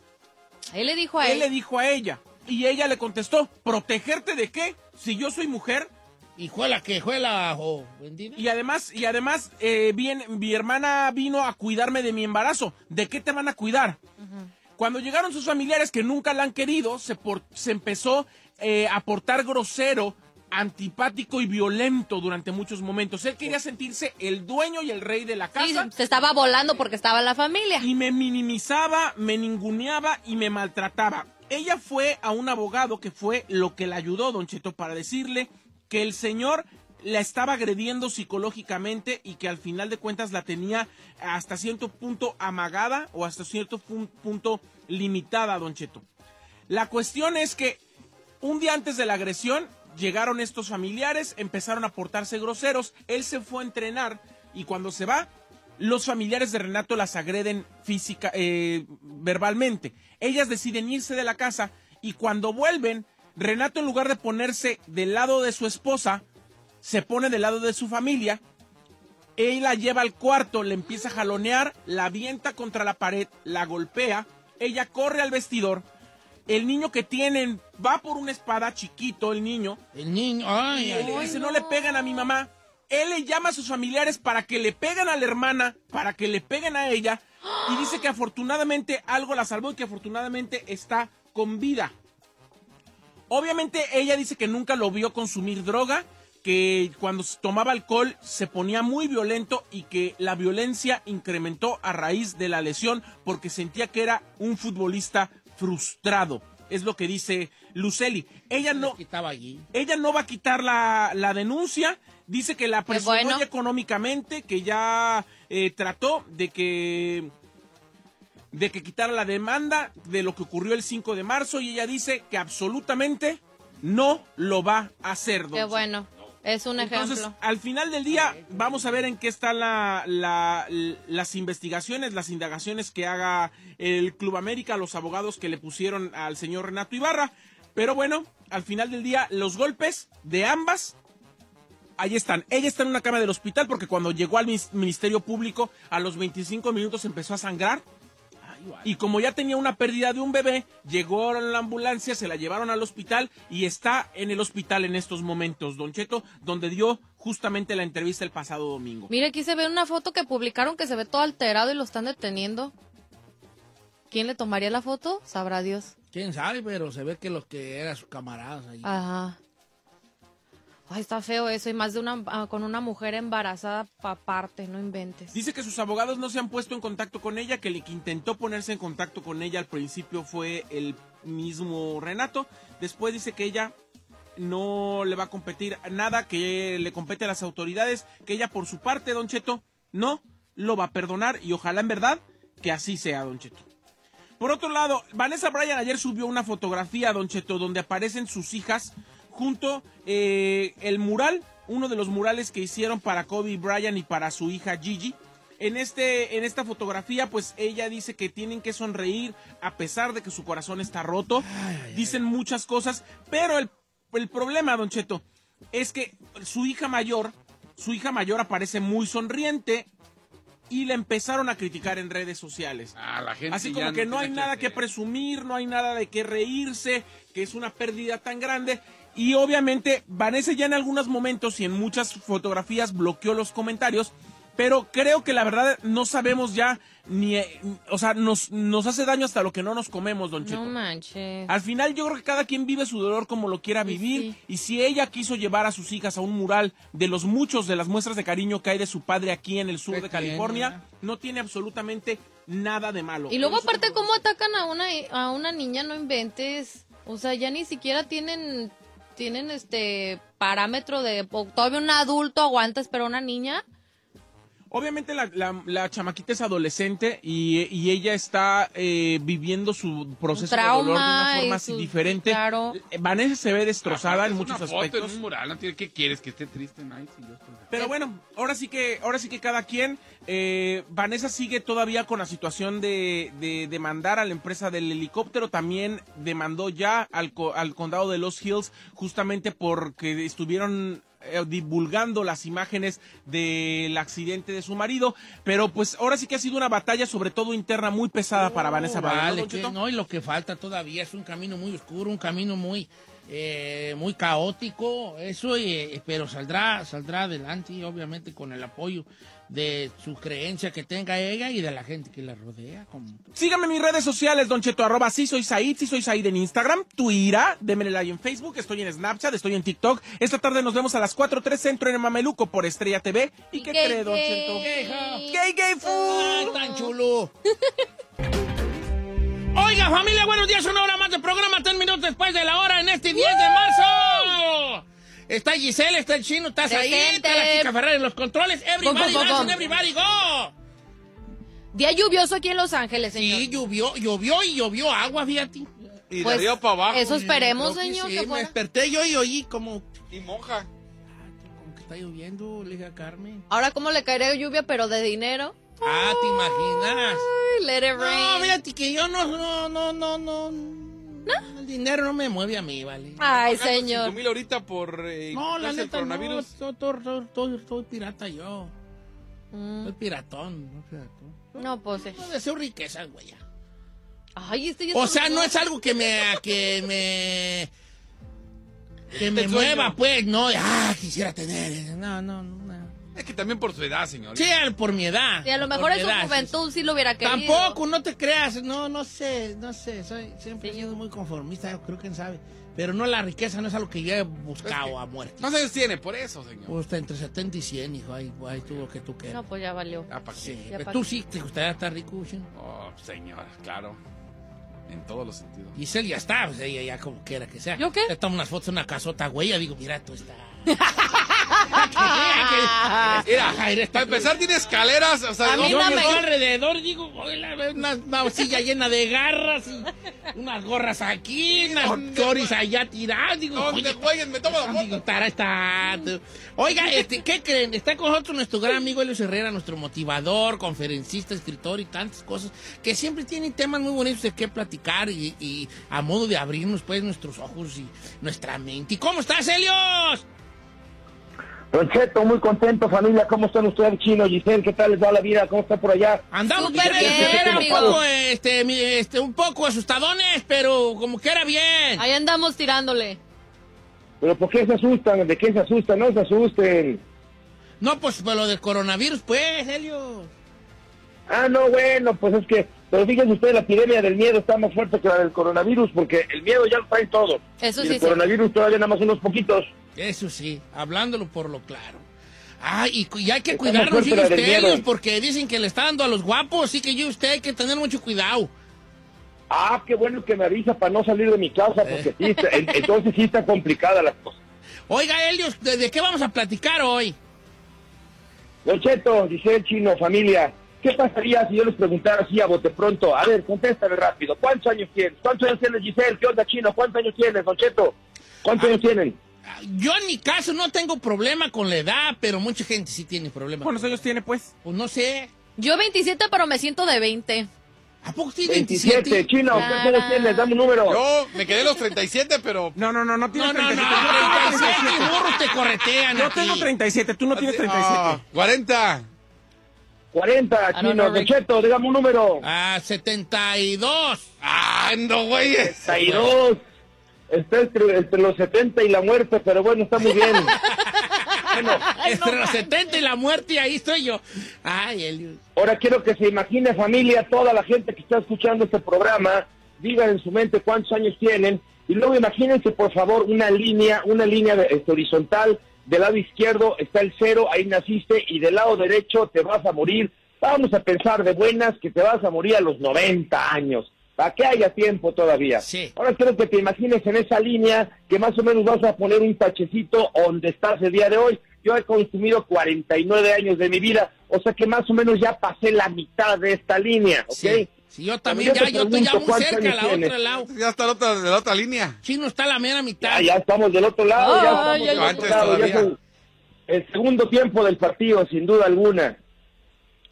Él le dijo a Él él. le dijo a ella. Y ella le contestó, ¿protegerte de qué? Si yo soy mujer. ¿Y fue la que la jo, bendita? Y además, y además, eh, bien, mi hermana vino a cuidarme de mi embarazo. ¿De qué te van a cuidar? Cuando llegaron sus familiares que nunca la han querido, se, por- se empezó eh, a portar grosero, antipático y violento durante muchos momentos. Él quería sentirse el dueño y el rey de la Sí, casa. se estaba volando porque estaba la familia. Y me minimizaba, me ninguneaba y me maltrataba. Ella fue a un abogado que fue lo que le ayudó, Don Cheto, para decirle que el señor la estaba agrediendo psicológicamente y que al final de cuentas la tenía hasta cierto punto amagada o hasta cierto pu- punto limitada, Don Cheto. La cuestión es que Un día antes de la agresión, llegaron estos familiares, empezaron a portarse groseros, él se fue a entrenar y cuando se va, los familiares de Renato las agreden física, eh, verbalmente. Ellas deciden irse de la casa y cuando vuelven, Renato en lugar de ponerse del lado de su esposa, se pone del lado de su familia. Él la lleva al cuarto, le empieza a jalonear, la avienta contra la pared, la golpea. Ella corre al vestidor. El niño que tienen va por una espada chiquito, el niño. El niño, ay, Y ay, él le dice, no le pegan a mi mamá. Él le llama a sus familiares para que le peguen a la hermana, para que le peguen a ella. Y dice que afortunadamente algo la salvó y que afortunadamente está con vida. Obviamente ella dice que nunca lo vio consumir droga, que cuando tomaba alcohol se ponía muy violento y que la violencia incrementó a raíz de la lesión porque sentía que era un futbolista frustrado. Es lo que dice Luceli. Ella no, Estaba allí. ella no va a quitar la, la denuncia. Dice que la presionó bueno. económicamente, que ya eh, trató de que de que quitara la demanda de lo que ocurrió el 5 de marzo y ella dice que absolutamente no lo va a hacer. don Qué bueno. Es un entonces, ejemplo. al final del día, vamos a ver en qué están la, la- las investigaciones, las indagaciones que haga el Club América, los abogados que le pusieron al señor Renato Ibarra. Pero bueno, al final del día, los golpes de ambas, ahí están. Ella está en una cama del hospital porque cuando llegó al Ministerio Público, a los 25 minutos empezó a sangrar. Y como ya tenía una pérdida de un bebé, llegó a la ambulancia, se la llevaron al hospital y está en el hospital en estos momentos, Don Cheto, donde dio justamente la entrevista el pasado domingo. Mira, aquí se ve una foto que publicaron que se ve todo alterado y lo están deteniendo. ¿Quién le tomaría la foto? Sabrá Dios. Quién sabe, pero se ve que los que eran sus camaradas allí. Ajá. Ay, está feo eso. Y más de una ah, con una mujer embarazada aparte, no inventes. Dice que sus abogados no se han puesto en contacto con ella, que el que intentó ponerse en contacto con ella al principio fue el mismo Renato. Después dice que ella no le va a competir nada, que le compete a las autoridades, que ella por su parte, Don Cheto, no lo va a perdonar y ojalá en verdad que así sea, Don Cheto. Por otro lado, Vanessa Bryan ayer subió una fotografía, Don Cheto, donde aparecen sus hijas junto eh, el mural, uno de los murales que hicieron para Kobe Bryant y para su hija Gigi. En, este, en esta fotografía, pues ella dice que tienen que sonreír a pesar de que su corazón está roto. Dicen muchas cosas, pero el, el problema, Don Cheto, es que su hija mayor, su hija mayor aparece muy sonriente y le empezaron a criticar en redes sociales. Ah, la gente Así como que no hay nada que presumir, no hay nada de qué reírse, que es una pérdida tan grande. Y obviamente Vanessa ya en algunos momentos y en muchas fotografías bloqueó los comentarios, pero creo que la verdad no sabemos ya ni, eh, o sea, nos, nos hace daño hasta lo que no nos comemos, don Cheto. No manches. Al final yo creo que cada quien vive su dolor como lo quiera vivir y si ella quiso llevar a sus hijas a un mural de los muchos de las muestras de cariño que hay de su padre aquí en el sur de California, no tiene absolutamente nada de malo. Y luego aparte cómo atacan a una a una niña, no inventes. O sea, ya ni siquiera tienen tienen este parámetro de todavía un adulto aguanta pero una niña. Obviamente la, la- la chamaquita es adolescente y, y ella está eh, viviendo su proceso de dolor de una forma así su- diferente. claro. Vanessa se ve destrozada en muchos una foto aspectos. en un mural, no ¿Qué quieres? ¿Que esté triste? Nice, y yo estoy- Pero bueno, ahora sí que, ahora sí que cada quien. eh, Vanessa sigue todavía con la situación de, de demandar a la empresa del helicóptero. También demandó ya al, co- al condado de Los Hills justamente porque estuvieron eh, divulgando las imágenes del accidente de su marido. Pero pues ahora sí que ha sido una batalla, sobre todo interna, muy pesada para Vanessa Bryan, ¿no, Vale, que no, y lo que falta todavía es un camino muy oscuro, un camino muy eh, muy caótico, eso, eh, pero saldrá, saldrá adelante, obviamente con el apoyo de su creencia que tenga ella y de la gente que la rodea. Como... Síganme en mis redes sociales, Don Cheto, arroba sí soy Said, sí soy Said en Instagram, Twitter, démele like en Facebook, estoy en Snapchat, estoy en TikTok. Esta tarde nos vemos a las 4.3 Centro en el Mameluco por Estrella TV. ¿Y, qué gay, cree, Don gay. Cheto? ¡Gay, gay, food! tan chulo! Oiga, familia, buenos días. Una hora más de programa, 10 minutos después de la hora en este 10 de marzo. Está Giselle, está el chino, estás ahí, está la chica Ferrer en los controles. Everybody Go, go, go, everybody go. Día lluvioso aquí en Los Ángeles, señor. Sí, llovió, llovió y llovió agua, fíjate. Y de Pues, arriba para abajo. eso esperemos, señor, sí, que me desperté yo y oí como, Y monja. como que está lloviendo, le dije a Carmen. Ahora, ¿cómo le caería lluvia, pero de dinero? Ah, ¿te imaginas? Ay, let it No, rain. fíjate que yo no, no, no, no, no. El dinero no me mueve a mí, ¿vale? Ay, señor. mil ahorita por eh, No, la el neta no, coronavirus. soy- soy pirata yo. Mm. Soy piratón, no piratón. No, pues. eh. No deseo riquezas, güey. Ay, este ya O sea, no es algo que me, que me, que me mueva, pues, no, ah, quisiera tener, no, no, no. Es que también por su edad, señor. Sí, por mi edad. Sí, a lo mejor en su edad, sí, juventud sí lo hubiera querido. Tampoco, no te creas, no, no sé, no sé, soy, siempre he sido muy conformista, creo que sabe. Pero no, la riqueza no es algo que yo he buscado a muerte. ¿Cuántos años tiene? Por eso, señor. Pues está entre 70 y 100, hijo, ahí, ahí tú lo que tú quieras. No, pues ya valió. Ah, ¿para qué? Sí, ya pero pa' tú qué. sí te gustaría estar rico, chino. Oh, señor, claro. En todos los sentidos. Giselle ya está, pues ella ya como quiera que sea. ¿Yo qué? Le tomo unas fotos en una casota, güey, ya digo, mira, tú estás... Mira, para empezar tiene escaleras, o sea, A mí Yo no me alrededor, digo, una, una silla llena de garras y unas gorras aquí, unas choris allá tiradas. Digo, ¿Dónde oye, jueguen? Me tomo la digo, tara, está. Oiga, este, ¿qué creen? Está con nosotros nuestro gran amigo Elios Herrera, nuestro motivador, conferencista, escritor y tantas cosas, que siempre tiene temas muy bonitos de qué platicar y, y a modo de abrirnos, pues, nuestros ojos y nuestra mente. ¿Y cómo estás, Helios? Don Cheto, muy contento, familia. ¿Cómo están ustedes, chino? Giselle, ¿qué tal les va la vida? ¿Cómo está por allá? Andamos poco, este, mi- este, un poco asustadones, pero como que era bien. Ahí andamos tirándole. ¿Pero por qué se asustan? ¿De qué se asustan? No se asusten. No, pues, por lo del coronavirus, pues, Helios. Ah, no, bueno, pues es que... Pero fíjense ustedes, la epidemia del miedo está más fuerte que la del coronavirus, porque el miedo ya lo traen todos. Eso y sí, el sí. coronavirus todavía nada más unos poquitos. Eso sí, hablándolo por lo claro. Ah, y, y hay que cuidarnos, más sigue fuerte la del usted, miedo. Helios, porque dicen que le está dando a los guapos, así que yo y usted hay que tener mucho cuidado. Ah, qué bueno que me avisa para no salir de mi casa, porque sí, está- en- entonces sí está complicada la cosa. Oiga, Helios, ¿de, de qué vamos a platicar hoy? Don Cheto, dice el chino, familia, ¿qué pasaría si yo les preguntara así a bote pronto? A ver, contéstame rápido. ¿Cuántos años tienes? ¿Cuántos años tienes, Giselle? ¿Qué onda, chino? ¿Cuántos años tienes, Don Cheto? ¿Cuántos años tienen? Ah, Yo en mi caso no tengo problema con la edad, pero mucha gente sí tiene problemas. ¿Cuántos años tiene, pues? Pues no sé. Yo 27, pero me siento de 20 ¿A poco tiene 27, 27? chino, ¿cuántos años tienes? Dame un número. Yo me quedé los 37, pero... No, no, no, no No, tienes no, no, 37. 37 burros te corretean Yo aquí. tengo 37, tú no tienes Ah, 37. 40. 40, I don't chino, Rick. Cheto, dígame un número. Ah, 72. Ah, no, güey. 32. Está entre, entre los 70 y la muerte, pero bueno, está muy bien. bueno, Entre los 70 y la muerte, y ahí estoy yo. Ay, Helios. ahora quiero que se imagine, familia, toda la gente que está escuchando este programa, digan en su mente cuántos años tienen, y luego imagínense, por favor, una línea, una línea de- este, horizontal. Del lado izquierdo está el cero, ahí naciste, y del lado derecho te vas a morir. Vamos a pensar de buenas que te vas a morir a los 90 años. Para que haya tiempo todavía. Sí. Ahora quiero que te imagines en esa línea que más o menos vas a poner un tachecito donde estás el día de hoy. Yo he consumido 49 años de mi vida, o sea que más o menos ya pasé la mitad de esta línea, ¿ok? Sí. Sí, yo también, ya, yo estoy ya muy ¿cuántos cerca, a la tienes? otra lado. Ya está la otra, de la otra línea. Chino está a la mera mitad. Ya, ya estamos del otro lado, ya estamos del otro antes lado, ya el segundo tiempo del partido, sin duda alguna.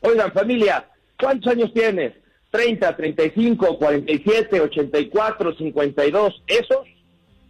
Oigan, familia, ¿cuántos años tienes? 30, 35, 47, 84, 52. Esos,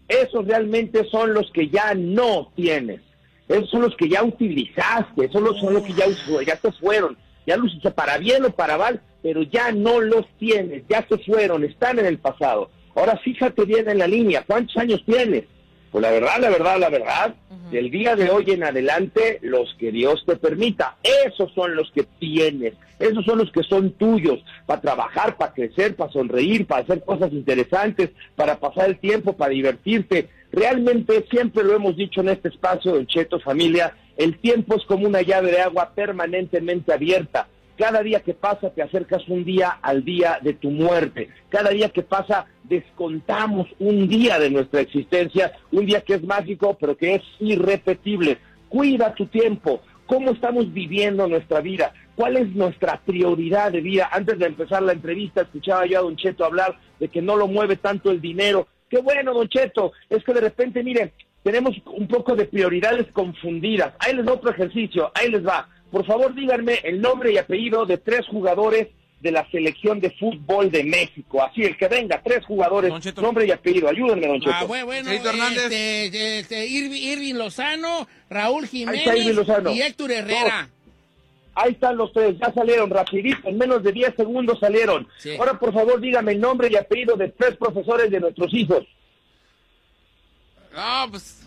esos realmente son los que ya no tienes. Esos son los que ya utilizaste, esos los- son los que ya, ya se fueron. Ya los usaste para bien o para mal, pero ya no los tienes, ya se fueron, están en el pasado. Ahora fíjate bien en la línea, ¿cuántos años tienes? Pues la verdad, la verdad, la verdad, del día de hoy en adelante, los que Dios te permita, esos son los que tienes, esos son los que son tuyos, para trabajar, para crecer, para sonreír, para hacer cosas interesantes, para pasar el tiempo, para divertirte. Realmente siempre lo hemos dicho en este espacio, Don Cheto Familia, el tiempo es como una llave de agua permanentemente abierta. Cada día que pasa te acercas un día al día de tu muerte. Cada día que pasa descontamos un día de nuestra existencia, un día que es mágico, pero que es irrepetible. Cuida tu tiempo. ¿Cómo estamos viviendo nuestra vida? ¿Cuál es nuestra prioridad de vida? Antes de empezar la entrevista, escuchaba yo a Don Cheto hablar de que no lo mueve tanto el dinero. Qué bueno, Don Cheto, es que de repente, miren, tenemos un poco de prioridades confundidas. Ahí les va otro ejercicio, ahí les va. Por favor, díganme el nombre y apellido de tres jugadores de la selección de fútbol de México. Así, el que venga, tres jugadores, nombre y apellido. Ayúdenme, Don Cheto. Ah, bueno, bueno este, este, Irving, Irving Lozano, Raúl Ahí está Irving Jiménez Lozano. y Héctor Herrera. Ahí están los tres, ya salieron rapidito, en menos de 10 segundos salieron. Sí. Ahora, por favor, dígame el nombre y apellido de tres profesores de nuestros hijos. No, pues.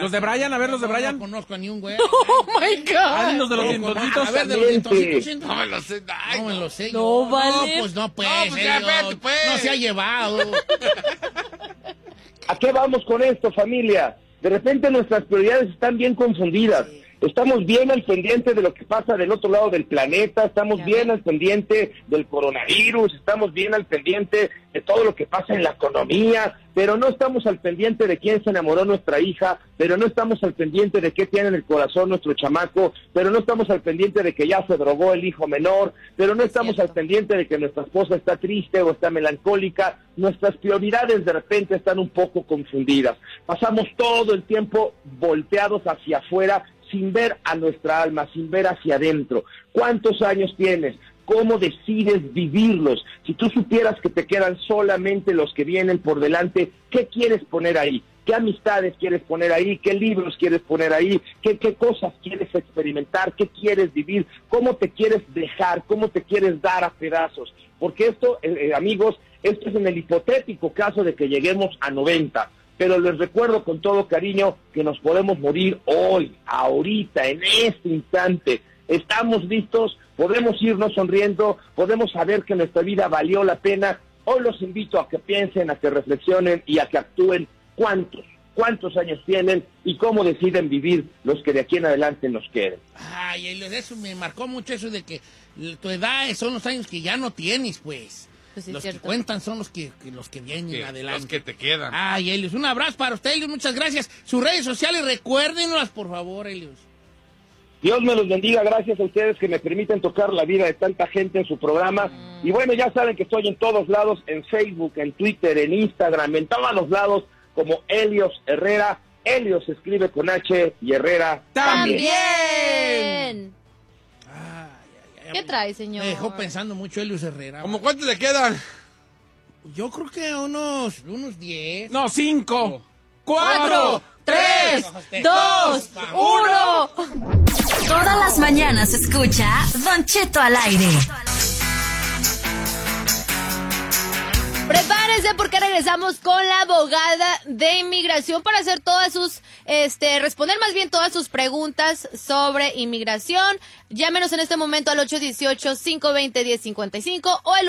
Los de Brian, a ver, los de Brian. No conozco a ni un güey. Oh my God. Ah, los de los No, dientoncitos. A ver, de los dientoncitos. No me lo sé. Ay, No me lo sé. No, vale. No, pues no, pues. No, pues ya, espérate, pues. No se ha llevado. ¿A qué vamos con esto, familia? De repente nuestras prioridades están bien confundidas. Estamos bien al pendiente de lo que pasa del otro lado del planeta, estamos bien al pendiente del coronavirus, estamos bien al pendiente de todo lo que pasa en la economía, pero no estamos al pendiente de quién se enamoró nuestra hija, pero no estamos al pendiente de qué tiene en el corazón nuestro chamaco, pero no estamos al pendiente de que ya se drogó el hijo menor, pero no estamos al pendiente de que nuestra esposa está triste o está melancólica. Nuestras prioridades de repente están un poco confundidas. Pasamos todo el tiempo volteados hacia afuera sin ver a nuestra alma, sin ver hacia adentro. ¿Cuántos años tienes? ¿Cómo decides vivirlos? Si tú supieras que te quedan solamente los que vienen por delante, ¿qué quieres poner ahí? ¿Qué amistades quieres poner ahí? ¿Qué libros quieres poner ahí? ¿Qué, qué cosas quieres experimentar? ¿Qué quieres vivir? ¿Cómo te quieres dejar? ¿Cómo te quieres dar a pedazos? Porque esto, eh, eh, amigos, esto es en el hipotético caso de que lleguemos a 90 pero les recuerdo con todo cariño que nos podemos morir hoy, ahorita, en este instante. Estamos listos, podemos irnos sonriendo, podemos saber que nuestra vida valió la pena. Hoy los invito a que piensen, a que reflexionen y a que actúen cuántos, cuántos años tienen y cómo deciden vivir los que de aquí en adelante nos queden. Ay, eso me marcó mucho eso de que tu edad son los años que ya no tienes, pues. Pues sí, los cierto. que cuentan son los que, que- los que vienen Que- adelante. los que te quedan. Ay, Elios, un abrazo para usted, Elios, muchas gracias. Sus redes sociales, recuérdenlas, por favor, Elios. Dios me los bendiga, gracias a ustedes que me permiten tocar la vida de tanta gente en su programa. Y bueno, ya saben que estoy en todos lados, en Facebook, en Twitter, en Instagram, en todos los lados, como Helios Herrera. Helios se escribe con H y Herrera también. También. ¿Qué trae, señor? Me dejó pensando mucho Elios Herrera. ¿Cómo cuántos le quedan? Yo creo que unos, unos 10. No, cinco. Cuatro, tres, dos, uno. Todas las mañanas escucha Don Cheto al aire. Prepárense porque regresamos con la abogada de inmigración para hacer todas sus, este, responder más bien todas sus preguntas sobre inmigración. Llámenos en este momento al 818-520-1055 o el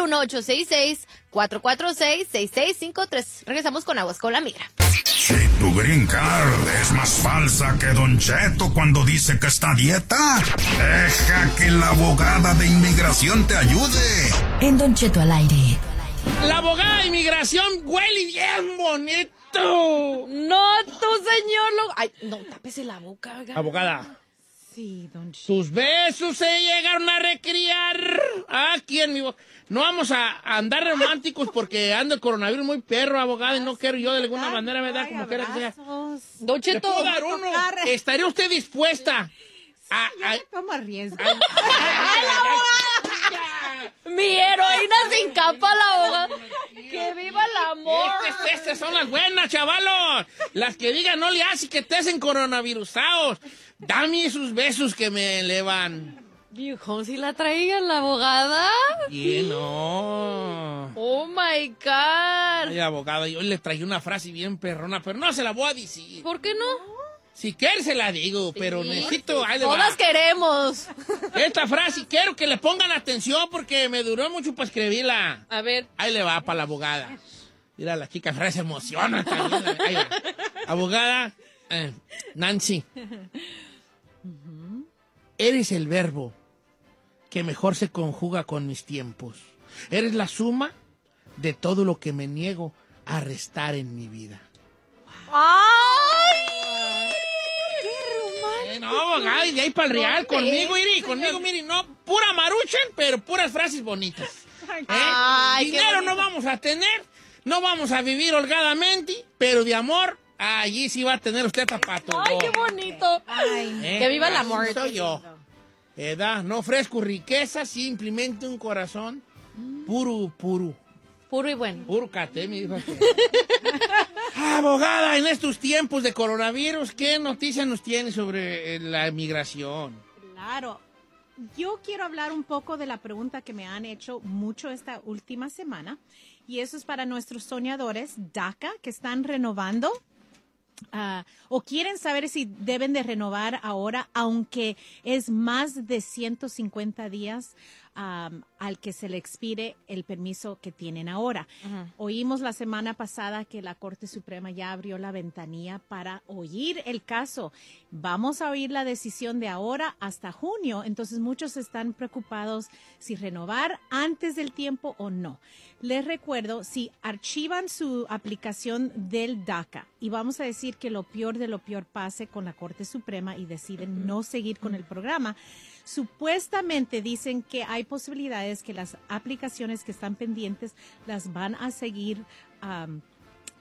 1866-446-6653. Regresamos con Aguas con la Migra. Si tu green card es más falsa que Don Cheto cuando dice que está a dieta, deja que la abogada de inmigración te ayude. En Don Cheto al aire. La abogada de inmigración huele bien bonito. No, tu señor. Lo... Ay, no, tápese la boca. oiga. Abogada. Sí, don Sus besos se llegaron a recriar aquí en mi boca. No vamos a a andar románticos porque anda el coronavirus muy perro, abogada, y no quiero yo de alguna manera, ¿verdad? Como quiera que sea. Don ¿Le Cheto. puedo dar uno? ¿Estaría usted dispuesta a... a- Toma riesgo. Mi heroína sin capa, la abogada. Que viva el amor. Estas, estas son las buenas, chavalos. Las que digan no le hace que te hacen coronavirusados. Dame esos besos que me elevan. Viejo, si la traigan la abogada. Y no. Oh my God. Ay, abogada, yo le traí una frase bien perrona, pero no se la voy a decir. ¿Por qué no? Si quiere se la digo, pero Sí. necesito... ahí. Todas queremos. Esta frase quiero que le pongan atención porque me duró mucho para escribirla. A ver. Ahí le va para la abogada. Mira, la chica Fran se emociona también. Ahí va. Abogada, eh, Nancy, eres el verbo que mejor se conjuga con mis tiempos. Eres la suma de todo lo que me niego a restar en mi vida. ¡Ay! ¡Qué Eh, no, abogada, y de ahí para el real, No, conmigo, Iri, conmigo, mire, no, pura maruchan, pero puras frases bonitas. ¿Eh? Ay, Dinero no vamos a tener, no vamos a vivir holgadamente, pero de amor, allí sí va a tener usted zapato. Ay, qué bonito. ¿Eh? Que viva el Así amor. Soy yo. ¿Verdad? No ofrezco riqueza, simplemente un corazón puro, puro. Puro y bueno. Puro cate, mi dijo. Abogada, en estos tiempos de coronavirus, ¿qué noticias nos tiene sobre eh, la migración? Claro. Yo quiero hablar un poco de la pregunta que me han hecho mucho esta última semana y eso es para nuestros soñadores DACA que están renovando ah, o quieren saber si deben de renovar ahora, aunque es más de 150 días al que se le expire el permiso que tienen ahora. Oímos la semana pasada que la Corte Suprema ya abrió la ventanilla para oír el caso. Vamos a oír la decisión de ahora hasta junio, entonces muchos están preocupados si renovar antes del tiempo o no. Les recuerdo, si archivan su aplicación del DACA y vamos a decir que lo peor de lo peor pase con la Corte Suprema y deciden no seguir con el programa, supuestamente dicen que hay posibilidades que las aplicaciones que están pendientes las van a seguir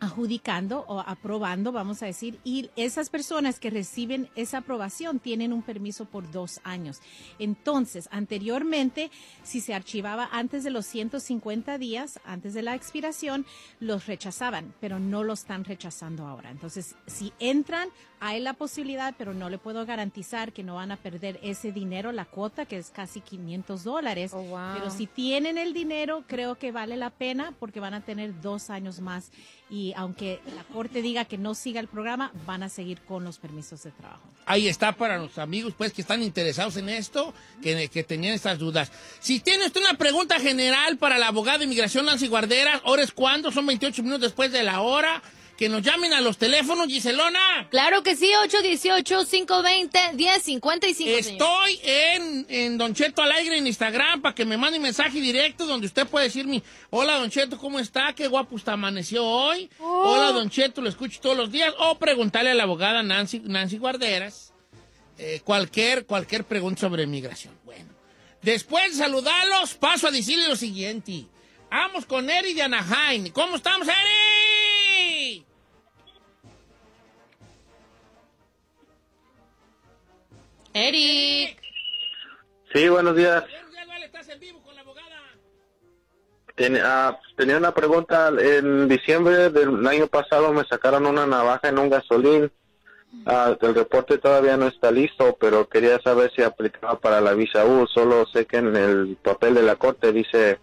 adjudicando o aprobando, vamos a decir, y esas personas que reciben esa aprobación tienen un permiso por dos años. Entonces, anteriormente, si se archivaba antes de los 150 días, antes de la expiración, los rechazaban, pero no lo están rechazando ahora. Entonces, si entran, hay la posibilidad, pero no le puedo garantizar que no van a perder ese dinero, la cuota, que es casi 500 dólares. Pero si tienen el dinero, creo que vale la pena porque van a tener dos años más y aunque la corte diga que no siga el programa, van a seguir con los permisos de trabajo. Ahí está para los amigos pues que están interesados en esto, que, que tenían estas dudas. Si tiene usted una pregunta general para la abogada de inmigración Nancy Guarderas, ¿hora es cuándo? Son 28 minutos después de la hora. Que nos llamen a los teléfonos, Giselona. Claro que sí, 818-520-1055. Estoy en, en Don Cheto Alegre en Instagram para que me mande un mensaje directo donde usted puede decirme, hola Don Cheto, ¿cómo está? Qué guapo usted amaneció hoy. Oh. Hola Don Cheto, lo escucho todos los días. O preguntarle a la abogada Nancy, Nancy Guarderas eh, cualquier, cualquier pregunta sobre migración. Bueno, después de saludarlos, paso a decirle lo siguiente. Vamos con Eri de Anaheim. ¿Cómo estamos, Eri? Eric. Sí, buenos días. Ten- ah, tenía una pregunta. En diciembre del año pasado me sacaron una navaja en un gasolín. Ah, el reporte todavía no está listo, pero quería saber si aplicaba para la visa U. Solo sé que en el papel de la corte dice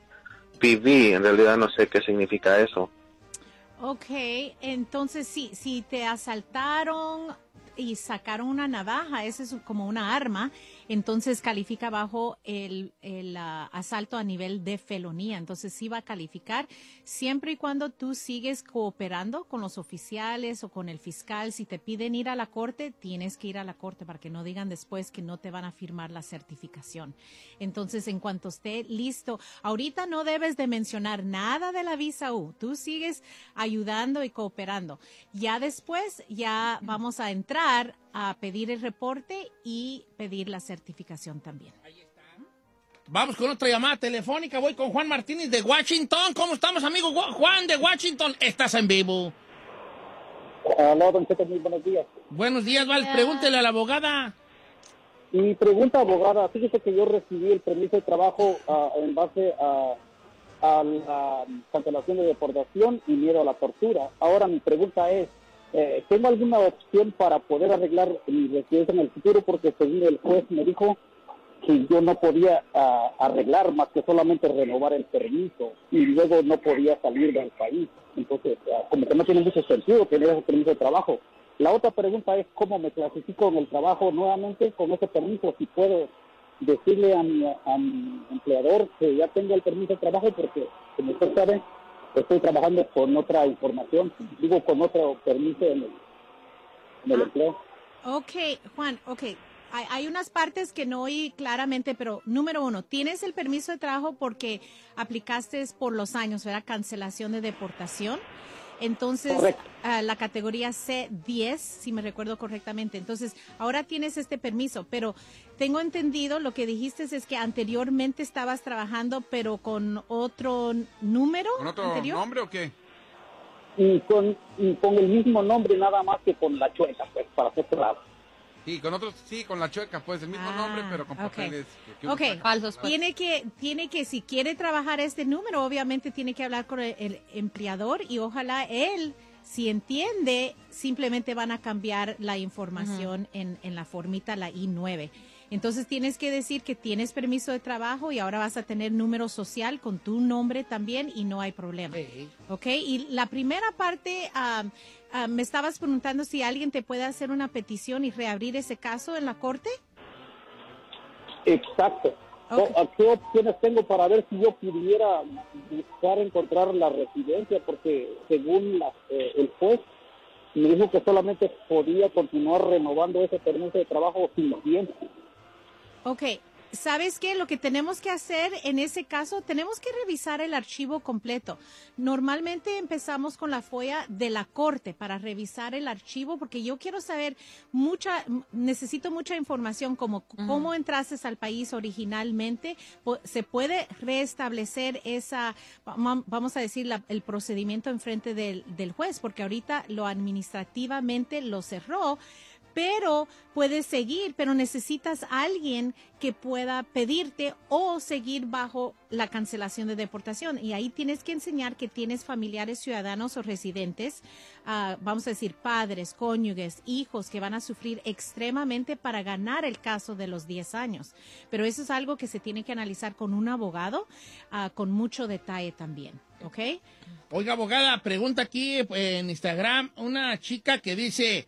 PV. En realidad no sé qué significa eso. Ok, entonces sí, si te asaltaron y sacaron una navaja, ese es como una arma, entonces califica bajo el, ah, asalto a nivel de felonía. Entonces sí va a calificar siempre y cuando tú sigues cooperando con los oficiales o con el fiscal. Si te piden ir a la corte, tienes que ir a la corte para que no digan después que no te van a firmar la certificación. Entonces, en cuanto esté listo, ahorita no debes de mencionar nada de la visa U. Tú sigues ayudando y cooperando. Ya después, ya vamos a entrar a pedir el reporte y pedir la certificación también. Vamos con otra llamada telefónica. Voy con Juan Martínez de Washington. ¿Cómo estamos, amigo Juan de Washington? Estás en vivo. Hola, don Cheto, muy buenos días. Buenos días, Val. Pregúntele a la abogada. Mi pregunta, abogada, fíjese que yo recibí el permiso de trabajo ah, en base a, a la cancelación de deportación y miedo a la tortura. Ahora mi pregunta es, eh, ¿tengo alguna opción para poder arreglar mi residencia en el futuro? Porque según el juez me dijo que yo no podía ah, arreglar más que solamente renovar el permiso y luego no podía salir del país. Entonces, ah, como que no tiene mucho sentido tener ese permiso de trabajo. La otra pregunta es cómo me clasifico en el trabajo nuevamente con ese permiso, si puedo decirle a mi, a mi empleador que ya tengo el permiso de trabajo porque, como usted sabe, estoy trabajando con otra información, digo con otro permiso en el, en el empleo. Ok, Juan, ok. Hay, hay unas partes que no oí claramente, pero número uno, tienes el permiso de trabajo porque aplicaste por los años, ¿verdad? Cancelación de deportación. Entonces, ah, la categoría C10, si me recuerdo correctamente. Entonces, ahora tienes este permiso, pero tengo entendido, lo que dijiste es que anteriormente estabas trabajando, pero con otro número ¿Con otro anterior. nombre o qué? Y con, y con el mismo nombre nada más que con la chueca, pues, para ser claro. Sí, con otros, sí, con la chueca, pues el mismo nombre, pero con Ah, ok. papeles. que- que Ok, usan. tiene que, tiene que, si quiere trabajar este número, obviamente tiene que hablar con el, el empleador y ojalá él, si entiende, simplemente van a cambiar la información en, en la formita, la I9. Entonces tienes que decir que tienes permiso de trabajo y ahora vas a tener número social con tu nombre también y no hay problema. ¿Ok? Y la primera parte, ah, me estabas preguntando si alguien te puede hacer una petición y reabrir ese caso en la corte. Exacto. ¿A ¿Qué opciones tengo para ver si yo pudiera buscar encontrar la residencia? Porque según la- eh, el juez me dijo que solamente podía continuar renovando ese permiso de trabajo sin tiempo. Ok, ¿sabes qué? Lo que tenemos que hacer en ese caso, tenemos que revisar el archivo completo. Normalmente empezamos con la FOIA de la corte para revisar el archivo porque yo quiero saber mucha, necesito mucha información como cómo entraste al país originalmente, se puede restablecer esa, va- vamos a decir, la- el procedimiento en frente del, del juez porque ahorita lo administrativamente lo cerró pero puedes seguir, pero necesitas a alguien que pueda pedirte o seguir bajo la cancelación de deportación. Y ahí tienes que enseñar que tienes familiares ciudadanos o residentes, ah, vamos a decir padres, cónyuges, hijos que van a sufrir extremadamente para ganar el caso de los 10 años. Pero eso es algo que se tiene que analizar con un abogado ah, con mucho detalle también. ¿Ok? Oiga, abogada, pregunta aquí en Instagram una chica que dice,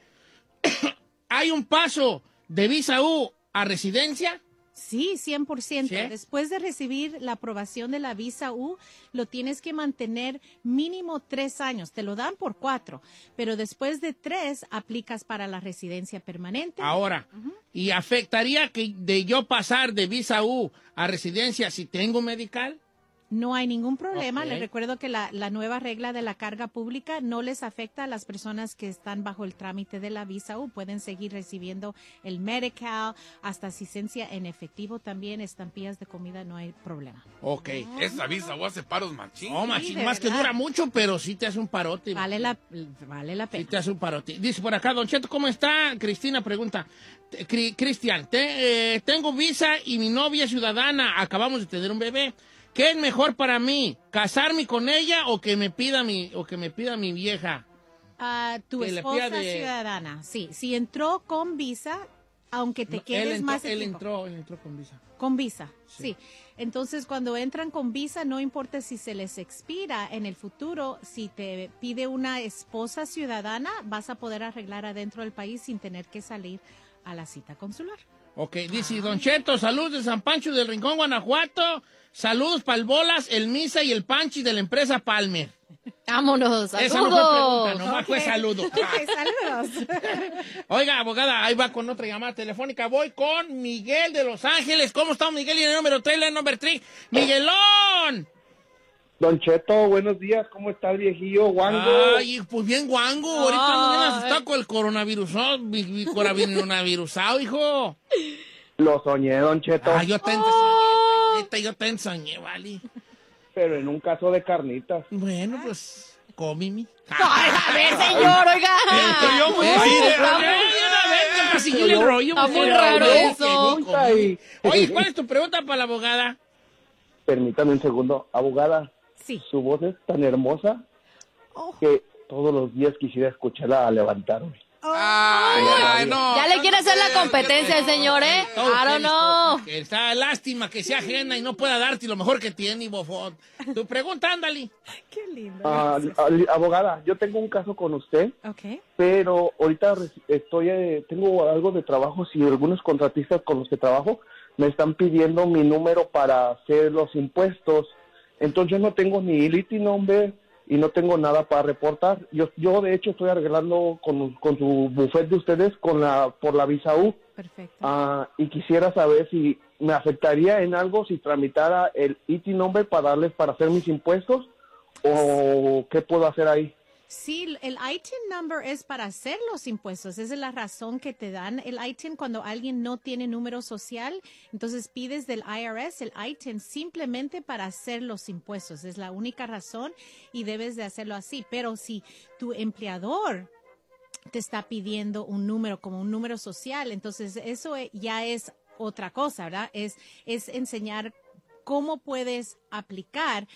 ¿hay un paso de visa U a residencia? Sí, 100%. ¿Sí? Después de recibir la aprobación de la visa U, lo tienes que mantener mínimo tres años. Te lo dan por cuatro, pero después de tres aplicas para la residencia permanente. Ahora, ¿y afectaría que de yo pasar de visa U a residencia si tengo medical? No hay ningún problema. Les recuerdo que la, la nueva regla de la carga pública no les afecta a las personas que están bajo el trámite de la visa U. Pueden seguir recibiendo el medical, hasta asistencia en efectivo también, estampillas de comida, no hay problema. Ok. Esa visa o hace paros machín. No, machín, más que dura mucho, pero sí te hace un parote. Vale la, vale la pena. Sí te hace un parote. Dice por acá, Don Cheto, ¿cómo está? Cristina pregunta. Cristian, te- eh, tengo visa y mi novia es ciudadana. Acabamos de tener un bebé. ¿Qué es mejor para mí? ¿Casarme con ella o que me pida mi, o que me pida mi vieja? Ah, tu esposa de- ciudadana, sí. Si entró con visa, aunque te No, quedes él entró, más él entró, él entró con visa. Con visa, sí. Entonces, cuando entran con visa, no importa si se les expira en el futuro, si te pide una esposa ciudadana, vas a poder arreglar adentro del país sin tener que salir a la cita consular. Ok, dice Don Cheto, saludos de San Pancho del Rincón, Guanajuato. Saludos para el Bolas, el Misa y el Panchi de la empresa Palmer. Vámonos, Esa no fue saludos. fue saludo. saludos. Oiga, abogada, ahí va con otra llamada telefónica. Voy con Miguel de Los Ángeles. ¿Cómo está Miguel? Y el número 3, el número 3. ¡Miguelón! Don Cheto, buenos días. ¿Cómo está el viejillo guango? Ay, pues bien guango. Ahorita ando bien asustado con el coronavirus. ¿no? Mi, mi coronavirusado, hijo. Lo soñé, Don Cheto. Ah, yo te ensoñé. neta, Yo te ensoñé, vale. Pero en un caso de carnitas. Bueno, pues, cómimi. Ay, a ver, señor, oiga. Estoy yo muy No, una vez, el rollo. Está muy raro eso. Oye, ¿cuál es tu pregunta para la abogada? Permítame un segundo. Abogada, Sí. su voz es tan hermosa que todos los días quisiera escucharla levantarme. Ay, ay, no. Ya le quiere hacer la competencia señor, ¿eh? Know. Que está lástima que sea ajena y no pueda darte lo mejor que tiene, bofón. Tu pregunta, ándale. Qué lindo. Ah, abogada, yo tengo un caso con usted, Ok. pero ahorita estoy, eh, tengo algo de trabajo. Si algunos contratistas con los que trabajo me están pidiendo mi número para hacer los impuestos, entonces no tengo ni ILITI nombre y no tengo nada para reportar. Yo, yo de hecho estoy arreglando con, con su buffet de ustedes con la por la visa U. Perfecto. Ah, y quisiera saber si me afectaría en algo si tramitara el ITI nombre para darles para hacer mis impuestos o qué puedo hacer ahí. Sí, el ITIN number es para hacer los impuestos. Esa es la razón que te dan el ITIN cuando alguien no tiene número social. Entonces pides del IRS el ITIN simplemente para hacer los impuestos. Es la única razón y debes de hacerlo así. Pero si tu empleador te está pidiendo un número como un número social, entonces eso e- ya es otra cosa, ¿verdad? Es, es enseñar cómo puedes aplicar,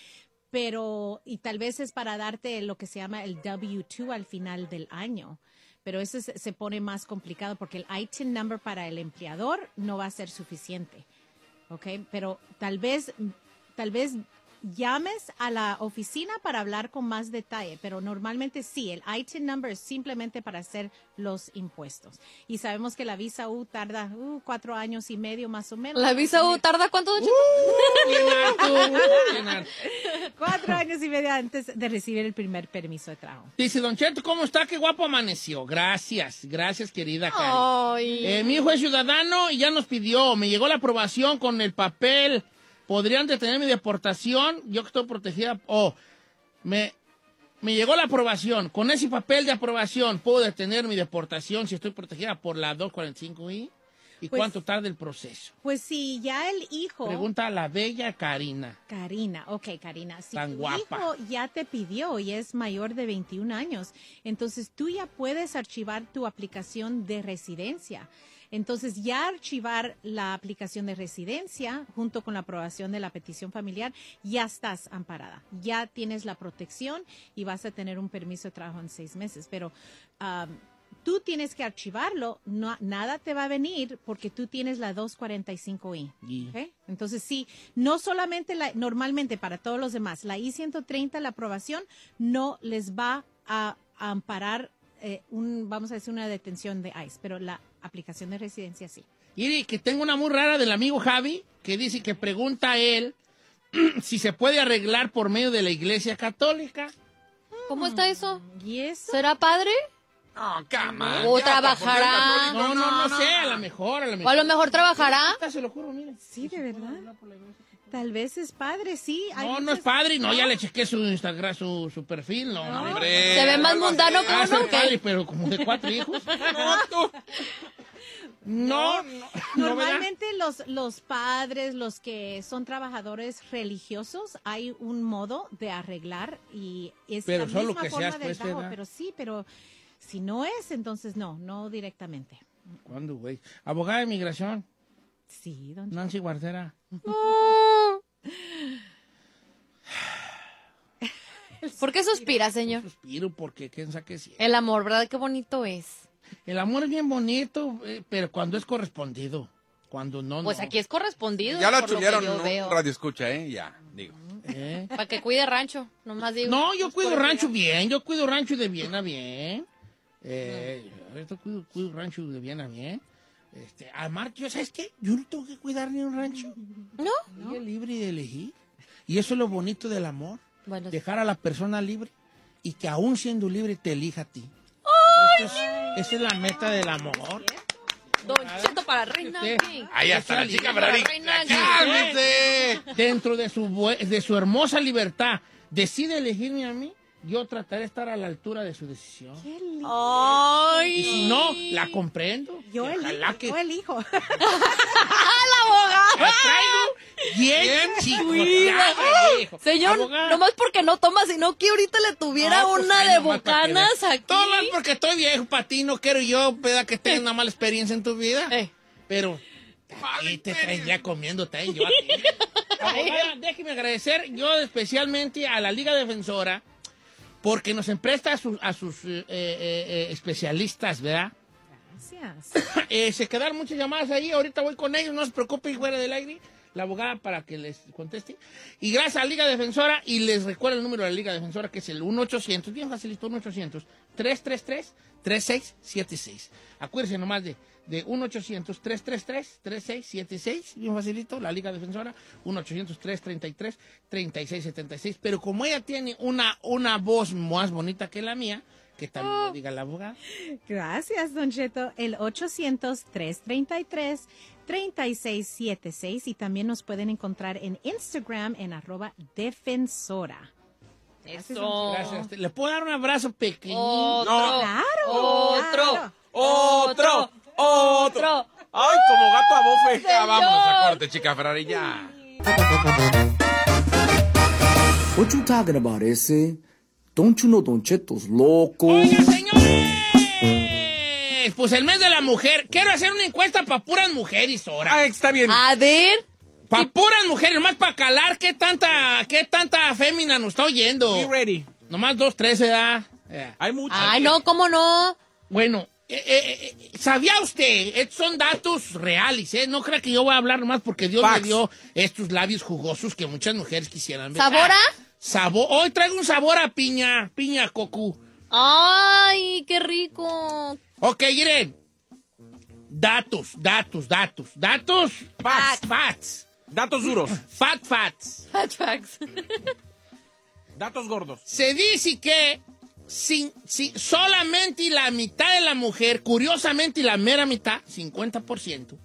pero, y tal vez es para darte lo que se llama el W2 al final del año. Pero eso se, pone más complicado porque el ITIN number para el empleador no va a ser suficiente. ¿Ok? Pero tal vez, tal vez llames a la oficina para hablar con más detalle, pero normalmente sí, el ITIN number es simplemente para hacer los impuestos. Y sabemos que la visa U tarda uh, cuatro años y medio más o menos. ¿La visa U tarda cuánto? Uh, harto. Cuatro años y medio antes de recibir el primer permiso de trabajo. Dice, Don Cheto, ¿cómo está? Qué guapo amaneció. Gracias, gracias, querida. Ay. Eh, mi hijo es ciudadano y ya nos pidió, me llegó la aprobación con el papel. ¿Podrían detener mi deportación? Yo que estoy protegida. Oh, me, me llegó la aprobación. Con ese papel de aprobación, ¿puedo detener mi deportación si estoy protegida por la 245I? ¿Y Pues- cuánto tarda el proceso? Pues si ya el hijo... Pregunta a la bella Karina. Karina, ok, Karina. Si Tan tu guapa. hijo ya te pidió y es mayor de 21 años, entonces tú ya puedes archivar tu aplicación de residencia. Entonces ya archivar la aplicación de residencia junto con la aprobación de la petición familiar, ya estás amparada. Ya tienes la protección y vas a tener un permiso de trabajo en seis meses. Pero um, tú tienes que archivarlo, no, nada te va a venir porque tú tienes la 245i. Y- ¿ok? Entonces, sí, no solamente la, normalmente para todos los demás, la I-130, la aprobación, no les va a, a amparar, eh, un, vamos a decir, una detención de ICE, pero la aplicación de residencia sí. Y que tengo una muy rara del amigo Javi, que dice que pregunta a él si se puede arreglar por medio de la iglesia católica. ¿Cómo está eso? ¿Y eso? ¿Será padre? No, cama. ¿O trabajará? No, no, no, sé, a lo mejor, a lo ¿O mejor. a lo mejor trabajará? Se lo juro, mire. Sí, de verdad. Tal vez es padre, sí. hay No, no es padre, no, ya le chequé su Instagram, su, su perfil, no, hombre. Se ve más mundano que Ah, uno, ser ¿o qué? padre, pero como de cuatro hijos. No, no, no, Normalmente los, los padres, los que son trabajadores religiosos, hay un modo de arreglar y es Pero la solo misma que forma seas, del pues, trabajo, pero sí, pero si no es, entonces no, no directamente. ¿Cuándo, güey? Abogada de inmigración. Sí, don Nancy Guardera. ¿Por qué suspira, señor? Suspiro porque quién sabe qué si- El amor, ¿verdad? Qué bonito es. El amor es bien bonito, eh, pero cuando es correspondido. Cuando no, Pues no. aquí es correspondido. Ya la por lo que chulearon yo un veo. radio escucha, ¿eh? Ya, digo. ¿Eh? Para que cuide rancho, nomás digo. No, yo cuido rancho bien, yo cuido rancho de bien a bien. Eh, ahorita cuido, cuido rancho de bien a bien. Este, además, yo, ¿sabes qué? Yo no tengo que cuidar ni un rancho. ¿No? Ella es libre de elegir. Y eso es lo bonito del amor. Bueno, Dejar a la persona libre y que aún siendo libre te elija a ti. Es- esa es la meta del amor. Don Cheto para Reina. Pink. Ahí está la chica Ferrari. Reina ¡Cálmese! Dentro de su, de su hermosa libertad, decide elegirme a mí, yo trataré de estar a la altura de su decisión. Ay. Y si no, la comprendo. Yo Y elijo, que yo elijo. la traigo bien, chico. Señor, Abogada. nomás porque no toma, sino que ahorita le tuviera No, pues, una de veas. aquí. Todo mal porque estoy viejo para ti, no quiero yo, peda, que tengas una mala experiencia en tu vida. Eh. Pero ahí te traes ya comiéndote ahí, yo a ti. Abogada, déjeme agradecer yo especialmente a la Liga Defensora porque nos empresta a sus, a sus eh, eh, eh, especialistas, ¿verdad? Gracias. Eh, se quedaron muchas llamadas ahí, ahorita voy con ellos, no se preocupen, fuera del aire, la abogada para que les conteste. Y gracias a Liga Defensora, y les recuerdo el número de la Liga Defensora, que es el 1-800, bien facilito, 1-800-333-3676. Acuérdense nomás de, de 1-800-333-3676, bien facilito, la Liga Defensora, 1-800-333-3676. Pero como ella tiene una, una voz más bonita que la mía, que también lo diga la abogada. Gracias, Don Cheto. El 800-333-3676 y también nos pueden encontrar en Instagram en arroba defensora. Eso. Gracias. ¿Le puedo dar un abrazo pequeño? Otro. No. Claro. Otro. ¡Otro! ¡Otro! ¡Ay, como gato a bofe! Ya vámonos a corte, chica Ferrari, ya. What you talking about, ese? Don't you know Don Cheto's loco? Oiga, señores. Pues el mes de la mujer. Quiero hacer una encuesta para puras mujeres ahora. Ah, está bien. A ver. Para puras mujeres, nomás para calar qué tanta, qué tanta fémina nos está oyendo. Be ready. Nomás dos, tres, ¿verdad? Eh. Hay muchos. Ay, no, ¿cómo no? Bueno, eh, eh, eh, ¿sabía usted? Estos son datos reales, ¿eh? No crea que yo voy a hablar nomás porque Dios me dio estos labios jugosos que muchas mujeres quisieran ver. Ah. Sabor. Hoy traigo un sabor a piña, piña cocu. Ay, qué rico. Ok, miren. Datos, datos, datos, datos. Facts, facts. Datos duros. Fat facts. Fat facts. Datos gordos. Se dice que sin, sin- solamente la mitad de la mujer, curiosamente la mera mitad, 50%,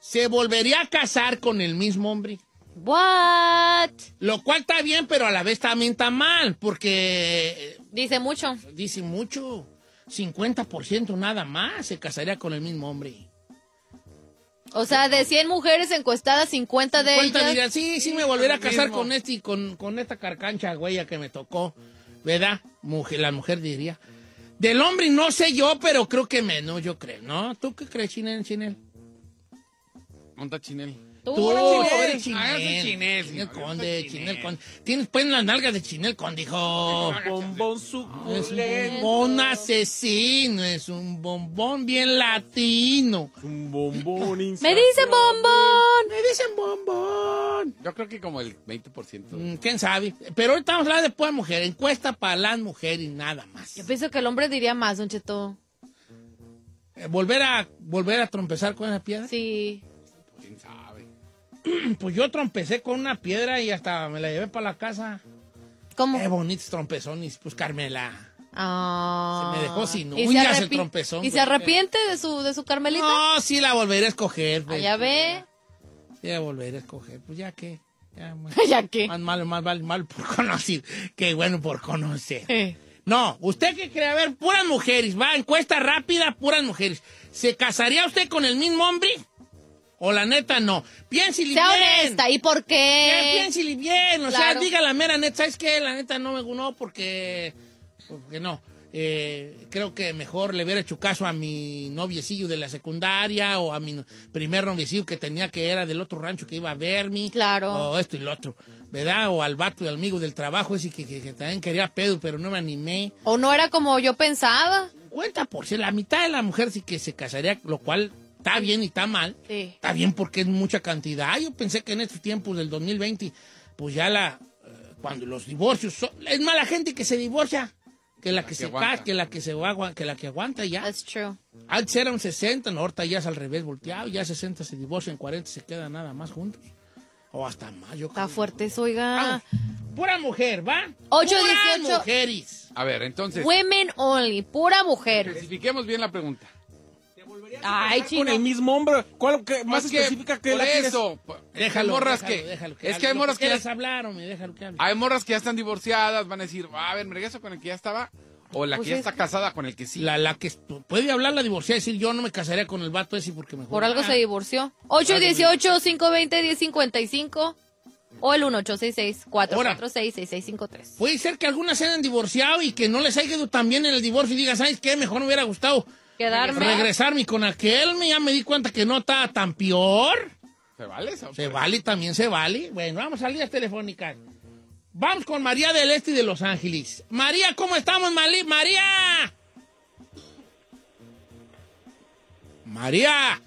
se volvería a casar con el mismo hombre. What? Lo cual está bien, pero a la vez también está mal, porque eh, Dice mucho. dice mucho, 50% nada más se casaría con el mismo hombre. O sea, de 100 mujeres encuestadas, 50 de 50 ellas. dirían, sí, sí me volveré a casar mismo. con este y con, con esta carcancha güey que me tocó, ¿verdad? Mujer, la mujer diría. Del hombre no sé yo, pero creo que menos, yo creo, ¿no? ¿Tú qué crees, Chinel, Chinel? Monta Chinel. Tú. Tú Chinel. eres Chinel. Ah, Chinel, Chinel Conde, Chinel Chinel. Conde. Tienes pues las nalgas de Chinel Conde, hijo. Bombón Es un suculento. bombón asesino, es un bombón bien latino. Un bombón Me dicen bombón. Me dicen bombón. Yo creo que como el 20%. Mm, ¿Quién sabe? Pero ahorita vamos a hablar de pura mujer. Encuesta para las mujeres y nada más. Yo pienso que el hombre diría más, Don Cheto. Eh, ¿Volver a, volver a trompezar con esa piedra? Sí. ¿Quién sabe? Pues yo trompecé con una piedra y hasta me la llevé para la casa. ¿Cómo? Qué bonitos trompezones, pues Carmela. Ah. Se me dejó sin ¿Y se uñas el trompezón, ¿Y se arrepiente de su, de su Carmelita? No, sí la volveré a escoger. pues. Allá ve. Sí la volveré a escoger. Pues ya que. Ya, más, ¿Ya qué? más malo, más mal, mal por conocer. Qué bueno por conocer. Eh. No, ¿usted qué cree? A ver, puras mujeres, va, encuesta rápida, puras mujeres. ¿Se casaría usted con el mismo hombre? ¿O la neta no? Piénsele Sea bien. honesta. ¿Y por qué? Piénsele bien, o Claro. sea, diga la mera neta. ¿Sabes qué? La neta no me no porque... Porque no. Eh, creo que mejor le hubiera hecho caso a mi noviecillo de la secundaria o a mi primer noviecillo que tenía que era del otro rancho que iba a verme. Claro. O esto y lo otro, ¿verdad? O al vato y amigo del trabajo ese que, que- que también quería pedo, pero no me animé. ¿O no era como yo pensaba? Cuenta por si la mitad de la mujer sí que se casaría, lo cual está bien y está mal. Sí. Está bien porque es mucha cantidad. Yo pensé que en estos tiempos del 2020, pues ya la... eh, Cuando los divorcios... son- es más la gente que se divorcia que la que, se aguanta. que la que se va, agua- que la que aguanta ya. That's true. Antes era un 60, no, ahorita ya es al revés volteado. Ya 60 se divorcian, 40 se quedan nada más juntos. O hasta más, yo Está creo. fuerte eso, oiga. Vamos. Pura mujer, ¿va? Ocho, Puras dieciocho. mujeres. A ver, entonces, Women only. Pura mujer. especifiquemos bien la pregunta. Ay, Con chino. el mismo hombre. ¿Cuál, más Es que, específica que por la eso. Déjalo, hay morras déjalo, que, déjalo es que hay morras que ya, hablar, hombre, déjalo que hable. hay morras que ya están divorciadas, van a decir, a ver, me regreso con el que ya estaba, o la Pues que ya es está que- casada con el que sí. La, la que puede hablar la divorciada y decir yo no me casaría con el vato ese porque mejor. Por algo Ah, se divorció. 818-520-1055 o el 1866-446-6653. Puede ser que algunas se hayan divorciado y que no les haya ido tan bien en el divorcio y digan, ¿sabes qué? Mejor me hubiera gustado Quedarme. regresarme con aquel. me- Ya me di cuenta que no estaba tan peor. ¿Se vale eso? Se vale, también se vale. Bueno, vamos a líneas telefónicas. Vamos con María del Este y de Los Ángeles. María, ¿cómo estamos, Mali? María. María,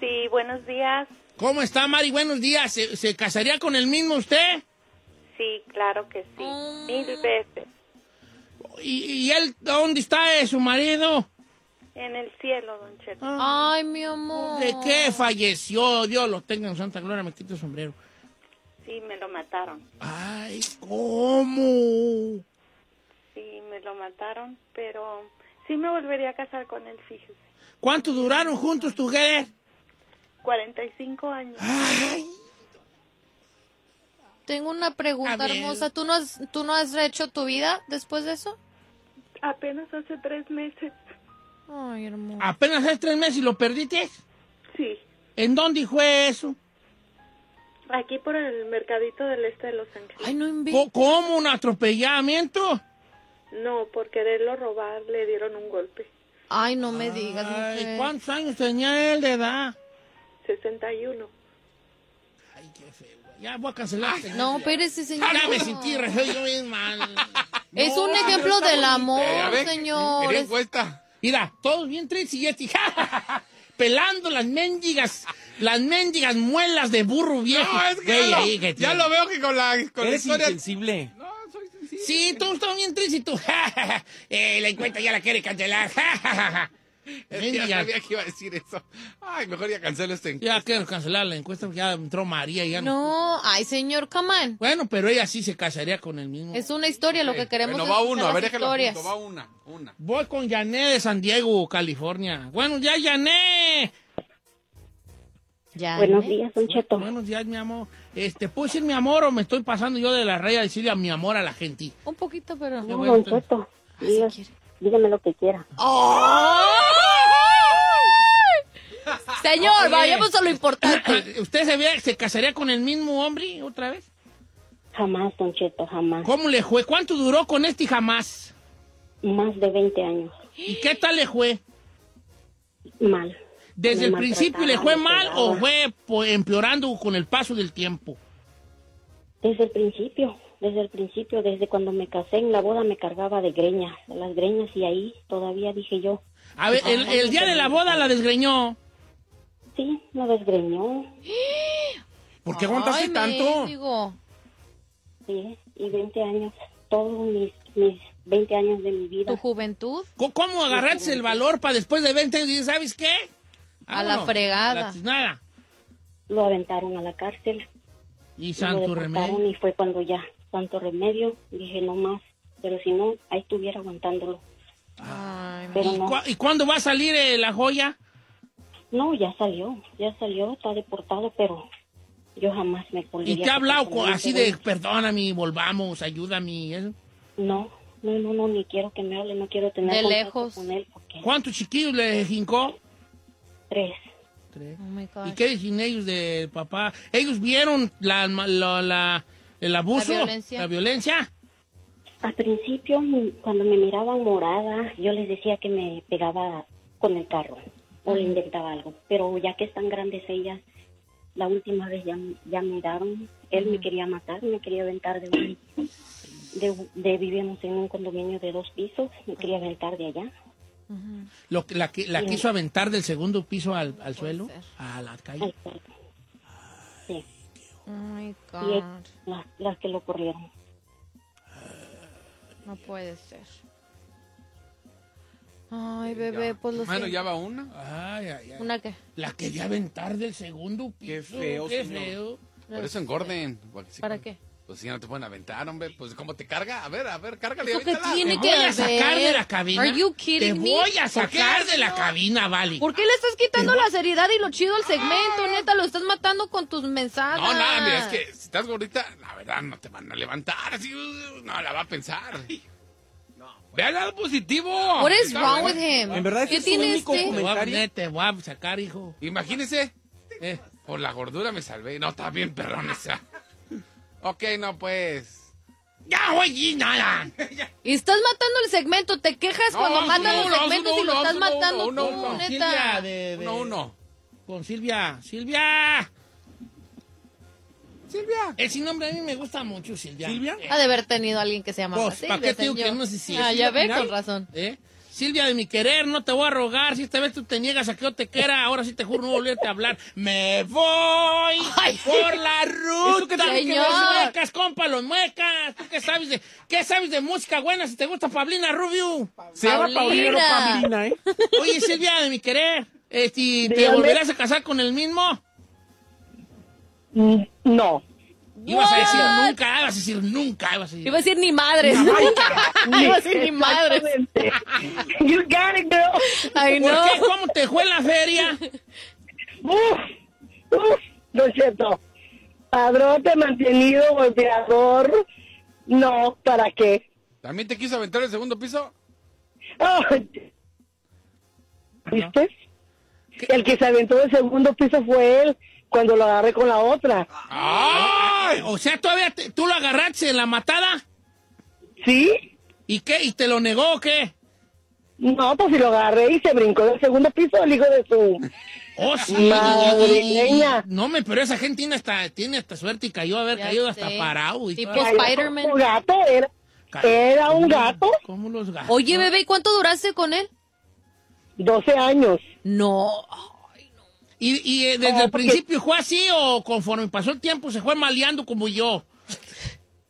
Sí, buenos días. ¿cómo está, Mari? Buenos días. ¿Se, se casaría con el mismo usted? Sí, claro que sí. Mil veces. ¿Y, y él dónde está eh, su marido? En el cielo, don Cheto. Ay, mi amor. ¿De qué falleció? Dios lo tenga en Santa Gloria, me quito el sombrero. Sí, me lo mataron. Ay, ¿cómo? Sí, me lo mataron, pero sí me volvería a casar con él, fíjese. ¿Cuánto duraron juntos, tu mujer? 45 años. Ay. Tengo una pregunta hermosa. ¿Tú no, has, ¿Tú no has hecho tu vida después de eso? Apenas hace tres meses. Ay, hermoso. Apenas hace tres meses y lo perdiste. Sí. ¿En dónde fue eso? Aquí por el mercadito del este de Los Ángeles. Ay, no Co- ¿Cómo un atropellamiento? No, por quererlo robar le dieron un golpe. Ay, no me digas. Ay, mujer. ¿Cuántos años tenía él de edad? 61. Ya voy a cancelar. este No, espérese, señor. Ya me sentí re feo yo bien mal. Es No, un ejemplo del amor, señor. Mira, todos bien tristes y este, pelando las mendigas, las mendigas muelas de burro viejo. No, es que Güey, ya, lo, ahí que ya tiene. lo veo que con la, con la Eres historia... insensible. Sí, todos están bien tristes y tú, eh, la encuesta ya la quiere cancelar. Es que ya sabía que iba a decir eso. Ay, mejor ya cancelo este. Ya quiero cancelar la encuesta porque ya entró María y ya no. No, ay, señor, come on. Bueno, pero ella sí se casaría con el mismo. Es una historia, lo que queremos Bueno, es va uno, a ver, déjalo junto, va una, una. Voy con Yané de San Diego, California. Bueno, ya, Yané. Ya. Buenos días, Don Cheto. Buenos días, mi amor. Este, ¿puedo decir mi amor o me estoy pasando yo de la raya a decirle a mi amor a la gente? Un poquito, pero... No, bueno, Don Cheto. diga- dígame lo que quiera. Señor, Oye. vayamos a lo importante. ¿Usted se, ve- se casaría con el mismo hombre otra vez? Jamás, Don Cheto, jamás. ¿Cómo le fue? ¿Cuánto duró con este jamás? Más de 20 años. ¿Y qué tal le fue? Mal. ¿Desde Me el principio le fue mal o fue empeorando con el paso del tiempo? Desde el principio, desde el principio, desde cuando me casé en la boda me cargaba de greñas, de las greñas y ahí todavía dije yo. A ver, el, el día de la boda la desgreñó. Sí, me desgreñó. ¿Por qué aguantaste Ay, tanto? mendigo. Sí, y 20 años, todos mis, mis 20 años de mi vida. ¿Tu juventud? ¿Cómo- ¿Cómo agarraste el valor para después de 20 años y ¿sabes qué? A la fregada. Nada. Lo aventaron a la cárcel. Y santo remedio. Y fue cuando ya, santo remedio, dije no más. Pero si no, ahí estuviera aguantándolo. Pero ¿Y, no, cua- y cuándo va a salir eh, la joya? no, ya salió, ya salió, está deportado, pero yo jamás me ¿Y volvería te ha hablado así de, perdóname, volvamos, ayúdame? eso? No, no, no, no, ni quiero que me hable, no quiero tener De lejos. con él. ¿Cuántos chiquillos le jincó? Tres. Tres. Oh my. ¿Y qué dicen ellos del papá? ¿Ellos vieron la, la- la- el abuso? La violencia. ¿La violencia? Al principio, mm, cuando me miraban morada, yo les decía que me pegaba con el carro o le inventaba algo. Pero ya que están grandes ellas, la última vez ya, ya miraron, él me quería matar, me quería aventar de un... De, de- vivíamos en un condominio de dos pisos, me quería aventar de allá. Lo, que- la, que- la Sí. quiso aventar del segundo piso al, al suelo, a la calle. Oh my Y God. es- las, las que lo corrieron. No puede ser. Ay, bebé, pues lo Bueno, ya va una. Ay, ay, ay. ¿Una qué? La quería aventar del segundo piso. Qué feo, qué señor. feo. Por eso engorden. ¿Para qué? Pues si ya no te pueden aventar, hombre. Pues ¿cómo te carga? A ver, a ver, cárgale. ¿Eso qué aviéntala. tiene Te que voy a sacar de la cabina. Are you kidding Te me? voy a sacar de la cabina, vale. ¿Por qué le estás quitando la seriedad y lo chido al segmento, neta? Lo estás matando con tus mensajes. No, nada, mira, es que si estás gordita, la verdad no te van a levantar. Así, uh, no la va a pensar. Ve al lado positivo. What is wrong with him? En verdad, ¿Qué es tiene único este? Te voy, a, comentario. te voy a sacar, hijo. Imagínese, eh, por la gordura me salvé. No, está bien perrón esa. Ok, no, pues. Ya, oye, nada. Y estás matando el segmento. Te quejas No, cuando matan uno, los segmentos uno, y lo uno, estás uno, matando uno, tú, uno. Silvia, neta. de, de- Uno, uno. Con Silvia. Silvia. Silvia. Ese nombre a mí me gusta mucho, Silvia. ¿Silvia? Eh, Ha de haber tenido alguien que se llama Pues, Silvia, ¿para qué te digo que no sé si Ah, es ya Silvia ve, final? con razón. ¿Eh? Silvia de mi querer, no te voy a rogar. Si esta vez tú te niegas a que yo te quiera, ahora sí te juro no volverte a hablar. Me voy por la ruta. Señor. Los muecas, compa, los muecas. ¿Tú qué sabes de, qué sabes de música buena si te gusta Pablina Rubio? Se llama Paulina, no Paulina, ¿eh? Oye, Silvia de mi querer, este, ¿te volverás a casar con el mismo? Mm, No. Ibas a decir nunca, ibas a decir nunca, ibas a decir. Iba a decir ni madres. Iba a decir ni madres. You got it, girl. Ay, ¿Por no. qué? ¿Cómo te fue en la feria? Uf, uf, lo siento. Padrote, mantenido, golpeador. No, ¿para qué? ¿También te quiso aventar el segundo piso? ¿Viste? El que se aventó del segundo piso fue él cuando lo agarré con la otra. ¡Ay! O sea, todavía te- tú lo agarraste en la matada. ¿Sí? ¿Y qué? ¿Y te lo negó o qué? No, pues si lo agarré y se brincó del segundo piso el hijo de su... Oh, sí. Madrileña. No, me, pero esa gente tiene hasta, tiene hasta suerte y cayó a haber Ya caído sé. hasta parado. Y Tipo. Spider-Man. Un gato era, era un gato. ¿Cómo los gatos? Oye, bebé, ¿y cuánto duraste con él? 12 años. No. ¿Y, y eh, desde No, el porque- principio fue así o conforme pasó el tiempo se fue maleando como yo?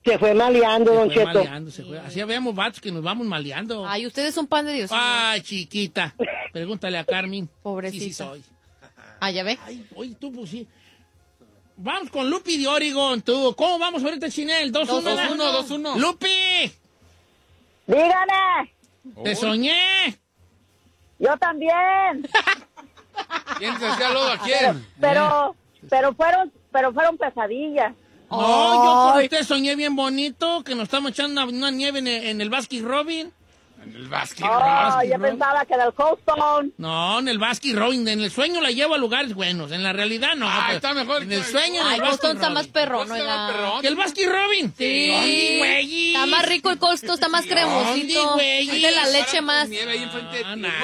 Se fue maleando, Se don fue Cheto. maleando, se fue. Así habíamos vatos que nos vamos maleando. Ay, ustedes son pan de Dios. Ay, chiquita. Pregúntale a Carmen. Pobrecita. Sí, sí soy. Ah, ya ve. Ay, oye, tú pues sí. Vamos con Lupi de Oregon, tú. ¿Cómo vamos ahorita, Chinel? 2-1. 2-1, 2-1. ¡Lupi! Dígame, ¡Te soñé! yo también. ¿Quién se hacía lodo a quién? Pero, pero fueron, pero fueron pesadillas. No, yo con usted soñé bien bonito, que nos estamos echando una, una nieve en el, en el Baskin Robin. En el Baskin Oh, Baskin yo Robin. pensaba que era el Cold Stone. No, en el Baskin Robin. En el sueño la llevo a lugares buenos. En la realidad no. Ah, está mejor En el sueño en el Cold Baskin Stone está más Robin. perrón. ¿Que el Baskin Robin? Sí. ¿Dónde, güey? Está más rico el Cold Stone, está más cremosito. ¿Dónde, güey? Es de la leche más. Nieve ahí enfrente de No, ti.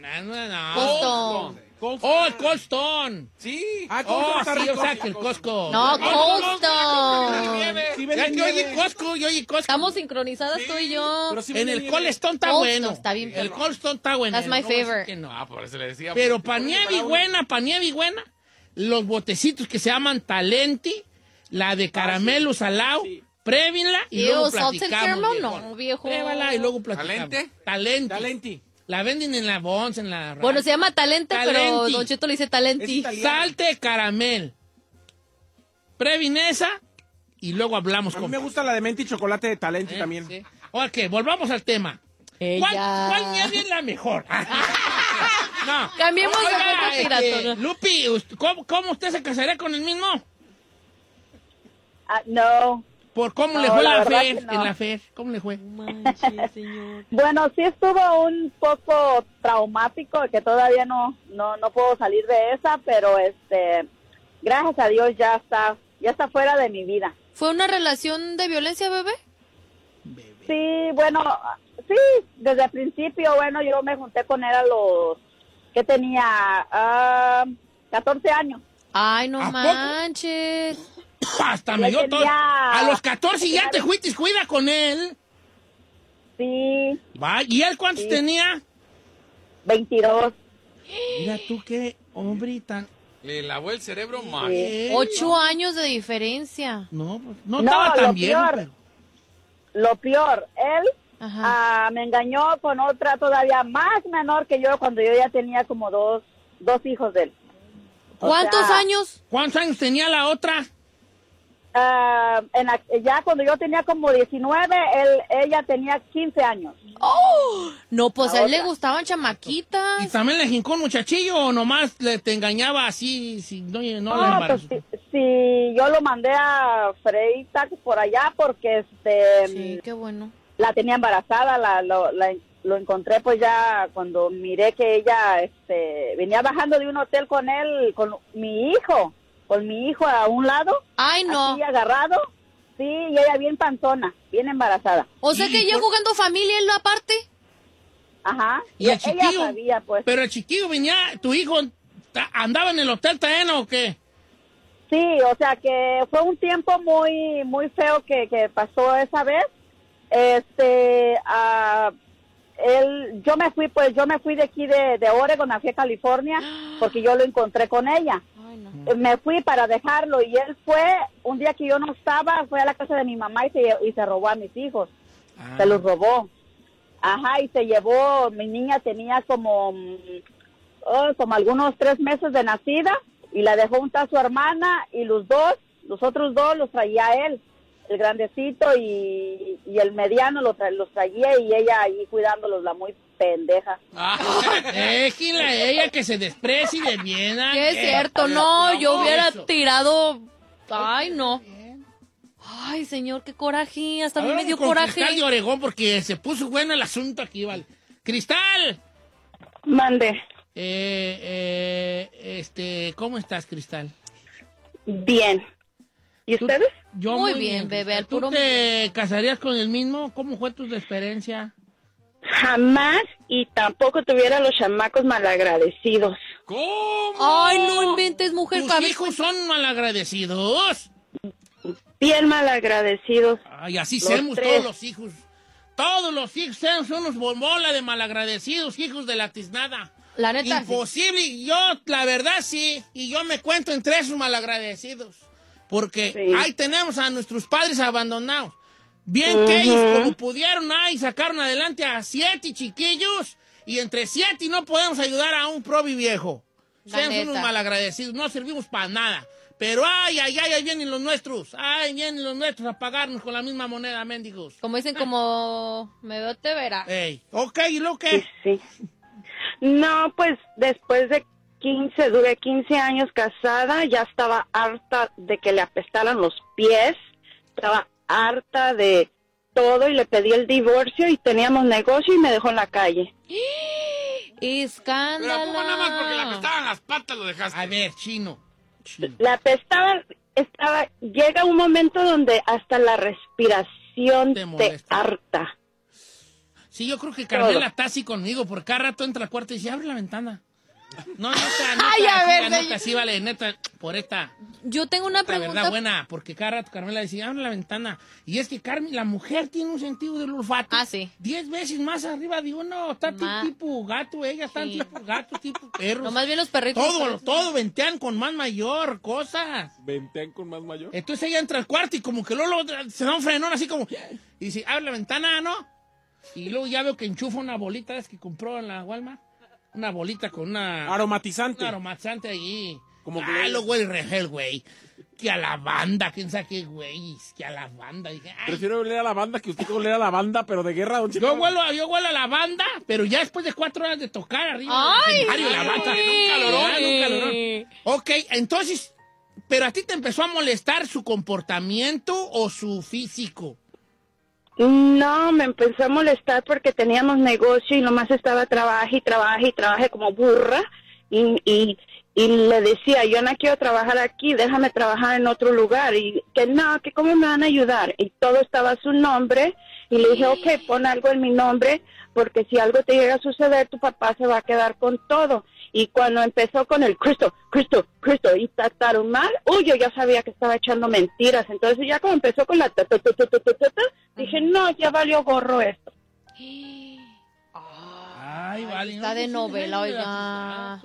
no, no, no, no. Cold Stone. Oh, el Cold Stone. Sí. Ah, Cold Oh, Stone sí, o sea, que el Costco. No, Cold Stone. Sí, Ya que oye. Costco, yo oye Costco. Estamos sincronizadas tú y yo. Pero sí En el. Cold Stone está Cold bueno. Stone está bien El. Cold Stone está bueno. That's my No decir favorite. que no. Ah, por eso le decía. Pero porque- para nieve buena, para nieve y buena, los botecitos que se llaman Talenti, la de caramelo salado, prévinla y Ew, luego salted platicamos. viejo. no, viejo. Pruébala y luego platicamos. ¿Talente? Talenti. Talenti. La venden en la Bons, en la... Bueno, se llama Talente, pero Talenti. Don Cheto le dice Talenti. Salte caramel. Previn esa y luego hablamos A mí con... me gusta la de menta y chocolate de Talenti Eh, también. sí. Ok, volvamos al tema. ¿Cuál, Ella. cuál nieve es la mejor? no. Cambiemos de este. Lupi, ¿usted- ¿cómo, cómo usted se casaría con el mismo? Ah, no. ¿Por cómo No, le fue la la, verdad fe? que no. En la fe, ¿cómo le fue? Manches, señor. Bueno, sí estuvo un poco traumático, que todavía no, no, no puedo salir de esa, pero este, gracias a Dios ya está, ya está fuera de mi vida. ¿Fue una relación de violencia, bebé? Sí, bueno, sí, desde el principio, bueno, yo me junté con él a los, que tenía Ah, 14 años. Ay, no ¿A poco? Hasta me dio todo. A los 14 ya te fuiste, cuida con él. Sí, Va, ¿Y él cuántos Sí. tenía? 22. Mira tú qué hombre tan... Le lavó el cerebro más. Ocho años de diferencia. No, pues, no, No, estaba tan viejo, peor. pero... Lo peor, él Ajá. ah, me engañó con otra todavía más menor que yo cuando yo ya tenía como dos, dos hijos de él. O ¿Cuántos sea, años? ¿Cuántos años tenía la otra? Ah, en la- ya cuando yo tenía como 19, él, ella tenía 15 años. ¡Oh! No, pues a él le gustaban ¿Y chamaquitas. también le jincó un muchachillo o nomás le, te engañaba así, si no, no, le No, pues sí, yo lo mandé a freír tacos por allá porque este Sí, qué bueno. la tenía embarazada, la, lo, la- lo encontré pues ya cuando miré que ella este, venía bajando de un hotel con él, con mi hijo, con mi hijo a un lado, Ay, no. así agarrado, sí, y ella bien panzona, bien embarazada. O sea que por- jugando familia él aparte. Ajá, ¿Y el ella chiquillo? sabía pues. Pero el chiquillo venía, tu hijo andaba en el hotel también o qué? Sí, o sea que fue un tiempo muy muy feo que, que pasó esa vez. Este, ah, él, yo me fui, pues yo me fui de aquí de, de Oregon, me fui a California porque yo lo encontré con ella. Ay, no. Eh, Me fui para dejarlo y él fue, un día que yo no estaba, fue a la casa de mi mamá y se, y se robó a mis hijos. Ah. Se los robó. Ajá, y se llevó, mi niña tenía como, oh, como algunos tres meses de nacida y la dejó junto a su hermana y los dos, los otros dos los traía él, el grandecito y, y el mediano los, tra- los traía y ella ahí cuidándolos, la muy pendeja. Déjela a ella que se desprecie de bien. Sí, es cierto, no, yo hubiera eso. tirado Ay, no. Ay, señor, qué coraje. Hasta a mí me dio con coraje. Cristal de Oregón porque se puso bueno el asunto aquí, vale. Cristal. Mande. Eh, eh, este, ¿cómo estás, Cristal? Bien. ¿Y ustedes? Yo Muy bien, bebé, al ¿Tú puro te casarías con el mismo? ¿Cómo fue tu experiencia? Jamás y tampoco tuviera los chamacos malagradecidos. ¿Cómo? Ay, no inventes, mujer. Tus ver, hijos son malagradecidos. Bien malagradecidos. Ay, así Los somos tres. todos los hijos. Todos los hijos somos unos bombola de malagradecidos, hijos de la tiznada. La neta. sí. Imposible. y Yo, la verdad, sí. Y yo me cuento entre esos malagradecidos. Porque ahí tenemos a nuestros padres abandonados. Bien que Ujú. ellos, como pudieron, ahí sacaron adelante a siete chiquillos. Y entre siete no podemos ayudar a un probi viejo. La Seamos unos malagradecidos. No servimos para nada. Pero ay, ay, ay, ahí vienen los nuestros. Ay, vienen los nuestros a pagarnos con la misma moneda, mendigos. Como dicen, como me veo, te verá. Ey, ok, ¿y lo que? Sí. No, pues después de 15, duré 15 años casada, ya estaba harta de que le apestaran los pies, estaba harta de todo y le pedí el divorcio y teníamos negocio y me dejó en la calle. Escándalo. Pero ¿a nada más porque le apestaban las patas lo dejaste? A ver, chino. La apestaba, estaba, llega un momento donde hasta la respiración Te harta. Sí, yo creo que Carmela está así conmigo, porque cada rato entra al cuarto y dice, abre la ventana. No, neta, neta, Ay, a sí, ver, la señor. neta, sí, vale, neta, por esta, Yo tengo una esta verdad pregunta. buena, porque cada rato Carmela decía, abre la ventana. Y es que Carmen, la mujer tiene un sentido del olfato. Ah, sí. Diez veces más arriba de uno, está Ma. tipo gato, ella está Sí. tipo gato, tipo perro. No, más bien los perritos. Todo, todo ventean con más mayor cosas. ¿Ventean con más mayor? Entonces ella entra al cuarto y como que luego, luego se da un frenón así como... Y dice, abre la ventana, ¿no? Y luego ya veo que enchufa una bolita es que compró en la Walmart. Una bolita con una... Aromatizante. Un aromatizante ahí. Como ah, que- lo huele re gel, güey. Que a la banda, quién sabe qué, güey. Que a la banda. Dije, ay, Prefiero oler a la banda que usted oler a la banda, pero de guerra, don yo huelo, a- yo huelo a la banda, pero ya después de cuatro horas de tocar arriba Ay, del escenario, la banda. sí. En un calorón, en un calorón. Ok, entonces, ¿pero a ti te empezó a molestar su comportamiento o su físico? No, me empezó a molestar porque teníamos negocio y nomás estaba trabaje y trabaje y trabaje como burra. Y, y, y le decía, yo no quiero trabajar aquí, déjame trabajar en otro lugar. Y que no, que cómo me van a ayudar. Y todo estaba a su nombre. Y le dije, ok, pon algo en mi nombre porque si algo te llega a suceder, tu papá se va a quedar con todo. Y cuando empezó con el Cristo, Cristo, Cristo y trataron mal, uy, yo ya sabía que estaba echando mentiras. Entonces ya como empezó con la... Dije, no, ya valió gorro esto. Ah. Ay, vale, Está de pues, novela, oiga.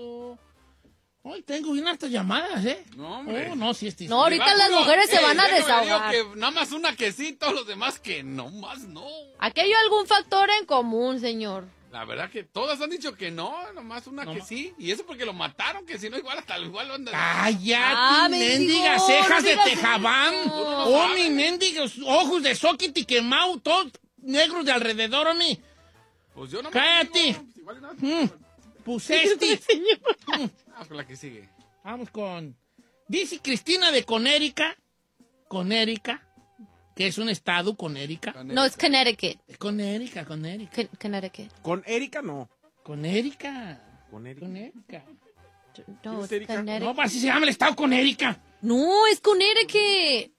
Hoy tengo bien hartas llamadas, ¿eh? No, hombre. Oh, no, sí, este, no, ahorita las mujeres se eh, van a desahogar. Que nada más una que sí, todos los demás que no más no. Aquí hay algún factor en común, señor. La verdad que todas han dicho que no, nomás una que sí. Y eso porque lo mataron, que si no, igual hasta igual lo andan. ¡Cállate, Ah, mendigo, cejas no de tejabán! eso. ¡Oh, mi ojos de soquete quemado, todos negros de alrededor, a mí! Pues yo no me ¡Cállate! digo, pues igual y nada. Mm, pusiste. Mm, Vamos con la que sigue. Vamos con... Dice Cristina de Conérica, Conérica, que es un estado, Conérica. No, es Connecticut. Es Conérica, Conérica. Con- Connecticut. Con Erika no. Conérica. Con Erika. Conérica. No, es Erika? Connecticut. No, así se llama el estado Conérica. No, es Connecticut.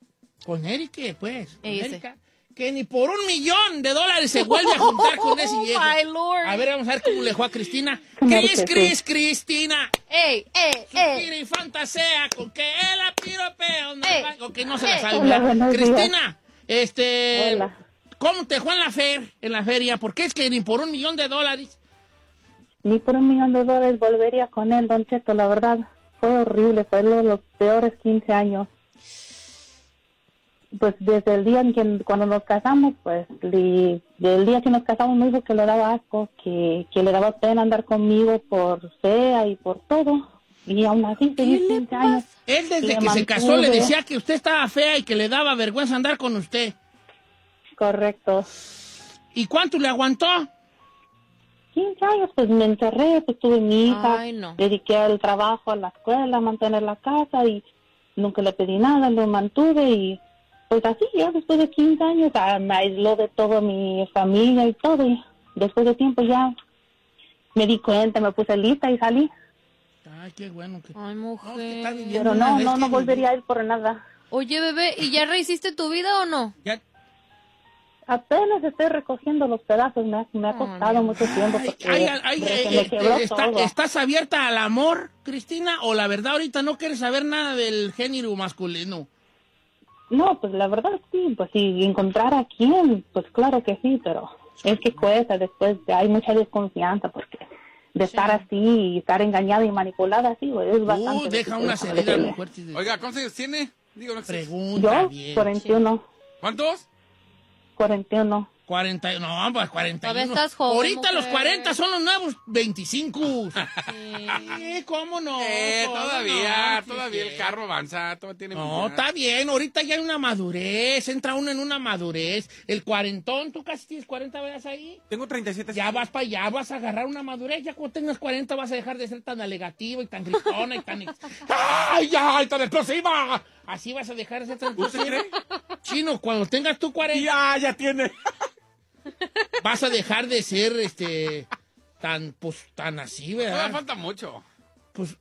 Conérica, pues. Ese. Conérica. Que ni por un millón de dólares se vuelve a juntar con ese Oh, viejo. my lord. A ver, vamos a ver cómo le fue a Cristina. Cris, que. Cris, Cristina. ¡Ey, ey, ey! y fantasea con que él la piropea. Ey. Ok, no se la sabe. Cristina, este... Hola. ¿Cómo te fue en la, fer, en la feria? Porque es que ni por un millón de dólares. Ni por un millón de dólares volvería con él, Don Cheto, la verdad. Fue horrible, fue uno de los peores 15 años. Pues desde el día en que cuando nos casamos, pues li- del día que nos casamos me dijo que le daba asco, que, que le daba pena andar conmigo por fea y por todo. Y aún así seguí 15 años. Él desde que se casó le decía que usted estaba fea y que le daba vergüenza andar con usted. Correcto. ¿Y cuánto le aguantó? 15 años, pues me encerré, pues tuve mi hija, Ay, no. dediqué al trabajo, a la escuela, a mantener la casa y nunca le pedí nada, lo mantuve y pues así, ya después de 15 años ah, me aisló de toda mi familia y todo. Y después de tiempo ya me di cuenta, me puse lista y salí. Ay, qué bueno. Que... Ay, mujer. Pero no, no, no volvería a ir por nada. Oye, bebé, ¿y ya rehiciste tu vida o no? Ya. Apenas estoy recogiendo los pedazos, me ha, me ha costado mucho tiempo. Ay, ay, que eh, eh, está- todo. ¿Estás abierta al amor, Cristina? ¿O la verdad ahorita no quieres saber nada del género masculino? No, pues la verdad sí, pues si encontrar a quién, pues claro que sí, pero es que cuesta después, hay mucha desconfianza porque de estar así y estar engañada y manipulada así, pues es bastante. Uh, deja difícil. unas heridas muy fuertes. de- Oiga, ¿cuántos años tiene? Digo, no sé. Pregunta Yo, bien. 41, ¿Cuántos? 41. 40, no, pues 41. Todavía estás joven, Ahorita los mujer. 40 son los nuevos 25. Sí, ¿Cómo no? Eh, ¿Cómo todavía, no? todavía Sí, el carro avanza, todavía tiene No, está bien, ahorita ya hay una madurez, entra uno en una madurez. El cuarentón, ¿tú casi tienes 40 veces ahí? Tengo 37. Ya vas para allá, vas a agarrar una madurez. Ya cuando tengas 40 vas a dejar de ser tan alegativo y tan gritona y tan... ex- ¡Ay, ya! ¡Y tan explosiva! Así vas a dejar de ser tan explosiva. Chino, cuando tengas tú 40... Ya, ya tiene. Vas a dejar de ser, este... Tan, pues, tan así, Todavía ¿verdad? falta mucho. Pues,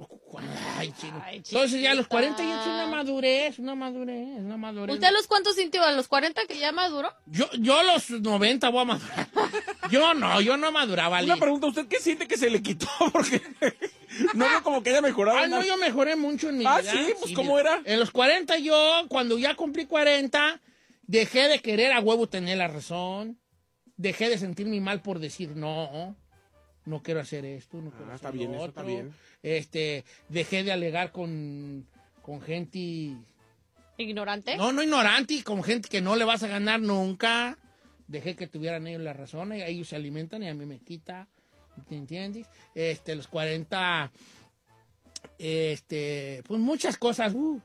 ay, chino. Entonces ya a los 40 ya es una madurez, una madurez, una madurez. ¿Usted a los cuántos sintió? ¿A los 40 que ya maduró? Yo, yo a los 90 voy a madurar. Yo no, yo no maduraba. Una pregunta, ¿usted qué siente que se le quitó? Porque no veo como que haya mejorado. Ah, no, yo mejoré mucho en mi Ah, vida. sí, pues, ¿cómo mira. era? En los 40 yo, cuando ya cumplí 40, dejé de querer a huevo tener la razón. Dejé de sentirme mal por decir no. No quiero hacer esto, no quiero Ah, hacer está bien, lo eso está otro. bien. Este, dejé de alegar con, con gente ¿Ignorante? No, no ignorante, con gente que no le vas a ganar nunca. Dejé que tuvieran ellos la razón, y ellos se alimentan y a mí me quita. ¿te entiendes? Este, los 40, este, pues muchas cosas. uh, uh.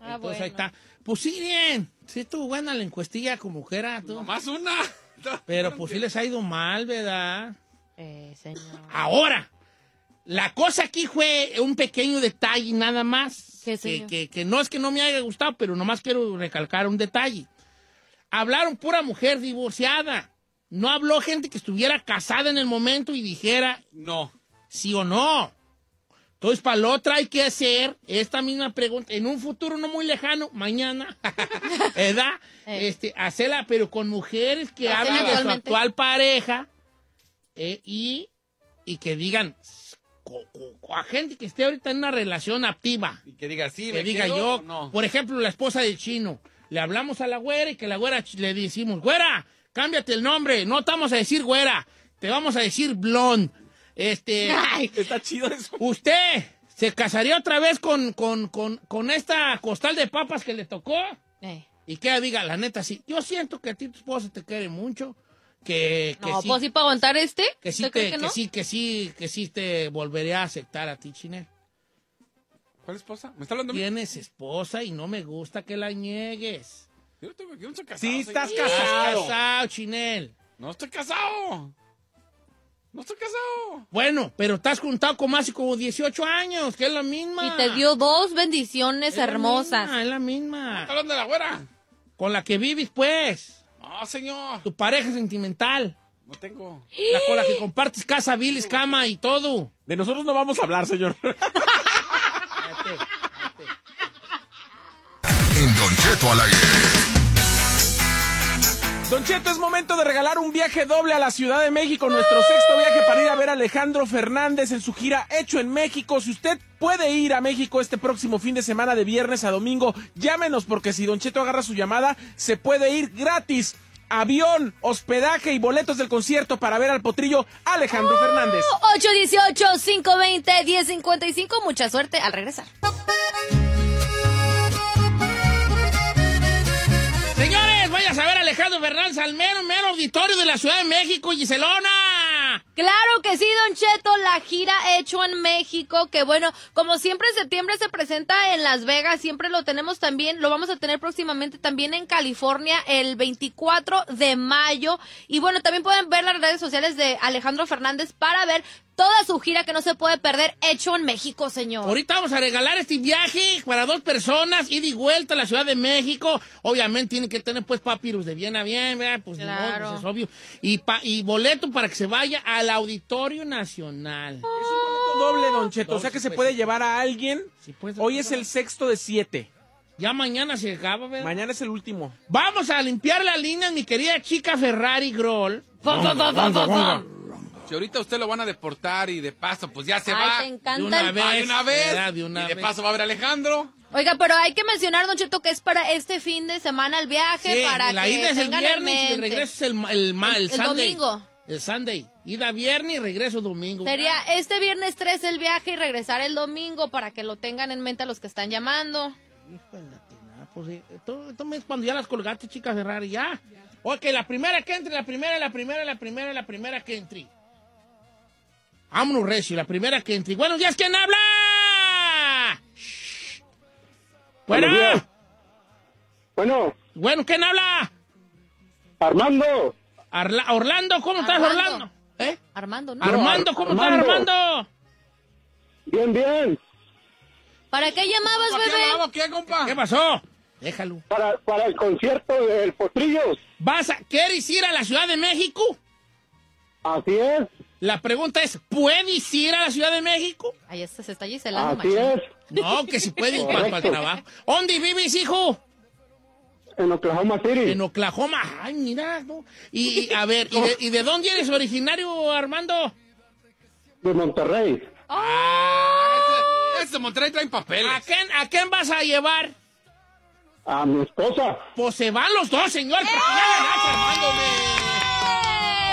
Ah, Entonces bueno. ahí está. Pues sí, bien. Sí estuvo buena la encuestilla como que era. tú. Más una. Pero pues sí les ha ido mal, ¿verdad? Eh, señor. Ahora, la cosa aquí fue un pequeño detalle nada más. ¿Qué, que, señor? que- que no es que no me haya gustado, pero nomás quiero recalcar un detalle. Hablaron pura mujer divorciada. No habló gente que estuviera casada en el momento y dijera No. sí o no. Entonces, para la otra hay que hacer esta misma pregunta en un futuro no muy lejano, mañana, ¿verdad? Eh. Este, hacerla, pero con mujeres que Hacerla hablen de su actual pareja eh, y, y que digan co- co- a gente que esté ahorita en una relación activa. Y que diga sí, que me diga quedo yo, no. por ejemplo, la esposa del chino. Le hablamos a la güera y que la güera le decimos, güera, cámbiate el nombre, no te vamos a decir güera, te vamos a decir blond. Este, Está chido eso. ¿usted se casaría otra vez con, con, con, con esta costal de papas que le tocó? Eh. Y que diga, la neta, sí, yo siento que a ti tu esposa te quiere mucho, que, que No, sí, pues sí para aguantar este. que sí, ¿Usted te, que que no? sí, que sí, que sí te volvería a aceptar a ti, Chinel. ¿Cuál esposa? ¿Me está hablando? Tienes esposa y no me gusta que la niegues. Yo, no tengo- yo no estoy casado. Sí, estás casado, Chinel. No estoy casado. No estoy casado. Bueno, pero estás juntado con más y como 18 años, que es la misma. Y te dio dos bendiciones Es la hermosas. misma, es la misma. ¿Está hablando de la güera? Con la que vives, pues. No, señor. Tu pareja sentimental. No tengo. La con la que compartes casa, bilis, cama y todo. De nosotros no vamos a hablar, señor. En Don Cheto al aire. Don Cheto, es momento de regalar un viaje doble a la Ciudad de México, nuestro sexto viaje para ir a ver a Alejandro Fernández en su gira Hecho en México. Si usted puede ir a México este próximo fin de semana de viernes a domingo, llámenos porque si Don Cheto agarra su llamada, se puede ir gratis. Avión, hospedaje y boletos del concierto para ver al potrillo Alejandro Fernández. 818-520-1055. Mucha suerte al regresar. A ver Alejandro Fernández al mero, mero auditorio de la Ciudad de México, Giselona. Claro que sí, Don Cheto, la gira hecho en México, que bueno, como siempre en septiembre se presenta en Las Vegas, siempre lo tenemos también, lo vamos a tener próximamente también en California el 24 de mayo. Y bueno, también pueden ver las redes sociales de Alejandro Fernández para ver toda su gira que no se puede perder hecho en México, señor. Ahorita vamos a regalar este viaje para dos personas, ida y vuelta a la Ciudad de México. Obviamente tiene que tener pues papirus de bien a bien, ¿verdad? Pues, modo, Claro. pues, es obvio. Y, pa- y boleto para que se vaya al Auditorio Nacional. doble, Don Cheto. O sea que se puede llevar a alguien. Hoy es el sexto de siete. Ya mañana se acaba, ¿verdad? Mañana es el último. Vamos a limpiar la línea, mi querida chica Ferrari Groll. Si ahorita usted lo van a deportar y de paso, pues ya se Ay, va. te encanta De una el- vez. De una vez. ¿verdad? De una y de vez. paso va a ver a Alejandro. Oiga, pero hay que mencionar, Don Cheto, que es para este fin de semana el viaje, Sí, para la que ida es el tengan en viernes y el mente. regreso es el, ma- el, ma- el El- el Sunday. domingo. El Sunday. Ida viernes y regreso domingo. Sería este viernes 3 el viaje y regresar el domingo para que lo tengan en mente a los que están llamando. Ah, pues sí. Esto, esto es cuando ya las colgaste, chica Ferrari, ya. Ok, la primera que entre, la primera, la primera, la primera, la primera que entre. Vámonos, Recio, la primera que entre. Buenos días, ¿quién habla? Shh. Bueno. Bueno. Bueno, ¿quién habla? Armando. Arla- Orlando, ¿cómo estás. Orlando? ¿Eh? Armando, ¿no? Armando, ¿cómo estás, Armando. Bien, bien. ¿Para qué llamabas, ¿Para qué bebé? hablaba? ¿Qué, compa? ¿Qué pasó? Déjalo. Para, para el concierto del Potrillos. ¿Vas a, ¿Quieres ir a la Ciudad de México? Así es. La pregunta es, ¿puedes ir a la Ciudad de México? Ahí está, se está giselando, Así machín. es. No, que si puedes para, para el trabajo. ¿Dónde vives, hijo? En Oklahoma City. En Oklahoma. Ay, mira, ¿no? Y, y, a ver, ¿y de, y de dónde eres originario, Armando? De Monterrey. Ese de Monterrey traen papeles. ¿A quién, ¿A quién vas a llevar? A mi esposa. Pues se van los dos, señor. me- ¡Eh!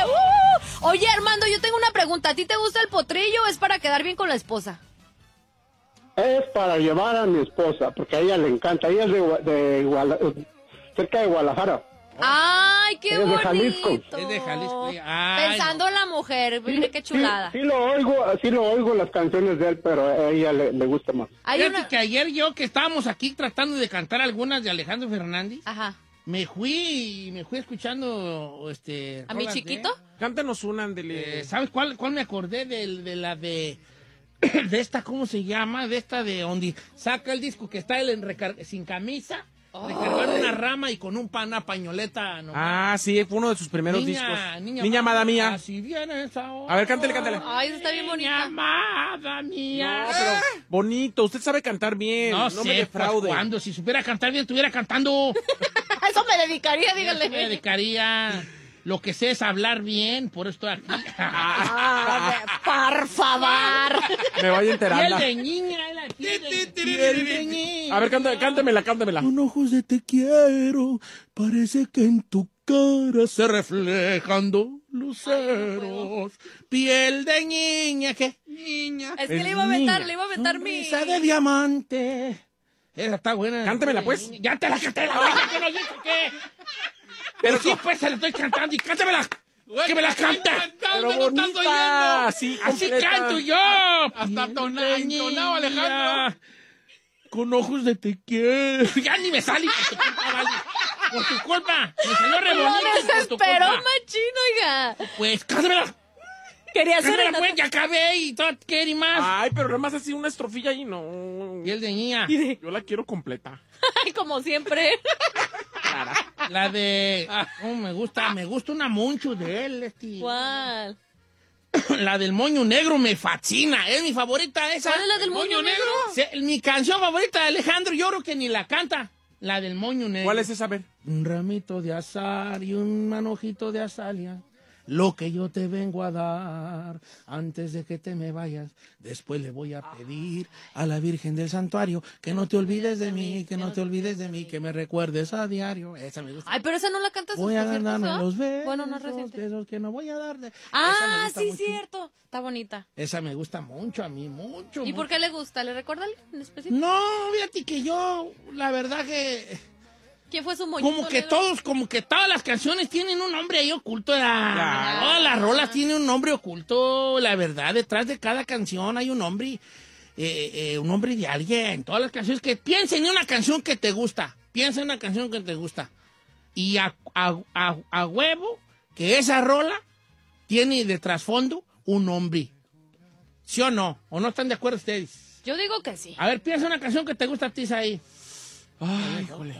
¡Uh! Oye, Armando, yo tengo una pregunta. ¿A ti te gusta el potrillo o es para quedar bien con la esposa? Es para llevar a mi esposa, porque a ella le encanta. Ella es de, de Guala- cerca de Guadalajara. ¡Ay, qué es de bonito! Jalisco. Es de Jalisco. Ay, Pensando en la mujer, mire qué chulada. Sí, sí lo oigo, sí lo oigo las canciones de él, pero a ella le, le gusta más. Hay Fíjate una... que ayer yo que estábamos aquí tratando de cantar algunas de Alejandro Fernández, Ajá. me fui me fui escuchando este ¿A mi de- chiquito? Cántanos una, ándele. Eh, ¿Sabes cuál, cuál me acordé de, de la de de esta cómo se llama? De esta de donde saca el disco que está él en recar- sin camisa, recargando una rama y con un pan, una pañoleta. nomás. Ah, sí, fue uno de sus primeros niña, discos. Niña, Niña amada mía. Así vienes ahora. A ver, cántale, cántale. Ay, esa está bien bonita. Amada mía. No, pero bonito, usted sabe cantar bien. No, No, sé, me defraude. pues, cuando si supiera cantar bien estuviera cantando. Eso me dedicaría, Me dígale. dedicaría. Lo que sé es hablar bien, por eso estoy aquí. Ah, por favor. Me vaya Piel enterando. de niña, la piel de, piel de niña. A ver, cántame, cántemela, cántemela. Con ojos de te quiero, parece que en tu cara se reflejan dos luceros. Piel de niña, ¿qué? Niña. Es que le iba a aventar, le iba a aventar mi... Sonrisa de diamante. Esa está buena. Cántemela, pues. Ya te la canté, la que nos dijo que. Pero sí, pues se la estoy cantando y cántamela. que me la canta. Pero bonita, así, Así canto yo. Hasta tona- entonado, Alejandro. Con ojos de te quiero. Ya ni me sale por tu culpa, vale. Por tu culpa. Me salió re Lo bonito tu desesperó, machino, oiga. Pues cántamela. Quería hacer Cántamela, pues, ya acabé y todo quiere más. Ay, pero nada más así una estrofilla y no. Piel de niña. Yo la quiero completa. Ay, como siempre. La de. Oh, me gusta, me gusta una mucho de él, este. ¿Cuál? La del moño negro me fascina, es mi favorita esa. ¿Cuál es la del moño negro? Se- mi canción favorita de Alejandro, yo creo que ni la canta. La del moño negro. ¿Cuál es esa? A ver. Un ramito de azar y un manojito de azalia. Lo que yo te vengo a dar antes de que te me vayas. Después le voy a pedir a la Virgen del Santuario que no te olvides de mí, que no te olvides de mí, que me recuerdes a diario. Esa me gusta. Ay, pero esa no la cantas Voy a ganarme ¿no? los besos, Bueno, no reciente. besos que no voy a dar. de- Esa me Ah, sí, mucho. cierto. Está bonita. Esa me gusta mucho a mí, mucho. ¿Y mucho. por qué le gusta? ¿Le recuerda en específico? No, fíjate que yo, la verdad que... ¿Quién fue su moñito Como que negro? todos, como que todas las canciones tienen un nombre ahí oculto. Todas las rolas tienen un nombre oculto. La verdad, detrás de cada canción hay un nombre, eh, eh, un nombre de alguien. Todas las canciones que piensa en una canción que te gusta. Piensa en una canción que te gusta. Y a, a- a- a huevo que esa rola tiene de trasfondo un nombre. ¿Sí o no? ¿O no están de acuerdo ustedes? Yo digo que sí. A ver, piensa en una canción que te gusta a ti ahí. Ay, híjole.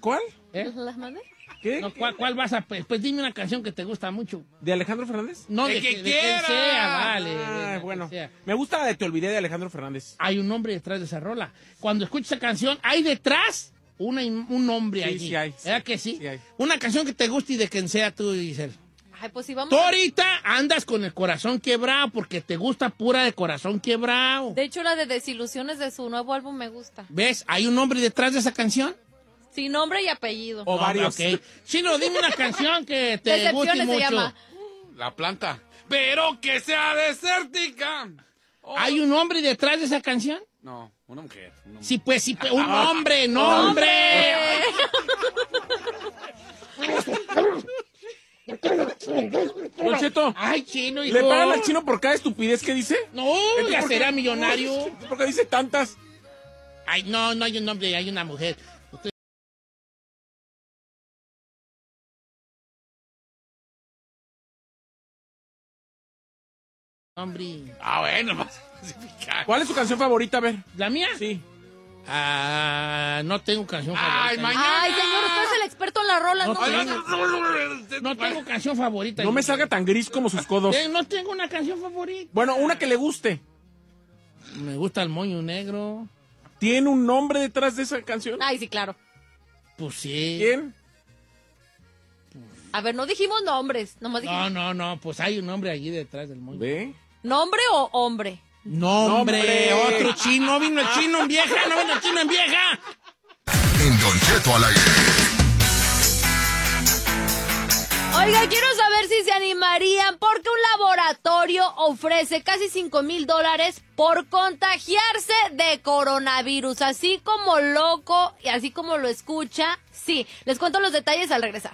¿Cuál? ¿Eh? ¿Las mandé? ¿Qué? No, ¿cuál, cuál vas a...? Pues, pues dime una canción que te gusta mucho. ¿De Alejandro Fernández? No, de, ¡De que que, de quien sea, vale. Ah, de bueno. sea. Me gusta la de Te Olvidé de Alejandro Fernández. Hay un nombre detrás de esa rola. Cuando escuchas esa canción, hay detrás una, un nombre Sí, allí. sí hay, sí. ¿Verdad que sí? Sí hay. Una canción que te guste y de quien sea tú, Giselle. Ay, pues sí, vamos. Tú a- ahorita andas con el corazón quebrado porque te gusta pura de corazón quebrado. De hecho, la de Desilusiones de su nuevo álbum me gusta. ¿Ves? ¿Hay un nombre detrás de esa canción? Sin nombre y apellido. O varios. ok. Chino, dime una canción que te guste Decepciones se mucho. llama. La planta. Pero que sea desértica. Oh. ¿Hay un hombre detrás de esa canción? No, una mujer. una mujer. Sí, pues, sí, pues, un hombre, nombre. Don Cheto, Ay, chino, hijo. ¿le pagan al chino por cada estupidez que dice? No, ya ¿por qué- será millonario. ¿Por qué dice tantas? Ay, no, no hay un hombre, hay una mujer. Hombre. Ah, bueno, a especificar. ¿Cuál es su canción favorita? A ver. ¿La mía? Sí. Ah, no tengo canción Ay, favorita. mañana. Ay, señor, usted es el experto en la rola, No ¿no? tengo, no tengo canción favorita. No me salga tan gris como sus codos. Eh, No tengo una canción favorita. Bueno, una que le guste. Me gusta el moño negro. ¿Tiene un nombre detrás de esa canción? Ay, sí, claro. Pues sí. ¿Quién? A ver, no dijimos nombres, nomás dijimos No, no, no, pues hay un hombre allí detrás del moño. ¿Ve? Nombre o hombre. Nombre, otro chino, vino el chino en vieja, no vino el chino en vieja. En Don Cheto al aire. Oiga, quiero saber si se animarían porque un laboratorio ofrece casi 5 mil dólares por contagiarse de coronavirus. Así como loco y así como lo escucha. Sí, les cuento los detalles al regresar.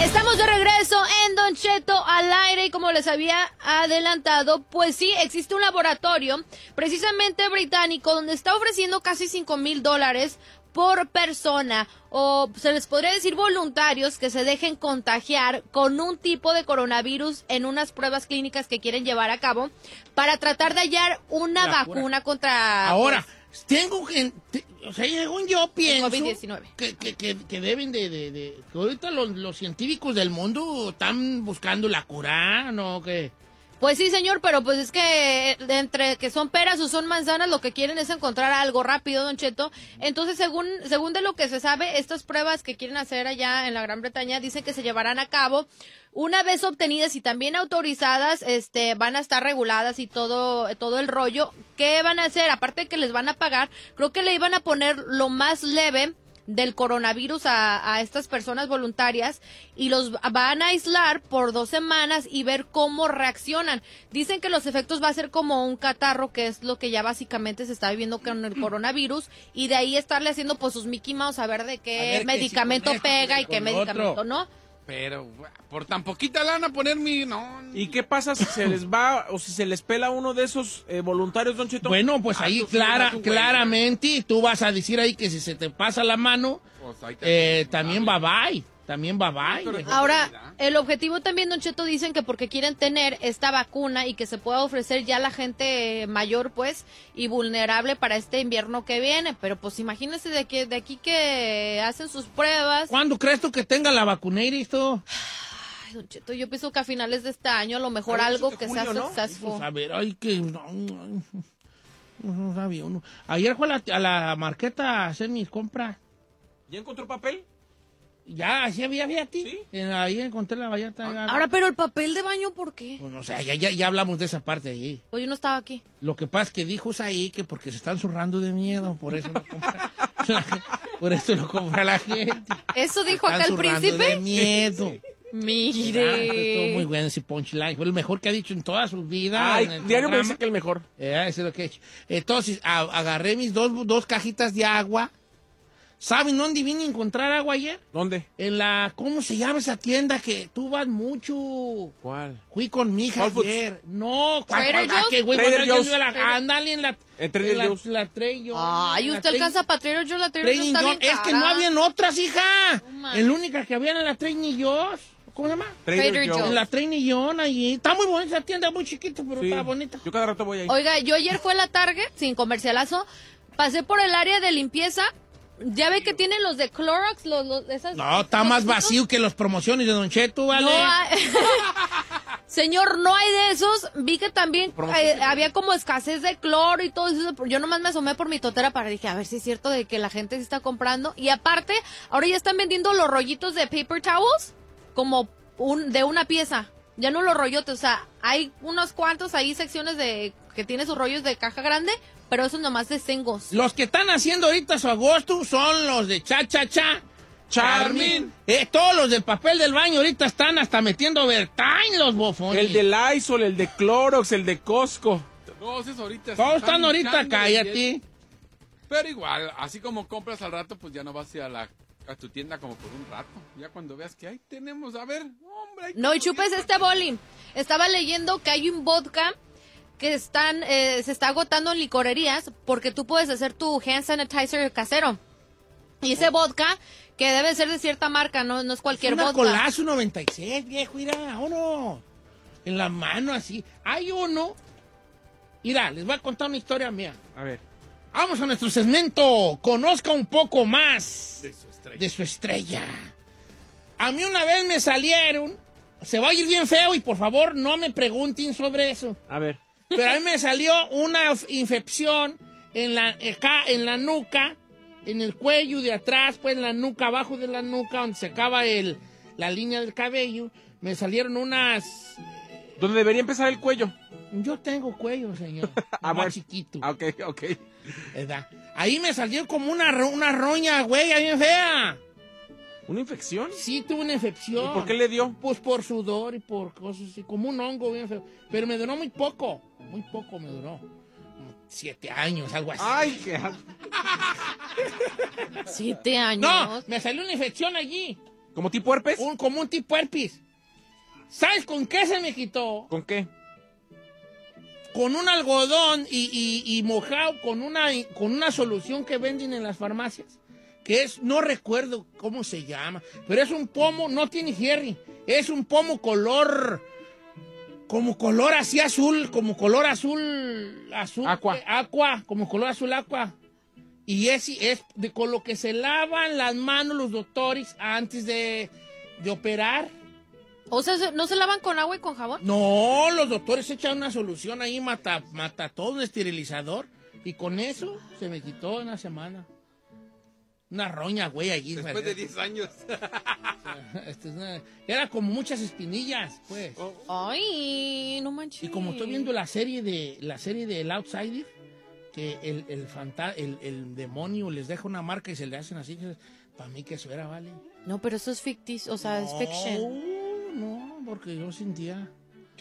Estamos de regreso en Don Cheto al aire y como les había adelantado, pues sí, existe un laboratorio precisamente británico donde está ofreciendo casi 5 mil dólares por persona o se les podría decir voluntarios que se dejen contagiar con un tipo de coronavirus en unas pruebas clínicas que quieren llevar a cabo para tratar de hallar una La cura. vacuna contra Ahora, pues, tengo que... te- O sea, según yo pienso... COVID-19. Que, que, que, que deben de, de, de- que ahorita los, los científicos del mundo están buscando la cura, ¿no? Que... Pues sí, señor, pero pues es que de entre que son peras o son manzanas, lo que quieren es encontrar algo rápido, don Cheto. Entonces, según, según de lo que se sabe, estas pruebas que quieren hacer allá en la Gran Bretaña dicen que se llevarán a cabo una vez obtenidas y también autorizadas, este, van a estar reguladas y todo, todo el rollo. ¿Qué van a hacer? Aparte de que les van a pagar, creo que le iban a poner lo más leve del coronavirus a, a estas personas voluntarias y los van a aislar por dos semanas y ver cómo reaccionan. Dicen que los efectos va a ser como un catarro, que es lo que ya básicamente se está viviendo con el coronavirus, y de ahí estarle haciendo pues sus Mickey Mouse a ver de qué ver que si medicamento pega y qué medicamento otro. no. Pero por tan poquita lana poner mi... No. ¿Y qué pasa si se les va o si se les pela uno de esos eh, voluntarios, Don Cheto? Bueno, pues Ah, ahí clara, tú, claramente tú vas a decir ahí que si se te pasa la mano, Pues ahí te- eh, también bye bye, también bye bye. Ahora, el objetivo también, Don Cheto, dicen que porque quieren tener esta vacuna y que se pueda ofrecer ya a la gente mayor, pues, y vulnerable para este invierno que viene. Pero pues imagínense de, que, de aquí que hacen sus pruebas. ¿Cuándo crees tú que tenga la vacunera esto? Ay, Don Cheto, yo pienso que a finales de este año a lo mejor algo que de sea ¿no? successful. Pues a ver, ay, que... No, no, no sabía uno. Ayer fue a la, a la marqueta a hacer mis compras. ¿Ya encontró papel? Ya, así había, había a ti. ¿Sí? En- ahí encontré la vallata. Ahora, pero el papel de baño, ¿por qué? Pues no sé, ya, ya, ya hablamos de esa parte ahí. Oye, no estaba aquí. Lo que pasa es que dijo ahí que porque se están zurrando de miedo, por eso lo compra. por eso lo compra la gente. ¿Eso dijo acá el príncipe? de miedo. Ah, estuvo muy Mire. bueno ese punchline. Fue el mejor que ha dicho en toda su vida. Ay, diario me programa. dice que el mejor. Eh, eso es lo que he hecho. Entonces, a- agarré mis dos, dos cajitas de agua. ¿Saben dónde vine a encontrar agua ayer? ¿Dónde? En la, ¿cómo se llama esa tienda que tú vas mucho? ¿Cuál? Fui con mi hija ayer. No, ¿cuál, ¿Trader cuál? ¿A Joe's? qué, güey? Trader Cuando yo Joe's. iba a la- Ándale en la... En Trader en la- Joe's. La Trader Joe's. Ay, usted Trader- alcanza para Trader Joe's, la Trader Joe's está bien Es que no habían otras, hija. la única que había en la Trading Joe's. ¿Cómo se llama? Trader Trader Joe's. En la Trading Joe's allí. Está muy bonita esa tienda, muy chiquita, pero Sí. está bonita. Yo cada rato voy ahí. Oiga, yo ayer fue a la Target, sin comercialazo, pasé por el área de limpieza. Ya ve que tienen los de Clorox, los, los esas. No, está más vacío que las promociones de Don Cheto, ¿vale? No hay- Señor, no hay de esos. Vi que también eh, había como escasez de cloro y todo eso. Yo nomás me asomé por mi totera para dije, a ver si es cierto de que la gente se está comprando. Y aparte, ahora ya están vendiendo los rollitos de paper towels como un, de una pieza. Ya no los rollotes, o sea, hay unos cuantos ahí secciones de que tiene sus rollos de caja grande, pero esos nomás de cengos. Los que están haciendo ahorita su agosto son los de Cha Cha Cha. Charmin. Eh, todos los del papel del baño ahorita están hasta metiendo Bertain los bofones. El de Lysol, el de Clorox, el de Costco. Todos esos ahorita. Todos están ahorita, cállate. Pero igual, así como compras al rato, pues ya no vas a ir a, la, a tu tienda como por un rato. Ya cuando veas que ahí tenemos, a ver, hombre. No, y chupes 10 este boli. Estaba leyendo que hay un vodka que están, eh, se está agotando en licorerías porque tú puedes hacer tu hand sanitizer casero. Y ese vodka, que debe ser de cierta marca, no, no es cualquier Una vodka. Colazo 96, viejo, mira, uno. En la mano así. Hay uno. Mira, les voy a contar una historia mía. A ver. Vamos a nuestro segmento. Conozca un poco más de su estrella. A mí una vez me salieron. Se va a ir bien feo y por favor no me pregunten sobre eso. A ver. Pero a mí me salió una infección en la, acá, en la nuca, en el cuello de atrás, pues en la nuca, abajo de la nuca, donde se acaba el, la línea del cabello. Me salieron unas... ¿Dónde debería empezar el cuello? Yo tengo cuello, señor. Ah, más chiquito. Ah, Ok, ok. ¿verdad? Ahí me salió como una, una roña, güey, ahí bien fea. ¿Una infección? Sí, tuve una infección. ¿Y por qué le dio? Pues por sudor y por cosas así, como un hongo bien feo. Pero me duró muy poco, muy poco me duró. Siete años, algo así. Ay, qué. Siete años. No, me salió una infección allí. ¿Como tipo herpes? Un, como un tipo herpes. ¿Sabes con qué se me quitó? ¿Con qué? Con un algodón y, y- y mojado con una, con una solución que venden en las farmacias. Que es, no recuerdo cómo se llama, pero es un pomo, no tiene jerry. Es un pomo color, como color así azul, como color azul, azul. Aqua. eh, aqua, como color azul aqua. Y es, es de, con lo que se lavan las manos los doctores antes de, de operar. O sea, ¿se- ¿no se lavan con agua y con jabón? No, los doctores echan una solución ahí, mata, mata todo, un esterilizador. Y con eso se me quitó en una semana. Una roña, güey, allí. Después de 10 años. Este es una- Era como muchas espinillas, pues. Ay, no manches. Y como estoy viendo la serie de la serie de El Outsider, que el, el, fanta- el, el demonio les deja una marca y se le hacen así, para mí que eso era, ¿vale? No, pero eso es ficticio, o sea, es fiction. No, porque yo sentía.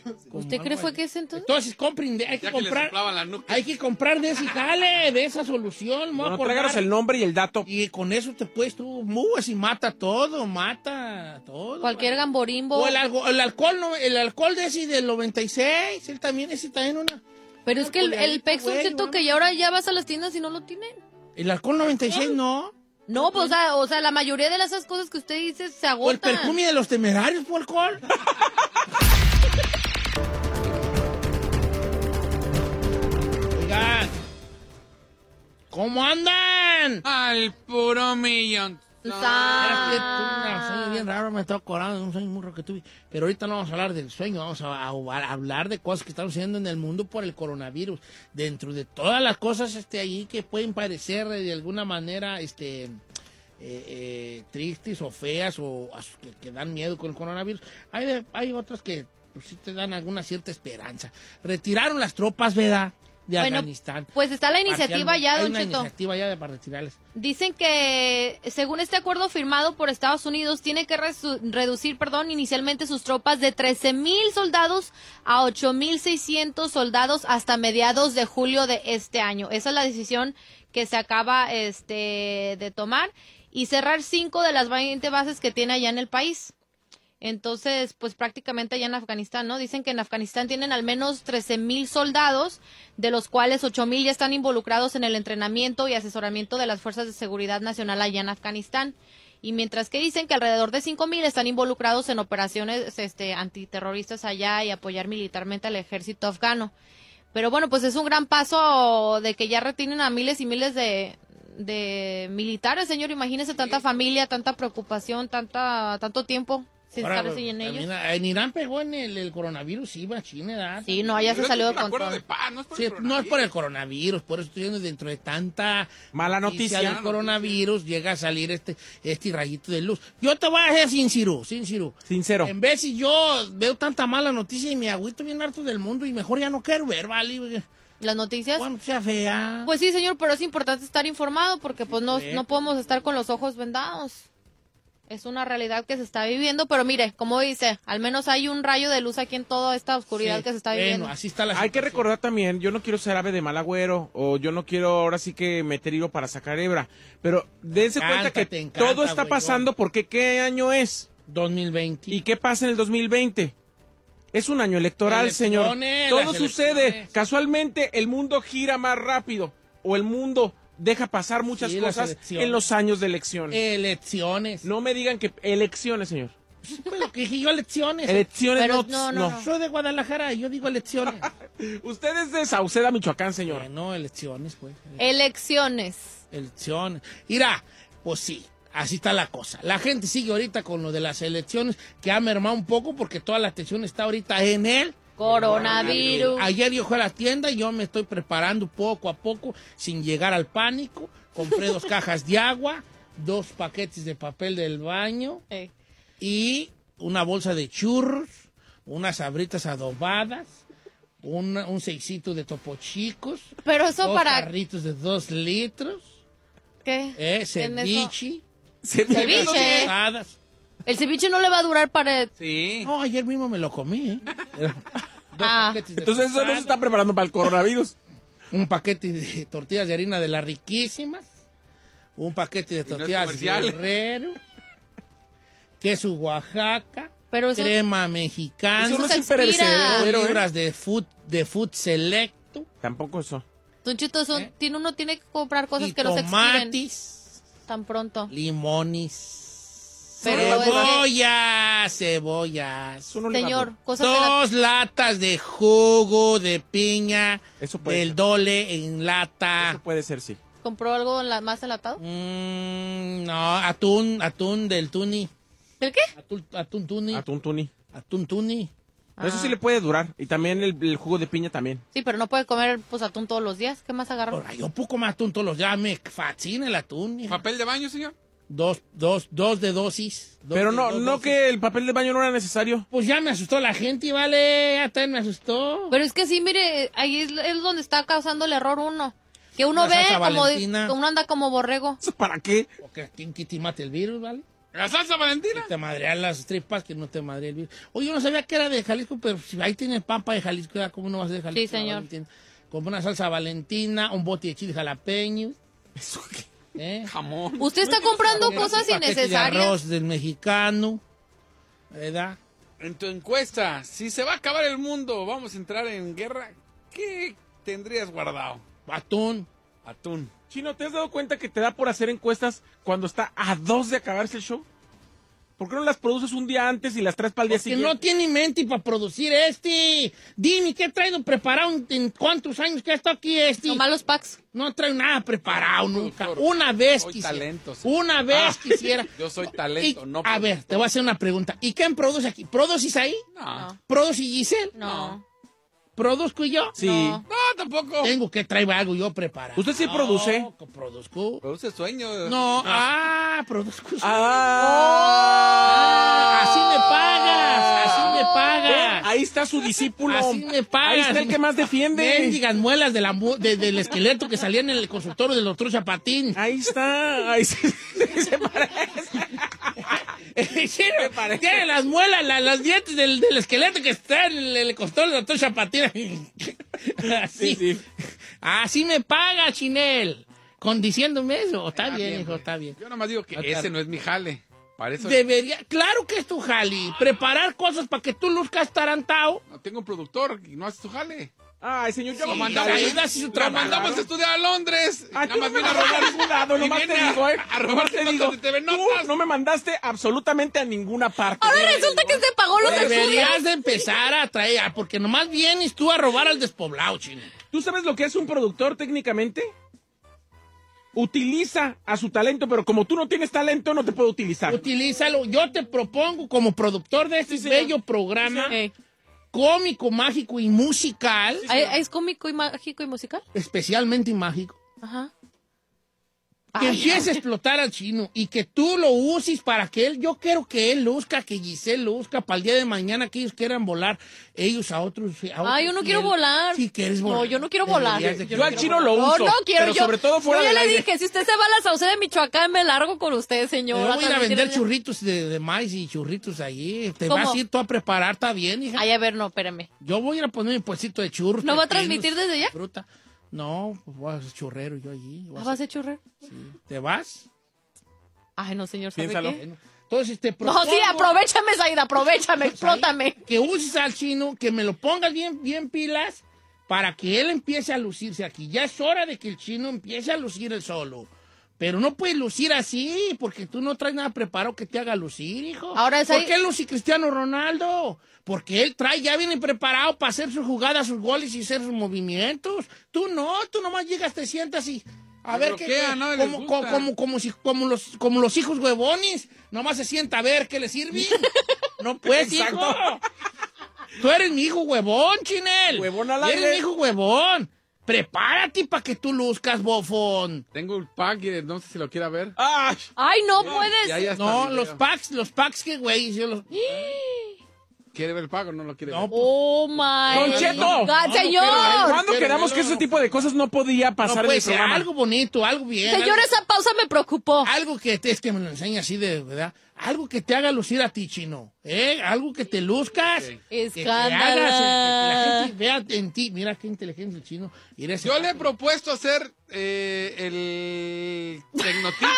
como ¿Usted cree fue que es entonces? Entonces compren, de- hay que Ya que le comprar, soplaban la nuca. hay que comprar de ese jale, de esa solución, me voy a No, acordar. tráiganos el nombre y el dato. Y con eso te puedes tú, mueves y mata todo, mata todo. Cualquier gamborimbo. O el, algo- el alcohol, no- el alcohol de ese del 96, él también, ese también una. Pero es que el, el güey, siento que ya ahora ya vas a las tiendas y no lo tienen. El alcohol 96 no. No, pues, o sea, o sea, la mayoría de esas cosas que usted dice se O el agotan. perfume de los temerarios por alcohol. Oigan, ¿cómo andan? Al puro millón. Un sueño bien raro, me estaba acordando de un sueño muy raro que tuve. Pero ahorita no vamos a hablar del sueño, vamos a, a- a hablar de cosas que están sucediendo en el mundo por el coronavirus. Dentro de todas las cosas este, ahí que pueden parecer de alguna manera este, eh, eh, tristes o feas o que, que dan miedo con el coronavirus, hay, de- hay otras que pues, sí te dan alguna cierta esperanza. Retiraron las tropas, ¿verdad? De Bueno, Afganistán. Pues está la iniciativa ya, Don una Cheto. iniciativa ya de, para retirarles. Dicen que, según este acuerdo firmado por Estados Unidos, tiene que reducir, perdón, inicialmente sus tropas de 13 mil soldados a 8 mil 600 soldados hasta mediados de julio de este año. Esa es la decisión que se acaba este de tomar y cerrar cinco de las 20 bases que tiene allá en el país. Entonces, pues prácticamente allá en Afganistán, ¿no? Dicen que en Afganistán tienen al menos 13 mil soldados, de los cuales 8 mil ya están involucrados en el entrenamiento y asesoramiento de las fuerzas de seguridad nacional allá en Afganistán. Y mientras que dicen que alrededor de 5 mil están involucrados en operaciones este, antiterroristas allá y apoyar militarmente al ejército afgano. Pero bueno, pues es un gran paso de que ya retienen a miles y miles de, de militares, señor. Imagínese tanta familia, tanta preocupación, tanta, tanto tiempo sin Ahora, estar así en ellos. también, en Irán pegó en el, el coronavirus, sí, China, ¿verdad? Sí, no, ya se salió de paz, no es por el no es por el coronavirus, por eso estoy diciendo, dentro de tanta Mala noticia. del coronavirus llega a salir este, este rayito de luz. Yo te voy a decir sincero, sincero. Sincero. En vez si yo veo tanta mala noticia y me agüito bien harto del mundo y mejor ya no quiero ver, ¿vale? Las noticias. Bueno, sea fea. Pues sí, señor, pero es importante estar informado porque pues no, no podemos estar con los ojos vendados. Es una realidad que se está viviendo, pero mire, como dice, al menos hay un rayo de luz aquí en toda esta oscuridad Sí. que se está Bueno, viviendo. así está la Hay que recordar también, yo no quiero ser ave de mal agüero, o yo no quiero ahora sí que meter hilo para sacar hebra, pero dense Encanta, cuenta que encanta, todo está pasando porque ¿qué año es? 2020. ¿Y qué pasa en el 2020? Es un año electoral, señor. Todo sucede. Casualmente, el mundo gira más rápido, o el mundo deja pasar muchas Sí, cosas en los años de elecciones. Elecciones. No me digan que elecciones, señor. Pero que dije yo elecciones. Elecciones Pero no, no. Soy de Guadalajara, yo digo elecciones. Usted es de Sauceda, Michoacán, señor. no, elecciones, pues. Elecciones. Elecciones. Mira, pues sí, así está la cosa. La gente sigue ahorita con lo de las elecciones, que ha mermado un poco porque toda la atención está ahorita en él. Coronavirus. Ayer yo fui a la tienda y yo me estoy preparando poco a poco, sin llegar al pánico. Compré dos cajas de agua, dos paquetes de papel del baño y una bolsa de churros, unas abritas adobadas, una- un seisito de topo chicos. Pero eso dos para- carritos de dos litros. ¿Qué? Eh, eso- ceviche. Ceviche. El ceviche no le va a durar para... Sí. No, ayer mismo me lo comí, ¿eh? Dos Ah. paquetes de Entonces eso no se está preparando para el coronavirus. Un paquete de tortillas de harina de las riquísimas. Un paquete de tortillas de comercial. Guerrero. Queso Oaxaca. Pero eso- crema mexicana. Eso no es imperecedero, Dos ¿eh? libras de food, de food selecto. Tampoco eso. Don Chito, son- tiene, uno tiene que comprar cosas Y que no se expiren tomates. tan pronto. Limones. Pero es que- cebollas, cebollas. Señor, cosas de la- Dos latas de jugo de piña puede del ser. dole en lata. Eso puede ser, sí. ¿Compró algo en la- más enlatado? Mm, no, atún, atún del tuni. ¿Del qué? Atún, atún tuni. Atún tuni. Atún tuni. Eso Ah. sí le puede durar. Y también el, el jugo de piña también. Sí, pero no puede comer pues atún todos los días. ¿Qué más agarró? Ahora, yo poco más atún todos los días. Me fascina el atún. ¿Papel de baño, señor? Dos, dos, dos de dosis. Dos Pero de- no, dos no dosis. que el papel de baño no era necesario. Pues ya me asustó la gente, vale. Ya también me asustó. Pero es que sí, mire, ahí es, es donde está causando el error uno. Que uno La ve salsa como de- Valentina. uno anda como borrego. ¿Para qué? Porque ¿quién que te mate el virus, vale? ¿La salsa valentina? Que te madrean las tripas, que no te madre el virus. Oye, yo no sabía que era de Jalisco, pero si ahí tiene pampa de Jalisco, ¿ya ¿cómo no vas a de Jalisco? Sí, señor. Como una salsa valentina, un bote de chile jalapeño. ¿Eh? Jamón. Usted está comprando cosas paquete de innecesarias. arroz del mexicano. ¿Verdad? En tu encuesta, si se va a acabar el mundo, vamos a entrar en guerra, ¿qué tendrías guardado? Atún. Atún. Chino, ¿te has dado cuenta que te da por hacer encuestas cuando está a dos de acabarse el show? ¿Por qué no las produces un día antes y las traes para el día Que siguiente? no tiene mente para producir este. Dime, ¿qué ha traído preparado en, cuántos años que ha estado aquí este? Nomás los packs. No trae nada preparado nunca. Una vez Soy quisiera. talento, señor. Una vez Ah, quisiera. Yo soy Y- talento, no a ver, te voy a hacer una pregunta. ¿Y quién produce aquí? ¿Produces ahí? No. ¿Produce Giselle? No. ¿Produzco yo? Sí. No, tampoco. Tengo que traer algo yo preparado. ¿Usted sí produce? No, produzco. Produce sueños. No, ah, produzco. Ah. Así me pagas, así me pagas. Ahí está su discípulo. Así me pagas. Ahí está el que más defiende. Mendigas muelas de la mu- de- del esqueleto que salían en el consultorio del doctor Chapatín. Ahí está. Ahí se, se Sí, Tiene las muelas, la- las dientes del, del esqueleto que está en el, el consultorio del doctor Chapatín. Así. Así me paga, Chinel. Con diciéndome eso. Está bien, hijo, está bien. Yo nomás digo que Está ese no es mi jale. Para eso Debería, claro que es tu jali. Preparar cosas para que tú luzcas tarantado. no tengo un productor y no hace su jale. Ay, señor, yo Sí, lo su Lo mandamos a estudiar a Londres. Ay, Nada más no me viene a mandaste robar a ningún lado, nomás te digo, eh. A robarte te digo, de TV tú Notas. no me mandaste absolutamente a ninguna parte. Ahora resulta que se pagó los estudios. Deberías de empezar a traer, porque nomás vienes tú a robar al despoblado, chino. ¿Tú sabes lo que es un productor técnicamente? Utiliza a su talento, pero como tú no tienes talento, no te puede utilizar. Utilízalo. Yo te propongo como productor de este bello programa Eh, cómico, mágico y musical, ¿Es cómico y mágico y musical? especialmente mágico, Ajá. Que Ay, empiece a explotar al chino y que tú lo uses para que él, yo quiero que él luzca, que Giselle luzca para el día de mañana que ellos quieran volar, ellos a otros. a otros Ay, yo no quiero volar. Si quieres volar. No, yo no quiero volar. Yo al volar. chino lo uso. no quiero pero yo. sobre todo fuera yo ya le dije, si usted se va a la sauce de Michoacán, me largo con usted, señor. Yo voy a ir a vender churritos de, de maíz y churritos allí. Te ¿Cómo? vas a ir tú a preparar, está bien, hija. Ay, a ver, no, espérame. Yo voy a ir a poner mi puestito de churros. ¿No va a transmitir desde allá? Fruta. No, pues voy a ser churrero yo allí. Voy a ¿Ah, ¿Vas ser- a churrer? ¿Te vas? Ay, no, señor, ¿sabe Piénsalo. qué? Entonces te No, propongo sí, aprovechame, Saida, aprovechame, explótame. que uses al chino, que me lo pongas bien, bien pilas para que él empiece a lucirse aquí. Ya es hora de que el chino empiece a lucir el solo. Pero no puedes lucir así, porque tú no traes nada preparado que te haga lucir, hijo. Ahora es ¿Por ahí- qué luce Cristiano Ronaldo? Porque él trae, ya viene preparado para hacer sus jugadas, sus goles y hacer sus movimientos. Tú no, tú nomás llegas, te sientas y... A ver qué, les como, como, como, como si, como, los, como los hijos huevones, nomás se sienta a ver qué le sirve. No puedes, hijo. Exacto. Tú eres mi hijo huevón, Chinel. Huevón al Eres aire. mi hijo huevón. Prepárate para que tú luzcas, bofón. Tengo un pack y no sé si lo quiera ver. ¡Ay! Ay, no puedes. Ya, ya está No, video. los packs, los packs que güey, yo los... ¿Quiere ver el pack o no lo quiere No, ver? Oh, my. Don Cheto. God, No, señor. no, ¿Cuándo quedamos que ese tipo de cosas no podía No pasar en puede el ser programa? algo bonito, algo bien. Señor, algo, esa pausa me preocupó. algo que te, es que me lo enseña así de verdad. Algo que te haga lucir a ti, chino. ¿Eh? Algo que te luzcas. Que hagas, eh, que la gente vea en ti. Mira qué inteligente el chino. Ese Yo le he propuesto hacer eh, el Tecnotips,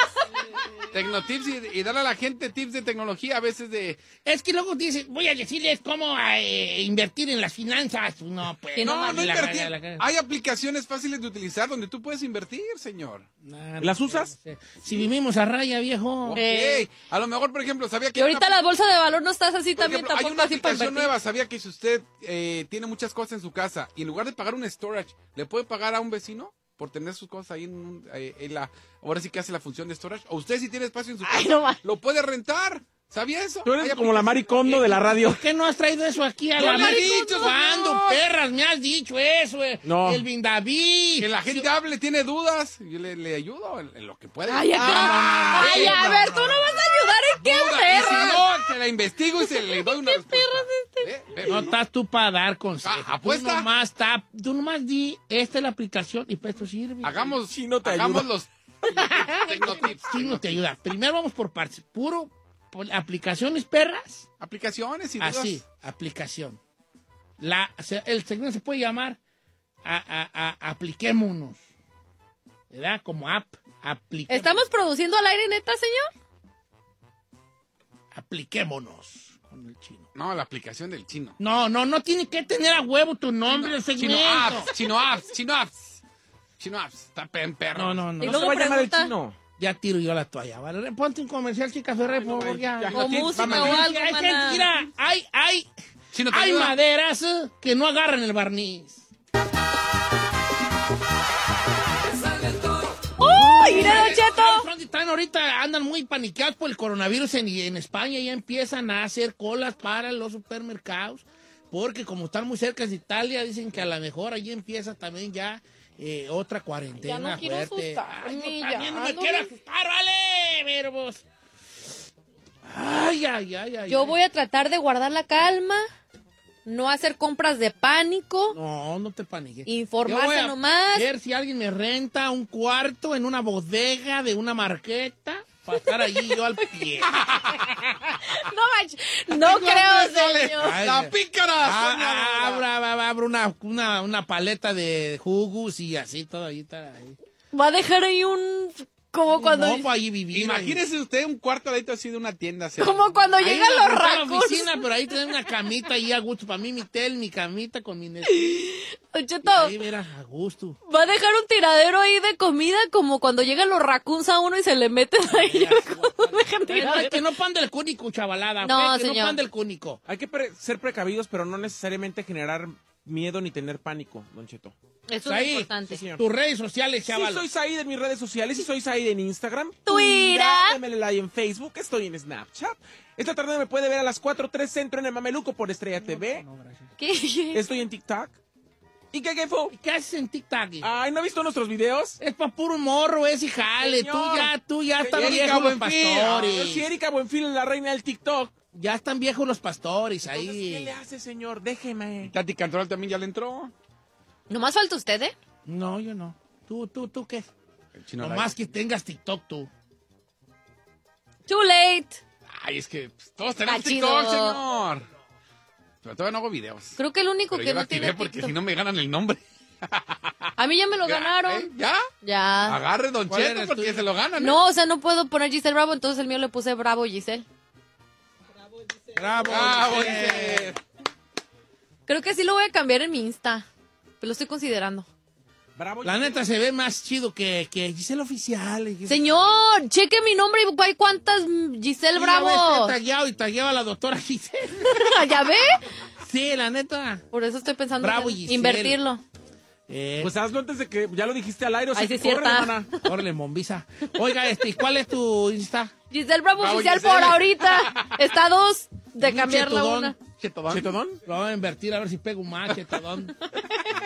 Tecnotips y, y darle a la gente tips de tecnología a veces de... Es que luego dices, voy a decirles cómo eh, invertir en las finanzas. No, pues. Que No, no, no la invertir. la. Hay aplicaciones fáciles de utilizar donde tú puedes invertir, señor. Nah, ¿Las usas? sé, no sé. Si vivimos a raya, viejo. Eh. A lo mejor, por ejemplo, sabía que... Y ahorita una- la bolsa de valor no estás así por también, ejemplo, hay una así aplicación nueva. Sabía que si usted eh, tiene muchas cosas en su casa y en lugar de pagar un storage, le puede pagar a un vecino por tener sus cosas ahí en, un- eh, en la... Ahora sí que hace la función de storage. O usted si tiene espacio en su casa, Ay, no lo puede rentar. ¿Sabía eso? Tú eres como la maricondo de la radio. ¿Por qué no has traído eso aquí a Yo la le he Mari? dicho, ¿Cuándo, señor? perras, me has dicho eso? eh? No. El Bindaví. Que la gente hable, tiene dudas, yo le, le ayudo en, en lo que pueda. Ay, Ah, ay, no, no, a no, ver, no, tú no no. vas a ayudar en qué, Duda, y perra. si no, te la investigo y se le doy una respuesta. este? Ve, ve. No estás tú para dar consejos. Ah, apuesta. Tú nomás, ta- tú nomás di, esta es la aplicación y para esto sirve. Hagamos, Chino te hagamos ayuda. los tecnotips. Sí, no te ayuda. Primero vamos por partes. Puro aplicaciones perras. Aplicaciones y. Así, aplicación. La, se- el segmento se puede llamar a, a- a- apliquémonos. ¿Verdad? Como app. Apliquémonos. ¿Estamos produciendo al aire, neta, señor? Apliquémonos con el chino. No, la aplicación del chino. No, no, no tiene que tener a huevo tu nombre el segmento. Chino apps, chino apps, chino apps. Chino apps, está en perro. No, no, no. Y No luego se va a llamar el chino. Ya tiro yo la toalla, ¿vale? Ponte un comercial, chica Ferrer, por favor, ya. ya. O música o algo, mira, hay, hay, Chino, ¿te hay ayuda? maderas eh, que no agarran el barniz. ¡Uy, mira, Don Cheto! Están- ahorita, andan muy paniqueados por el coronavirus en España ya empiezan a hacer colas para los supermercados, porque como están muy cerca de Italia, dicen que a lo mejor allí empieza también ya eh, otra cuarentena Ya no quiero fuerte. asustarme, Ay, no, ya, también no me quiero asustar, vale, verbos. Ay, ay, ay, ay. Yo ay. voy a tratar de guardar la calma, no hacer compras de pánico, No, no te paniques. informarse Yo voy a nomás. ver si alguien me renta un cuarto en una bodega de una marqueta para estar allí yo al pie. No, no creo, señor. Ay, ¡La pícara! Ah, abra una, una, una paleta de jugos y así todo ahí. está ahí. Va a dejar ahí un... Como cuando... No, para ahí vivir. Imagínese usted un cuarto ladito así de una tienda. Como cuando Ahí llegan los de la oficina, pero ahí tener una camita ahí a gusto. Para mí, mi tel, mi camita con mi Cheto, Ahí, mira, a gusto. va a dejar un tiradero ahí de comida como cuando llegan los raccoons a uno y se le meten ahí. Que no pan del cúnico, chavalada. No, ¿ok? que señor. no pan del cúnico. Hay que pre- ser precavidos, pero no necesariamente generar miedo ni tener pánico, Don Cheto. Eso es Ahí, importante. Sí, tus redes sociales, Sí, chaval. soy Said en mis redes sociales y soy Said en Instagram. Twitter. Like en Facebook. Estoy en Snapchat. Esta tarde me puede ver a las 4.3 Centro en el Mameluco por Estrella TV. ¿Qué? Estoy en TikTok. ¿Y qué, qué fue? ¿Qué haces en TikTok? Ay, ¿no ha visto nuestros videos? Es pa' puro morro, es y jale. Señor. Tú ya, tú ya viejos los Buenfil. pastores. Yo soy Erika Buenfil, la reina del TikTok. Ya están viejos los pastores Entonces, ¿Qué ahí. le hace, señor? Déjeme. Tati Cantoral también ya le entró. Nomás falta usted, ¿eh? No, yo no. ¿Tú, tú, tú qué? Chino Nomás que tengas TikTok tú. Too late. Ay, es que pues, todos tenemos Está chido. TikTok, señor. Pero todavía no hago videos. Creo que el único Pero que yo lo no activé tiene porque TikTok. si no me ganan el nombre. A mí ya me lo Ya, ganaron. ¿eh? ¿Ya? Ya. Agarre Don ¿Cuál era Cheto porque se lo ganan. ¿eh? No, o sea, no puedo poner Giselle Bravo, entonces el mío le puse Bravo Giselle. Bravo. Ah, Giselle. oye. Creo que sí lo voy a cambiar en mi Insta. Pero lo estoy considerando. Bravo. La neta se ve más chido que, que Giselle Oficial. Señor, cheque mi nombre y hay cuántas Giselle Bravo. he tagueado y tagueado a la doctora Giselle. ¿Ya ve? Sí, la neta. Por eso estoy pensando Bravo, en Giselle. invertirlo. Eh, Pues hazlo antes de que ya lo dijiste al aire. O sea, sí, cierta. hermana. órale, mombiza. Oiga, este, ¿y ¿cuál es tu Insta? Giselle Bravo, Bravo, oficial Giselle. por ahorita. Está a dos de cambiar la una. Chetodón. ¿Chetodón? Lo voy a invertir a ver si pego más, chetodón.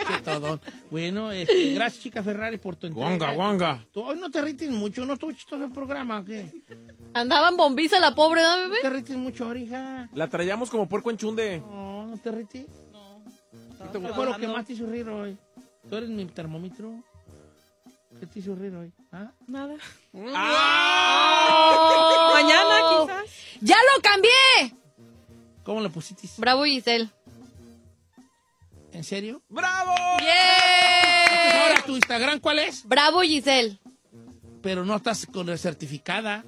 chetodón. Bueno, este, gracias, chica Ferrari, por tu entrega. Guanga, guanga. Tú hoy no te rites mucho, no estuvo chistoso el programa, ¿o ¿qué? Andaba en bombiza la pobre, ¿no, No bebé? te rites mucho, orija. La traíamos como puerco en chunde. No, no te rites. No. ¿Qué fue lo que más te hizo rir hoy? Tú eres mi termómetro. ¿Qué te hizo rir hoy? ¿Ah? Nada. ¡Ah! Mañana, quizás. ¡Ya lo cambié! ¿Cómo lo pusiste? Bravo Giselle. ¿En serio? ¡Bravo! ¡Yeah! Ahora, ¿tu Instagram cuál es? Bravo Giselle. Pero no estás con la certificada.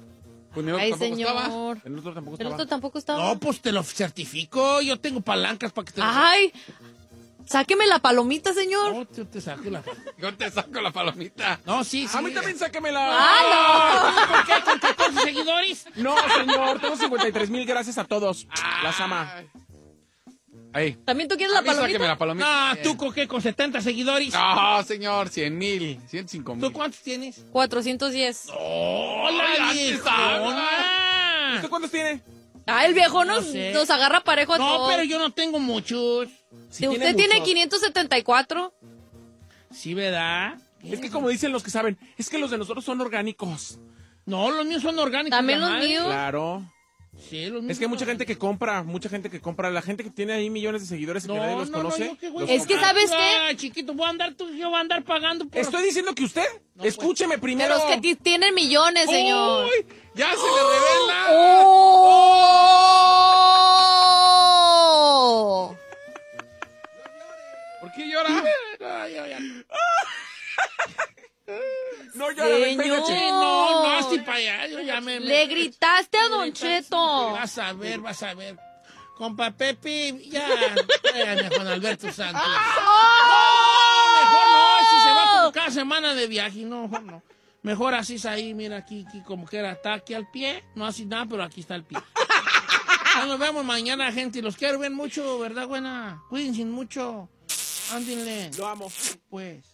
Pues Ay, tampoco estaba. señor. El otro tampoco El estaba. otro tampoco estaba. No, pues te lo certifico. Yo tengo palancas para que te lo Ay, sáqueme la palomita, señor. No, te, te saco la... Yo te saco la palomita. No, sí, sí. A mí también sáquemela. ¡Ah, ¿Por qué? ¿Con 14 seguidores? No, señor, tengo 53 mil gracias a todos. Las ama. Ahí. no! ¿También tú quieres la A mí sáqueme palomita? la palomita. No, ¿tú con qué? ¿Con 70 seguidores? No, señor, 100 mil, 105 ¿Tú mil. cuántos tienes? 410. ¡Hola, viejona! ¿Usted cuántos tiene? Ah, el viejo nos, No sé. nos agarra parejo a No, todos. pero yo no tengo muchos. Sí Usted tiene muchos. 574. Sí, ¿verdad? Es que como dicen los que saben, es que los de nosotros son orgánicos. No, los míos son orgánicos. También los madre. míos. Claro. Sí, los míos Es que hay mucha gente que compra, mucha gente que compra. La gente que tiene ahí millones de seguidores y que nadie No, los no, no, conoce. yo qué los Es que. ¿sabes qué? Ay, chiquito, voy a andar, tú, yo voy a andar pagando por... Estoy diciendo que usted, pues. escúcheme De primero. los que ti- tienen millones, señor. ¡Uy! ¡Ya se le revela! ¡Oh! ¿Por qué llora? No ven, Señor. Pégate. no, no, así para allá. Yo ya me... Le gritaste a Don Cheto. Vas a ver, vas a ver. Compa Pepe, ya. Espérame, Juan Alberto Santos. ¡Oh! Mejor no, si se va como cada semana de viaje, no, mejor no. Mejor así es ahí, mira aquí, aquí como que era, está aquí al pie, no así nada, pero aquí está el pie. Ya nos vemos mañana, gente, los quiero ver mucho, ¿verdad, buena? Cuídense mucho, ándenle, Lo amo. pues.